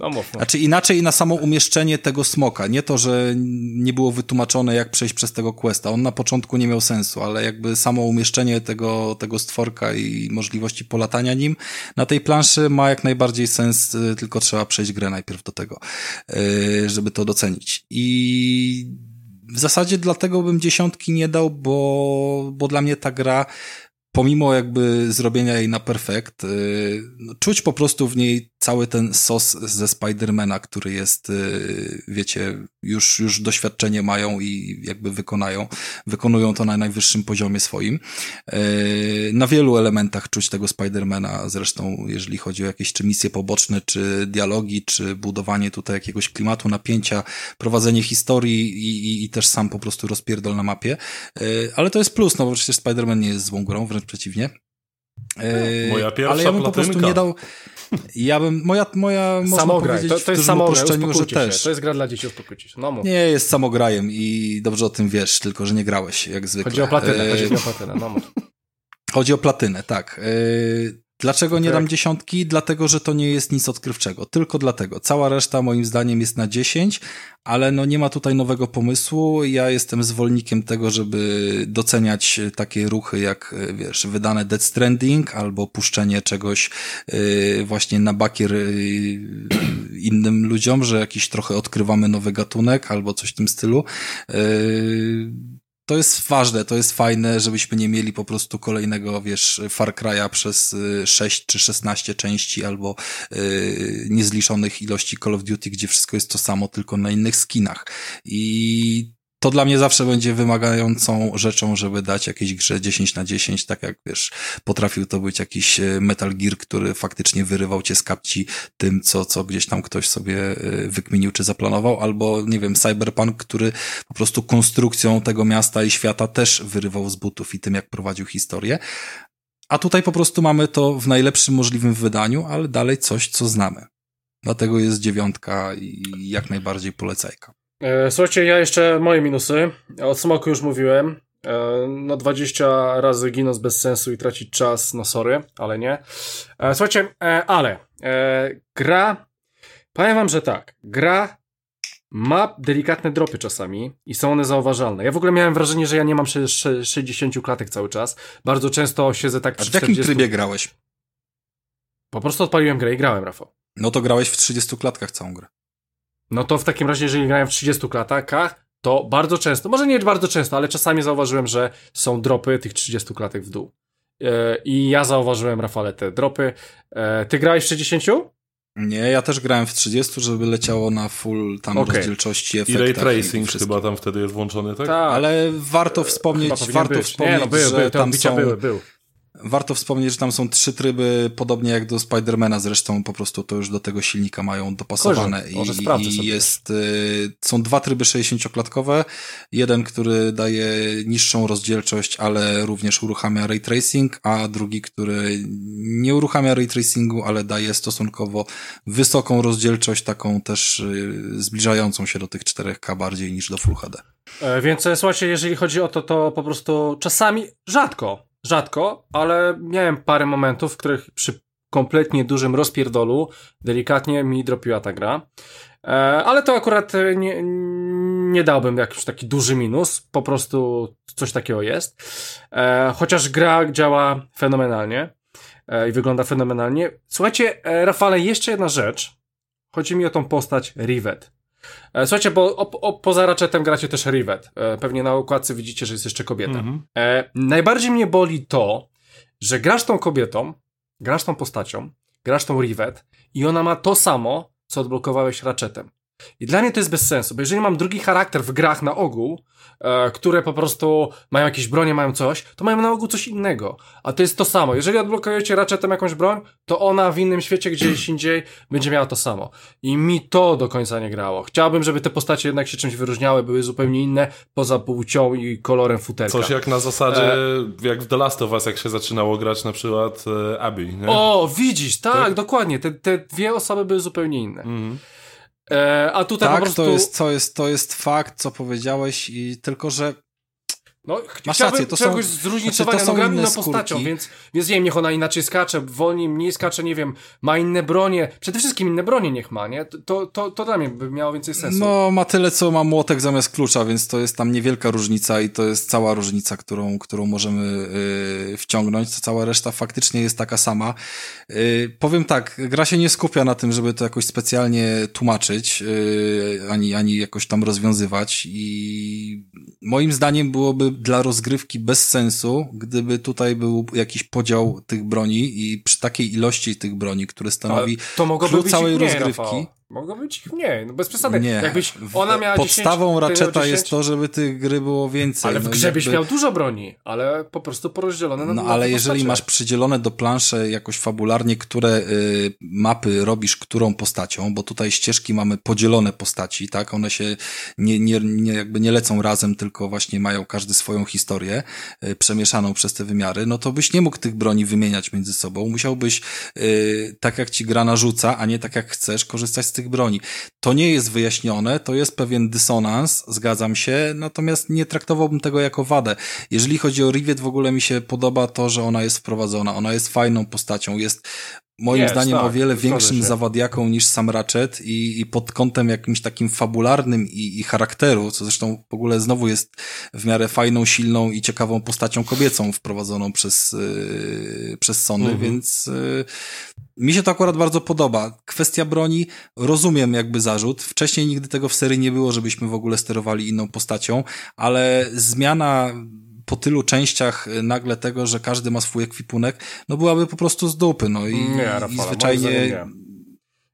No mów, no. Znaczy inaczej na samo umieszczenie tego smoka. Nie to, że nie było wytłumaczone jak przejść przez tego questa. On na początku nie miał sensu, ale jakby samo umieszczenie tego, tego stworka i możliwości polatania nim na tej planszy ma jak najbardziej sens, y, tylko trzeba przejść grę najpierw do tego, y, żeby to docenić. I w zasadzie dlatego bym dziesiątki nie dał, bo, bo dla mnie ta gra pomimo jakby zrobienia jej na perfekt, y, no, czuć po prostu w niej cały ten sos ze Spidermana, który jest, y, wiecie, już, już doświadczenie mają i jakby wykonają, wykonują to na najwyższym poziomie swoim. Y, na wielu elementach czuć tego Spidermana, zresztą jeżeli chodzi o jakieś czy misje poboczne, czy dialogi, czy budowanie tutaj jakiegoś klimatu, napięcia, prowadzenie historii i, i, i też sam po prostu rozpierdol na mapie. Ale to jest plus, no bo przecież Spiderman nie jest złą grą, wręcz przeciwnie. Moja pierwsza Ale ja bym po prostu nie dał. Ja bym, moja, moja Samograj, to, to jest samograj, że też. To jest gra dla dzieci, uspokójcie się. No, Nie, jest samograjem i dobrze o tym wiesz, tylko że nie grałeś, jak zwykle. Chodzi o platynę, chodzi o platynę, no. Chodzi o platynę, tak. E, Dlaczego nie tak. dam dziesiątki? Dlatego, że to nie jest nic odkrywczego. Tylko dlatego. Cała reszta moim zdaniem jest na 10, ale no nie ma tutaj nowego pomysłu. Ja jestem zwolennikiem tego, żeby doceniać takie ruchy jak, wiesz, wydane Dead Stranding albo puszczenie czegoś yy, właśnie na bakier yy, innym ludziom, że jakiś trochę odkrywamy nowy gatunek albo coś w tym stylu. Yy, to jest ważne, to jest fajne, żebyśmy nie mieli po prostu kolejnego, wiesz, Far Cry'a przez 6 y, czy 16 części albo yy, niezliczonych ilości Call of Duty, gdzie wszystko jest to samo, tylko na innych skinach. I to dla mnie zawsze będzie wymagającą rzeczą, żeby dać jakiejś grze 10 na 10, tak jak wiesz, potrafił to być jakiś e, Metal Gear, który faktycznie wyrywał cię z kapci tym, co, co gdzieś tam ktoś sobie e, wykminił czy zaplanował, albo nie wiem, Cyberpunk, który po prostu konstrukcją tego miasta i świata też wyrywał z butów i tym, jak prowadził historię. A tutaj po prostu mamy to w najlepszym możliwym wydaniu, ale dalej coś, co znamy. Dlatego jest dziewiątka i jak najbardziej polecajka. E, słuchajcie, ja jeszcze moje minusy. O smoku już mówiłem. E, no 20 razy ginąć bez sensu i tracić czas, no sorry, ale nie. E, słuchajcie, ale gra, powiem wam, że tak, gra ma delikatne dropy czasami i są one zauważalne. Ja w ogóle miałem wrażenie, że ja nie mam 60 klatek cały czas. Bardzo często siedzę tak przy A w jakim 40... trybie grałeś? Po prostu odpaliłem grę i grałem, Rafał. No to grałeś w 30 klatkach całą grę. No to w takim razie, jeżeli grałem w 30 klatkach, to bardzo często, może nie bardzo często, ale czasami zauważyłem, że są dropy tych 30 klatek w dół. E, I ja zauważyłem, Rafale, te dropy. E, ty grałeś w 60? Nie, ja też grałem w 30, żeby leciało na full tam okay. rozdzielczości efektach. I ray tracing i chyba tam wtedy jest włączony, tak? Tak, ale warto wspomnieć, warto być. wspomnieć, nie, no, były, że były, tam są... Były, były. Warto wspomnieć, że tam są trzy tryby, podobnie jak do Spidermana, zresztą po prostu to już do tego silnika mają dopasowane. I, może sprawdzę i jest, y, są dwa tryby 60-klatkowe. Jeden, który daje niższą rozdzielczość, ale również uruchamia ray tracing, a drugi, który nie uruchamia ray tracingu, ale daje stosunkowo wysoką rozdzielczość, taką też y, zbliżającą się do tych 4K bardziej niż do Full HD. E, więc e, słuchajcie, jeżeli chodzi o to, to po prostu czasami, rzadko, rzadko, ale miałem parę momentów, w których przy kompletnie dużym rozpierdolu delikatnie mi dropiła ta gra. E, ale to akurat nie, nie dałbym jakiś taki duży minus, po prostu coś takiego jest. Chociaż gra działa fenomenalnie i wygląda fenomenalnie. Słuchajcie, Rafale, jeszcze jedna rzecz. Chodzi mi o tą postać Rivet. E, słuchajcie, bo o, o, poza Ratchetem gracie też Rivet. E, pewnie na układce widzicie, że jest jeszcze kobieta. -hmm. e, najbardziej mnie boli to, że grasz tą kobietą, grasz tą postacią, grasz tą Rivet i ona ma to samo, co odblokowałeś Ratchetem. I dla mnie to jest bez sensu, bo jeżeli mam drugi charakter w grach na ogół, e, które po prostu mają jakieś bronie, mają coś, to mają na ogół coś innego. A to jest to samo. Jeżeli odblokujecie Ratchetem jakąś broń, to ona w innym świecie, gdzieś indziej, będzie miała to samo. I mi to do końca nie grało. Chciałbym, żeby te postacie jednak się czymś wyróżniały, były zupełnie inne, poza płcią i kolorem futerka. Coś jak na zasadzie, e... jak w The Last of Us, jak się zaczynało grać na przykład e, Abby, nie? O, widzisz, tak, tak? dokładnie. Te, te dwie osoby były zupełnie inne. Mhm. E, a tutaj tak, po prostu... to jest, to, jest, to jest fakt, co powiedziałeś i tylko, że no, Masz rację, to czegoś są, zróżnicowania, znaczy, to no gram inną postacią, więc, więc nie wiem, niech ona inaczej skacze, wolniej, mniej skacze, nie wiem, ma inne bronie, przede wszystkim inne bronie niech ma, nie? To, to, to dla mnie by miało więcej sensu. No, ma tyle, co ma młotek zamiast klucza, więc to jest tam niewielka różnica i to jest cała różnica, którą, którą możemy yy, wciągnąć, to cała reszta faktycznie jest taka sama. Yy, powiem tak, gra się nie skupia na tym, żeby to jakoś specjalnie tłumaczyć, yy, ani, ani jakoś tam rozwiązywać i moim zdaniem byłoby dla rozgrywki bez sensu, gdyby tutaj był jakiś podział tych broni i przy takiej ilości tych broni, które stanowi klucz całej rozgrywki. Rafał. Mogło być ich mniej, no bez przesady. Nie. Jakbyś ona miała Podstawą 10, Ratcheta jest to, żeby tych gry było więcej. Ale w no grze no, byś jakby... miał dużo broni, ale po prostu porozdzielone na No ale jeżeli masz przydzielone do planszy jakoś fabularnie, które y, mapy robisz którą postacią, bo tutaj ścieżki mamy podzielone postaci, tak? One się nie, nie, nie, jakby nie lecą razem, tylko właśnie mają każdy swoją historię y, przemieszaną przez te wymiary, no to byś nie mógł tych broni wymieniać między sobą. Musiałbyś y, tak jak ci gra narzuca, a nie tak jak chcesz, korzystać z tych tych broni. To nie jest wyjaśnione, to jest pewien dysonans, zgadzam się, natomiast nie traktowałbym tego jako wadę. Jeżeli chodzi o Rivet, w ogóle mi się podoba to, że ona jest wprowadzona, ona jest fajną postacią, jest moim Jest, zdaniem tak, o wiele większym zawadiaką niż sam Ratchet i, i pod kątem jakimś takim fabularnym i, i charakteru, co zresztą w ogóle znowu jest w miarę fajną, silną i ciekawą postacią kobiecą wprowadzoną przez, yy, przez Sony, Mhm. więc yy, mi się to akurat bardzo podoba. Kwestia broni, rozumiem jakby zarzut. Wcześniej nigdy tego w serii nie było, żebyśmy w ogóle sterowali inną postacią, ale zmiana po tylu częściach y, nagle tego, że każdy ma swój ekwipunek, no byłaby po prostu z dupy, no i, Nie, i Rafale, zwyczajnie...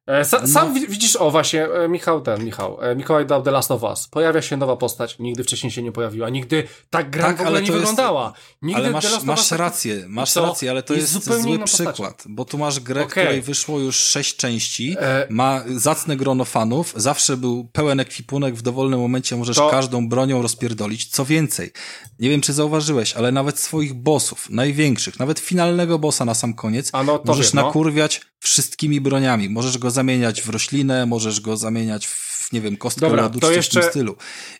E, Sa, sam wi- widzisz, o właśnie, e, Michał ten, Michał, e, Mikołaj dał The Last of Us. Pojawia się nowa postać, nigdy wcześniej się nie pojawiła, nigdy tak gra Tak, w ogóle ale nie to jest- wyglądała. Nigdy Ale masz, masz rację, masz co? rację, ale to Jest jest, zupełnie zły przykład, bo tu masz grę, Okej. której wyszło już sześć części, E, ma zacne grono fanów, zawsze był pełen ekwipunek, w dowolnym momencie możesz To- każdą bronią rozpierdolić. Co więcej, nie wiem czy zauważyłeś, ale nawet swoich bossów, największych, nawet finalnego bossa na sam koniec, no, to możesz wiem, no. nakurwiać wszystkimi broniami. Możesz go zamieniać w roślinę, możesz go zamieniać w, nie wiem, kostkę Dobra, lodu, to czy coś jeszcze- w tym stylu.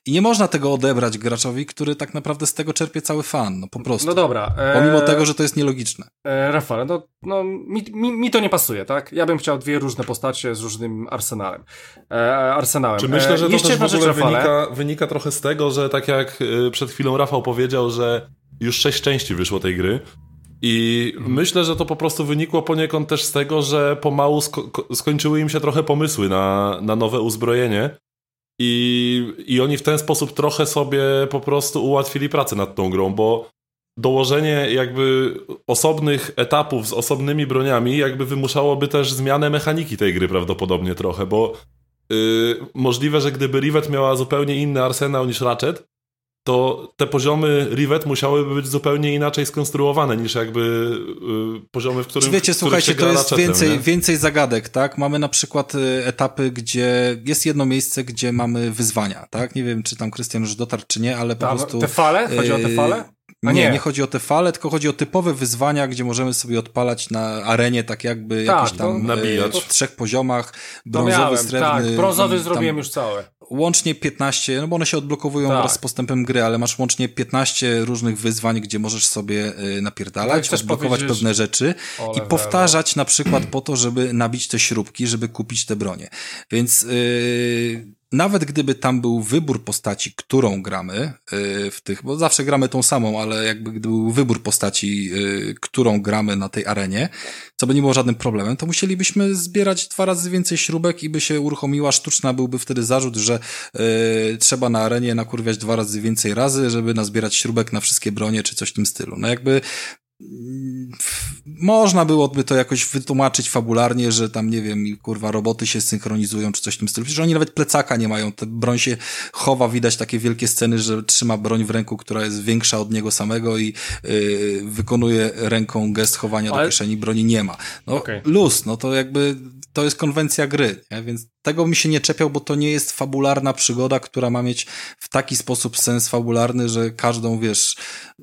I nie można tego odebrać graczowi, który tak naprawdę z tego czerpie cały fan, no po prostu. No dobra. E, Pomimo tego, że to jest nielogiczne. E, Rafale, no, no mi, mi, mi to nie pasuje, tak? Ja bym chciał dwie różne postacie z różnym arsenałem. E, arsenałem. Czy myślę, że e, to też w ogóle rzecz, wynika, wynika trochę z tego, że tak jak y, przed chwilą Rafał powiedział, że już sześć części wyszło tej gry i myślę, że to po prostu wynikło poniekąd też z tego, że pomału sko ko- skończyły im się trochę pomysły na, na nowe uzbrojenie. I, i oni w ten sposób trochę sobie po prostu ułatwili pracę nad tą grą, bo dołożenie jakby osobnych etapów z osobnymi broniami jakby wymuszałoby też zmianę mechaniki tej gry prawdopodobnie trochę, bo Yy, możliwe, że gdyby Rivet miała zupełnie inny arsenał niż Ratchet, to te poziomy Rivet musiałyby być zupełnie inaczej skonstruowane niż jakby yy, poziomy, w którym wiecie, w których słuchajcie, się to jest więcej, nie? więcej zagadek, tak? Mamy na przykład y, etapy, gdzie jest jedno miejsce, gdzie mamy wyzwania, tak? Nie wiem, czy tam Krystian już dotarł, czy nie, ale po Tam, prostu... te fale? Chodzi o te y, fale? A Nie, nie. nie, chodzi o te fale, tylko chodzi o typowe wyzwania, gdzie możemy sobie odpalać na arenie, tak jakby Tak, jakiś tam y, Nabijać. w trzech poziomach, brązowy, miałem, srebrny. tak. Brązowy tam zrobiłem już całe. Łącznie 15, no bo one się odblokowują Tak. wraz z postępem gry, ale masz łącznie 15 różnych wyzwań, gdzie możesz sobie No i napierdalać, chcesz odblokować pewne rzeczy i powtarzać na przykład po to, żeby nabić te śrubki, żeby kupić te bronie. Więc yy, nawet gdyby tam był wybór postaci, którą gramy yy, w tych, bo zawsze gramy tą samą, ale jakby gdyby był wybór postaci, yy, którą gramy na tej arenie, co by nie było żadnym problemem, to musielibyśmy zbierać dwa razy więcej śrubek i by się uruchomiła sztuczna, byłby wtedy zarzut, że yy, trzeba na arenie nakurwiać dwa razy więcej razy, żeby nazbierać śrubek na wszystkie bronie, czy coś w tym stylu. No jakby można byłoby to jakoś wytłumaczyć fabularnie, że tam, nie wiem, kurwa, roboty się synchronizują, czy coś w tym stylu. Przecież oni nawet plecaka nie mają, te broń się chowa, widać takie wielkie sceny, że trzyma broń w ręku, która jest większa od niego samego i yy, wykonuje ręką gest chowania Ale- do kieszeni, broni nie ma. No, Okej. luz, no to jakby, to jest konwencja gry, nie? więc tego mi się nie czepiał, bo to nie jest fabularna przygoda, która ma mieć w taki sposób sens fabularny, że każdą, wiesz,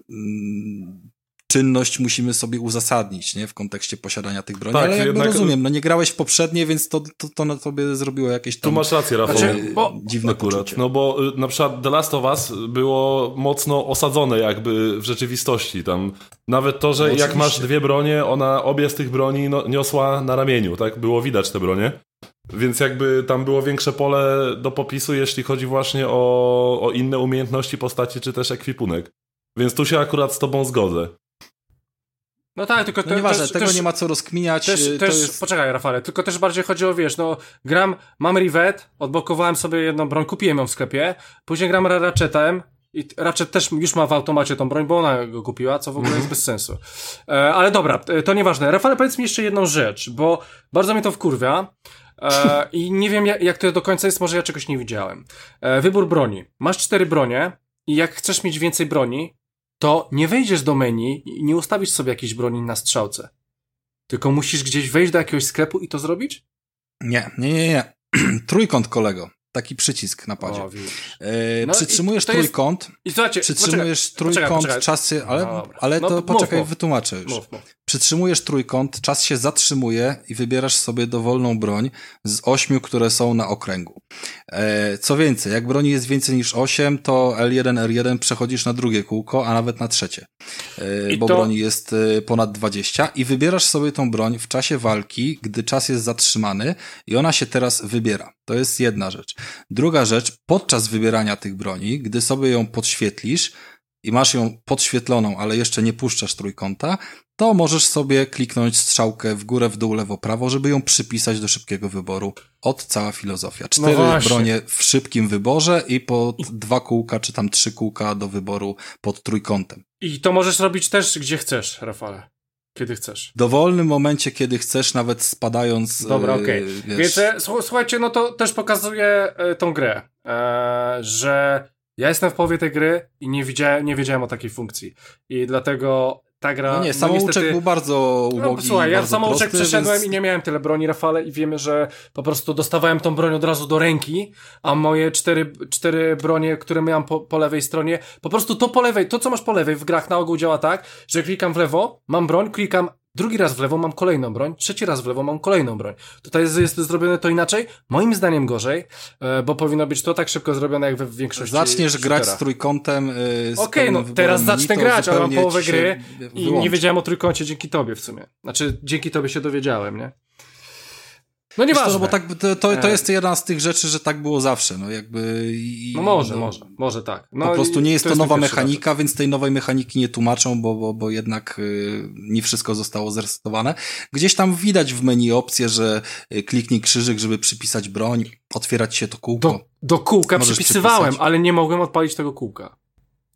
mm, czynność musimy sobie uzasadnić, nie? W kontekście posiadania tych broni, Tak, ale jakby jednak- rozumiem, no nie grałeś w poprzednie, więc to, to, to na tobie zrobiło jakieś Tu tam masz rację, Rafał. Znaczy, bo- dziwne Akurat, poczucie. no bo y, na przykład The Last of Us było mocno osadzone jakby w rzeczywistości. Tam nawet to, że No jak oczywiście. masz dwie bronie, ona obie z tych broni no, niosła na ramieniu, tak? Było widać te bronie. Więc jakby tam było większe pole do popisu, jeśli chodzi właśnie o, o inne umiejętności postaci, czy też ekwipunek. Więc tu się akurat z tobą zgodzę. No tak, tylko No to, nieważne, też, tego też, nie ma co rozkminiać, Też, y, też jest... poczekaj, Rafale, tylko też bardziej chodzi o, wiesz, no, gram, mam Rivet, odblokowałem sobie jedną broń, kupiłem ją w sklepie, później gram Ratchetem i Ratchet też już ma w automacie tą broń, bo ona go kupiła, co w ogóle jest bez sensu. E, ale dobra, to nieważne. Rafale, powiedz mi jeszcze jedną rzecz, bo bardzo mnie to wkurwia e, i nie wiem, jak, jak to do końca jest, może ja czegoś nie widziałem. E, wybór broni. Masz cztery bronie i jak chcesz mieć więcej broni, to nie wejdziesz do menu i nie ustawisz sobie jakiejś broni na strzałce. Tylko musisz gdzieś wejść do jakiegoś sklepu i to zrobić? Nie, nie, nie, nie. Trójkąt, kolego. Taki przycisk na padzie. O. E, No przytrzymujesz to jest- trójkąt, I słuchajcie, przytrzymujesz poczekaj, trójkąt poczekaj. czasy, ale, No ale No to mów, poczekaj, mów. wytłumaczę już. Mów, mów. Przytrzymujesz trójkąt, czas się zatrzymuje i wybierasz sobie dowolną broń z ośmiu, które są na okręgu. E, co więcej, jak broni jest więcej niż osiem, to L1, R1 przechodzisz na drugie kółko, a nawet na trzecie. E, bo to... broni jest e, ponad 20 i wybierasz sobie tą broń w czasie walki, gdy czas jest zatrzymany i ona się teraz wybiera. To jest jedna rzecz. Druga rzecz, podczas wybierania tych broni, gdy sobie ją podświetlisz, i masz ją podświetloną, ale jeszcze nie puszczasz trójkąta, to możesz sobie kliknąć strzałkę w górę, w dół, lewo, prawo, żeby ją przypisać do szybkiego wyboru. Od cała filozofia. Cztery no bronie w szybkim wyborze i pod dwa kółka, czy tam trzy kółka do wyboru pod trójkątem. I to możesz robić też gdzie chcesz, Rafale. Kiedy chcesz. W dowolnym momencie, kiedy chcesz, nawet spadając. Dobra, okej. Okay. Więc e, słuchajcie, no to też pokazuje e, tą grę, e, że ja jestem w połowie tej gry i nie, widziałem, nie wiedziałem o takiej funkcji. I dlatego ta gra... No nie, no samouczek niestety... był bardzo no, ubogi. No, słuchaj, ja samouczek przeszedłem więc... i nie miałem tyle broni, Rafale, i wiemy, że po prostu dostawałem tą broń od razu do ręki, a moje cztery, cztery bronie, które miałem po, po lewej stronie, po prostu to po lewej, to co masz po lewej w grach na ogół działa tak, że klikam w lewo, mam broń, klikam Drugi raz w lewo mam kolejną broń, trzeci raz w lewo mam kolejną broń. Tutaj jest, jest zrobione to inaczej, moim zdaniem gorzej, e, bo powinno być to tak szybko zrobione jak w większości. Zaczniesz shootera. grać z trójkątem. Yy, Okej, okay, no teraz zacznę grać, ale mam połowę gry i nie wiedziałem o trójkącie dzięki tobie w sumie. Znaczy, dzięki tobie się dowiedziałem, nie? No nie no bo tak, to, to, to, jest jedna z tych rzeczy, że tak było zawsze, no jakby... I, no może, no, może, może tak. No po prostu nie jest to, to nowa mechanika, więc tej nowej mechaniki nie tłumaczą, bo, bo, bo jednak y, nie wszystko zostało zresetowane. Gdzieś tam widać w menu opcję, że y, kliknij krzyżyk, żeby przypisać broń, otwierać się to kółko. Do, do kółka Możesz przypisywałem, przypisać. ale nie mogłem odpalić tego kółka.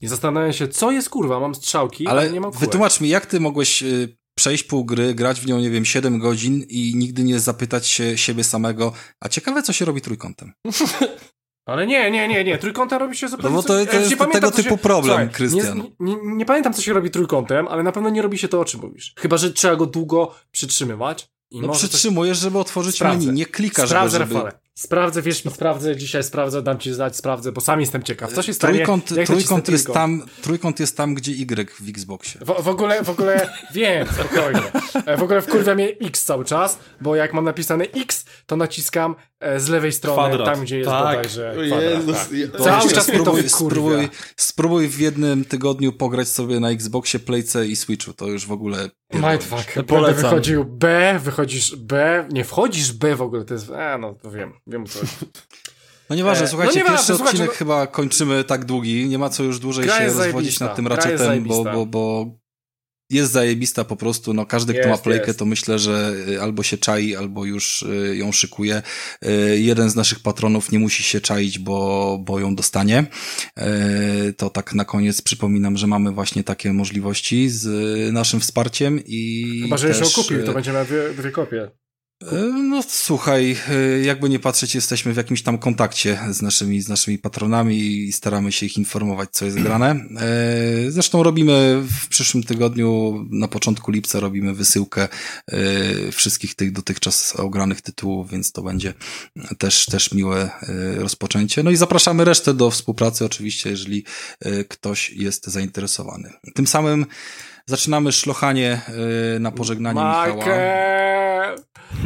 I zastanawiam się, co jest kurwa, mam strzałki, ale, ale nie mam kółek. wytłumacz mi, jak ty mogłeś y, przejść pół gry, grać w nią, nie wiem, 7 godzin i nigdy nie zapytać się siebie samego, a ciekawe, co się robi trójkątem. Ale nie, nie, nie, nie. Trójkątem robi się zupełnie... No bo to, to jest tego typu się... problem, Krystian. Nie, nie, nie, pamiętam, co się robi trójkątem, ale na pewno nie robi się to, o czym mówisz. Chyba, że trzeba go długo przytrzymywać. I no przytrzymujesz, coś... żeby otworzyć Sprawdzę. menu, nie klikasz Sprawdzę, go, żeby... Sprawdzę, wiesz mi, sprawdzę, dzisiaj sprawdzę, dam ci znać, sprawdzę, bo sam jestem ciekaw. Co się stanie? Trójkąt, trójkąt, jest tam, trójkąt jest tam, gdzie Y w Xboxie. W, w ogóle, w ogóle, wiem, spokojnie. E, w ogóle wkurwia mnie X cały czas, bo jak mam napisane X, to naciskam e, z lewej strony, kwadrat. tam gdzie jest tak. bodajże kwadrat. Jezus, tak. Cały czas spróbuj, to spróbuj, spróbuj w jednym tygodniu pograć sobie na Xboxie, Playce i Switchu, to już w ogóle... Mindfuck. Będę wychodził B, wychodzisz B, nie wchodzisz B w ogóle, to jest, a no, to wiem, wiem co. No nieważne, e, słuchajcie, no pierwszy odcinek no... chyba kończymy tak długi, nie ma co już dłużej się rozwodzić nad tym raczetem, bo, bo, bo jest zajebista po prostu, no każdy, jest, kto ma playkę, to myślę, że y, albo się czai, albo już y, ją szykuje. Y, jeden z naszych patronów nie musi się czaić, bo, bo ją dostanie. To tak na koniec przypominam, że mamy właśnie takie możliwości z naszym wsparciem i Chyba, że też... jeszcze kupił, to będziemy dwie, dwie kopie. E, no słuchaj, e, jakby nie patrzeć, jesteśmy w jakimś tam kontakcie z naszymi, z naszymi patronami i staramy się ich informować, co jest grane. E, zresztą robimy w przyszłym tygodniu, na początku lipca robimy wysyłkę wszystkich tych dotychczas ogranych tytułów, więc to będzie też, też miłe rozpoczęcie. No i zapraszamy resztę do współpracy oczywiście, jeżeli ktoś jest zainteresowany. Tym samym zaczynamy szlochanie na pożegnanie Michael. Michała.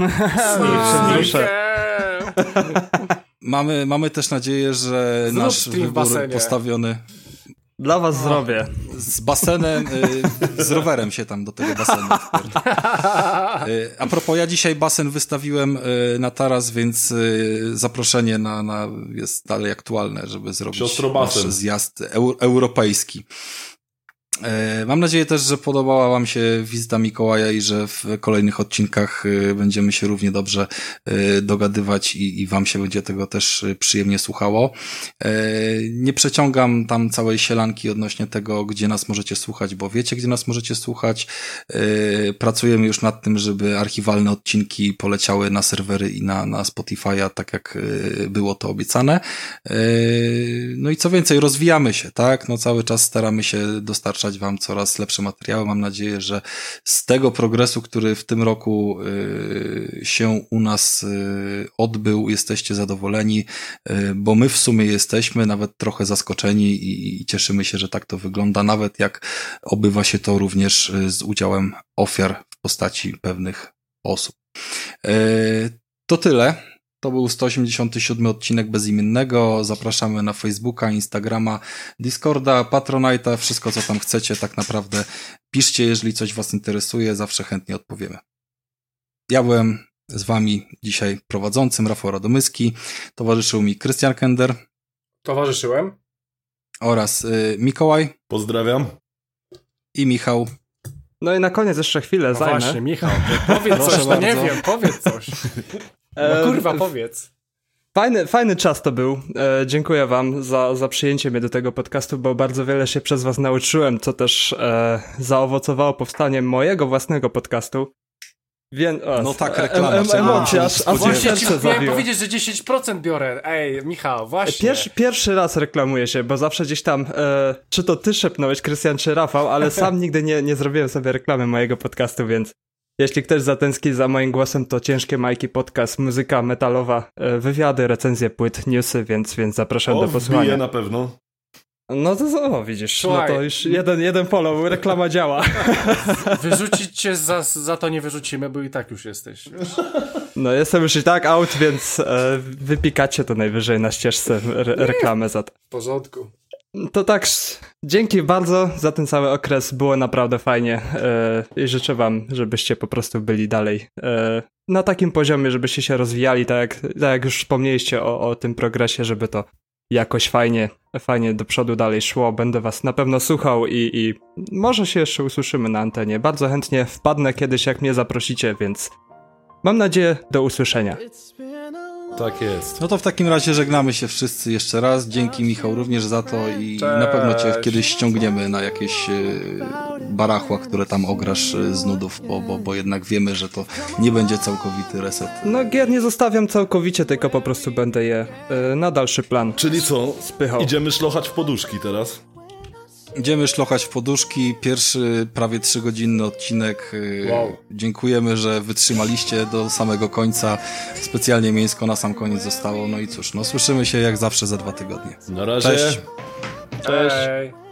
mamy, mamy też nadzieję, że Zrób nasz wybór postawiony dla was o, zrobię. Z basenem, y, z rowerem się tam do tego basenu. Y, a propos, ja dzisiaj basen wystawiłem y, na taras, więc zaproszenie na, na jest dalej aktualne, żeby zrobić nasz zjazd europejski. E, mam nadzieję też, że podobała Wam się wizyta Mikołaja i że w kolejnych odcinkach e, będziemy się równie dobrze e, dogadywać i, i Wam się będzie tego też przyjemnie słuchało. Nie przeciągam tam całej sielanki odnośnie tego, gdzie nas możecie słuchać, bo wiecie, gdzie nas możecie słuchać. Pracujemy już nad tym, żeby archiwalne odcinki poleciały na serwery i na, na Spotify'a, tak jak było to obiecane. No i co więcej, rozwijamy się, tak? No cały czas staramy się dostarczać dostarczać Wam coraz lepsze materiały. Mam nadzieję, że z tego progresu, który w tym roku y, się u nas y, odbył, jesteście zadowoleni, y, bo my w sumie jesteśmy nawet trochę zaskoczeni i, cieszymy się, że tak to wygląda, nawet jak obywa się to również z udziałem ofiar w postaci pewnych osób. To tyle. To był 187 odcinek bezimiennego. Zapraszamy na Facebooka, Instagrama, Discorda, Patronite'a, wszystko co tam chcecie, tak naprawdę piszcie, jeżeli coś Was interesuje, zawsze chętnie odpowiemy. Ja byłem z Wami dzisiaj prowadzącym, Rafał Radomyski, towarzyszył mi Krystian Kender Towarzyszyłem. oraz y, Mikołaj Pozdrawiam. i Michał. No i na koniec jeszcze chwilę No zajmę. właśnie, Michał, powiedz coś, no nie wiem, powiedz coś. No E, kurwa, powiedz. Fajny, fajny czas to był. E, dziękuję wam za, za przyjęcie mnie do tego podcastu, bo bardzo wiele się przez was nauczyłem, co też e, zaowocowało powstaniem mojego własnego podcastu. Wię... O, No tak, e- reklama, em- czego Emocje, bym aż, aż. Właśnie ci miałem powiedzieć, że 10% biorę. Ej, Michał, właśnie. Pierwszy, pierwszy raz reklamuję się, bo zawsze gdzieś tam, e, czy to ty szepnąłeś, Krystian, czy Rafał, ale sam nigdy nie, nie zrobiłem sobie reklamy mojego podcastu, więc jeśli ktoś zatęskni za moim głosem, to Ciężkie Majki Podcast, muzyka metalowa, e, wywiady, recenzje płyt, newsy, więc, więc zapraszam O, do posłuchania. na pewno. No to o, widzisz, Słuchaj. no to już jeden, jeden follow, reklama działa. Wyrzucić cię za, za to nie wyrzucimy, bo i tak już jesteś. wiesz. No jestem już i tak out, więc e, wypikacie to najwyżej na ścieżce re reklamę za to. W porządku. To tak, dzięki bardzo za ten cały okres, było naprawdę fajnie e, i życzę wam, żebyście po prostu byli dalej e, na takim poziomie, żebyście się rozwijali, tak jak, tak jak już wspomnieliście o, o tym progresie, żeby to jakoś fajnie, fajnie do przodu dalej szło. Będę was na pewno słuchał i, i może się jeszcze usłyszymy na antenie. Bardzo chętnie wpadnę kiedyś, jak mnie zaprosicie, więc mam nadzieję do usłyszenia. Tak jest. No to w takim razie żegnamy się wszyscy jeszcze raz. Dzięki Michał również za to i Cześć. na pewno cię kiedyś ściągniemy na jakieś e, barachła, które tam ograsz e, z nudów, bo, bo, bo jednak wiemy, że to nie będzie całkowity reset. No gier nie zostawiam całkowicie, tylko po prostu będę je e, na dalszy plan Czyli co? spychał. Idziemy szlochać w poduszki teraz. Idziemy szlochać w poduszki. Pierwszy prawie trzygodzinny odcinek. E, Wow. Dziękujemy, że wytrzymaliście do samego końca. Specjalnie mięsko na sam koniec zostało. No i cóż, no słyszymy się jak zawsze za dwa tygodnie. Na razie. Cześć. Cześć. Ej.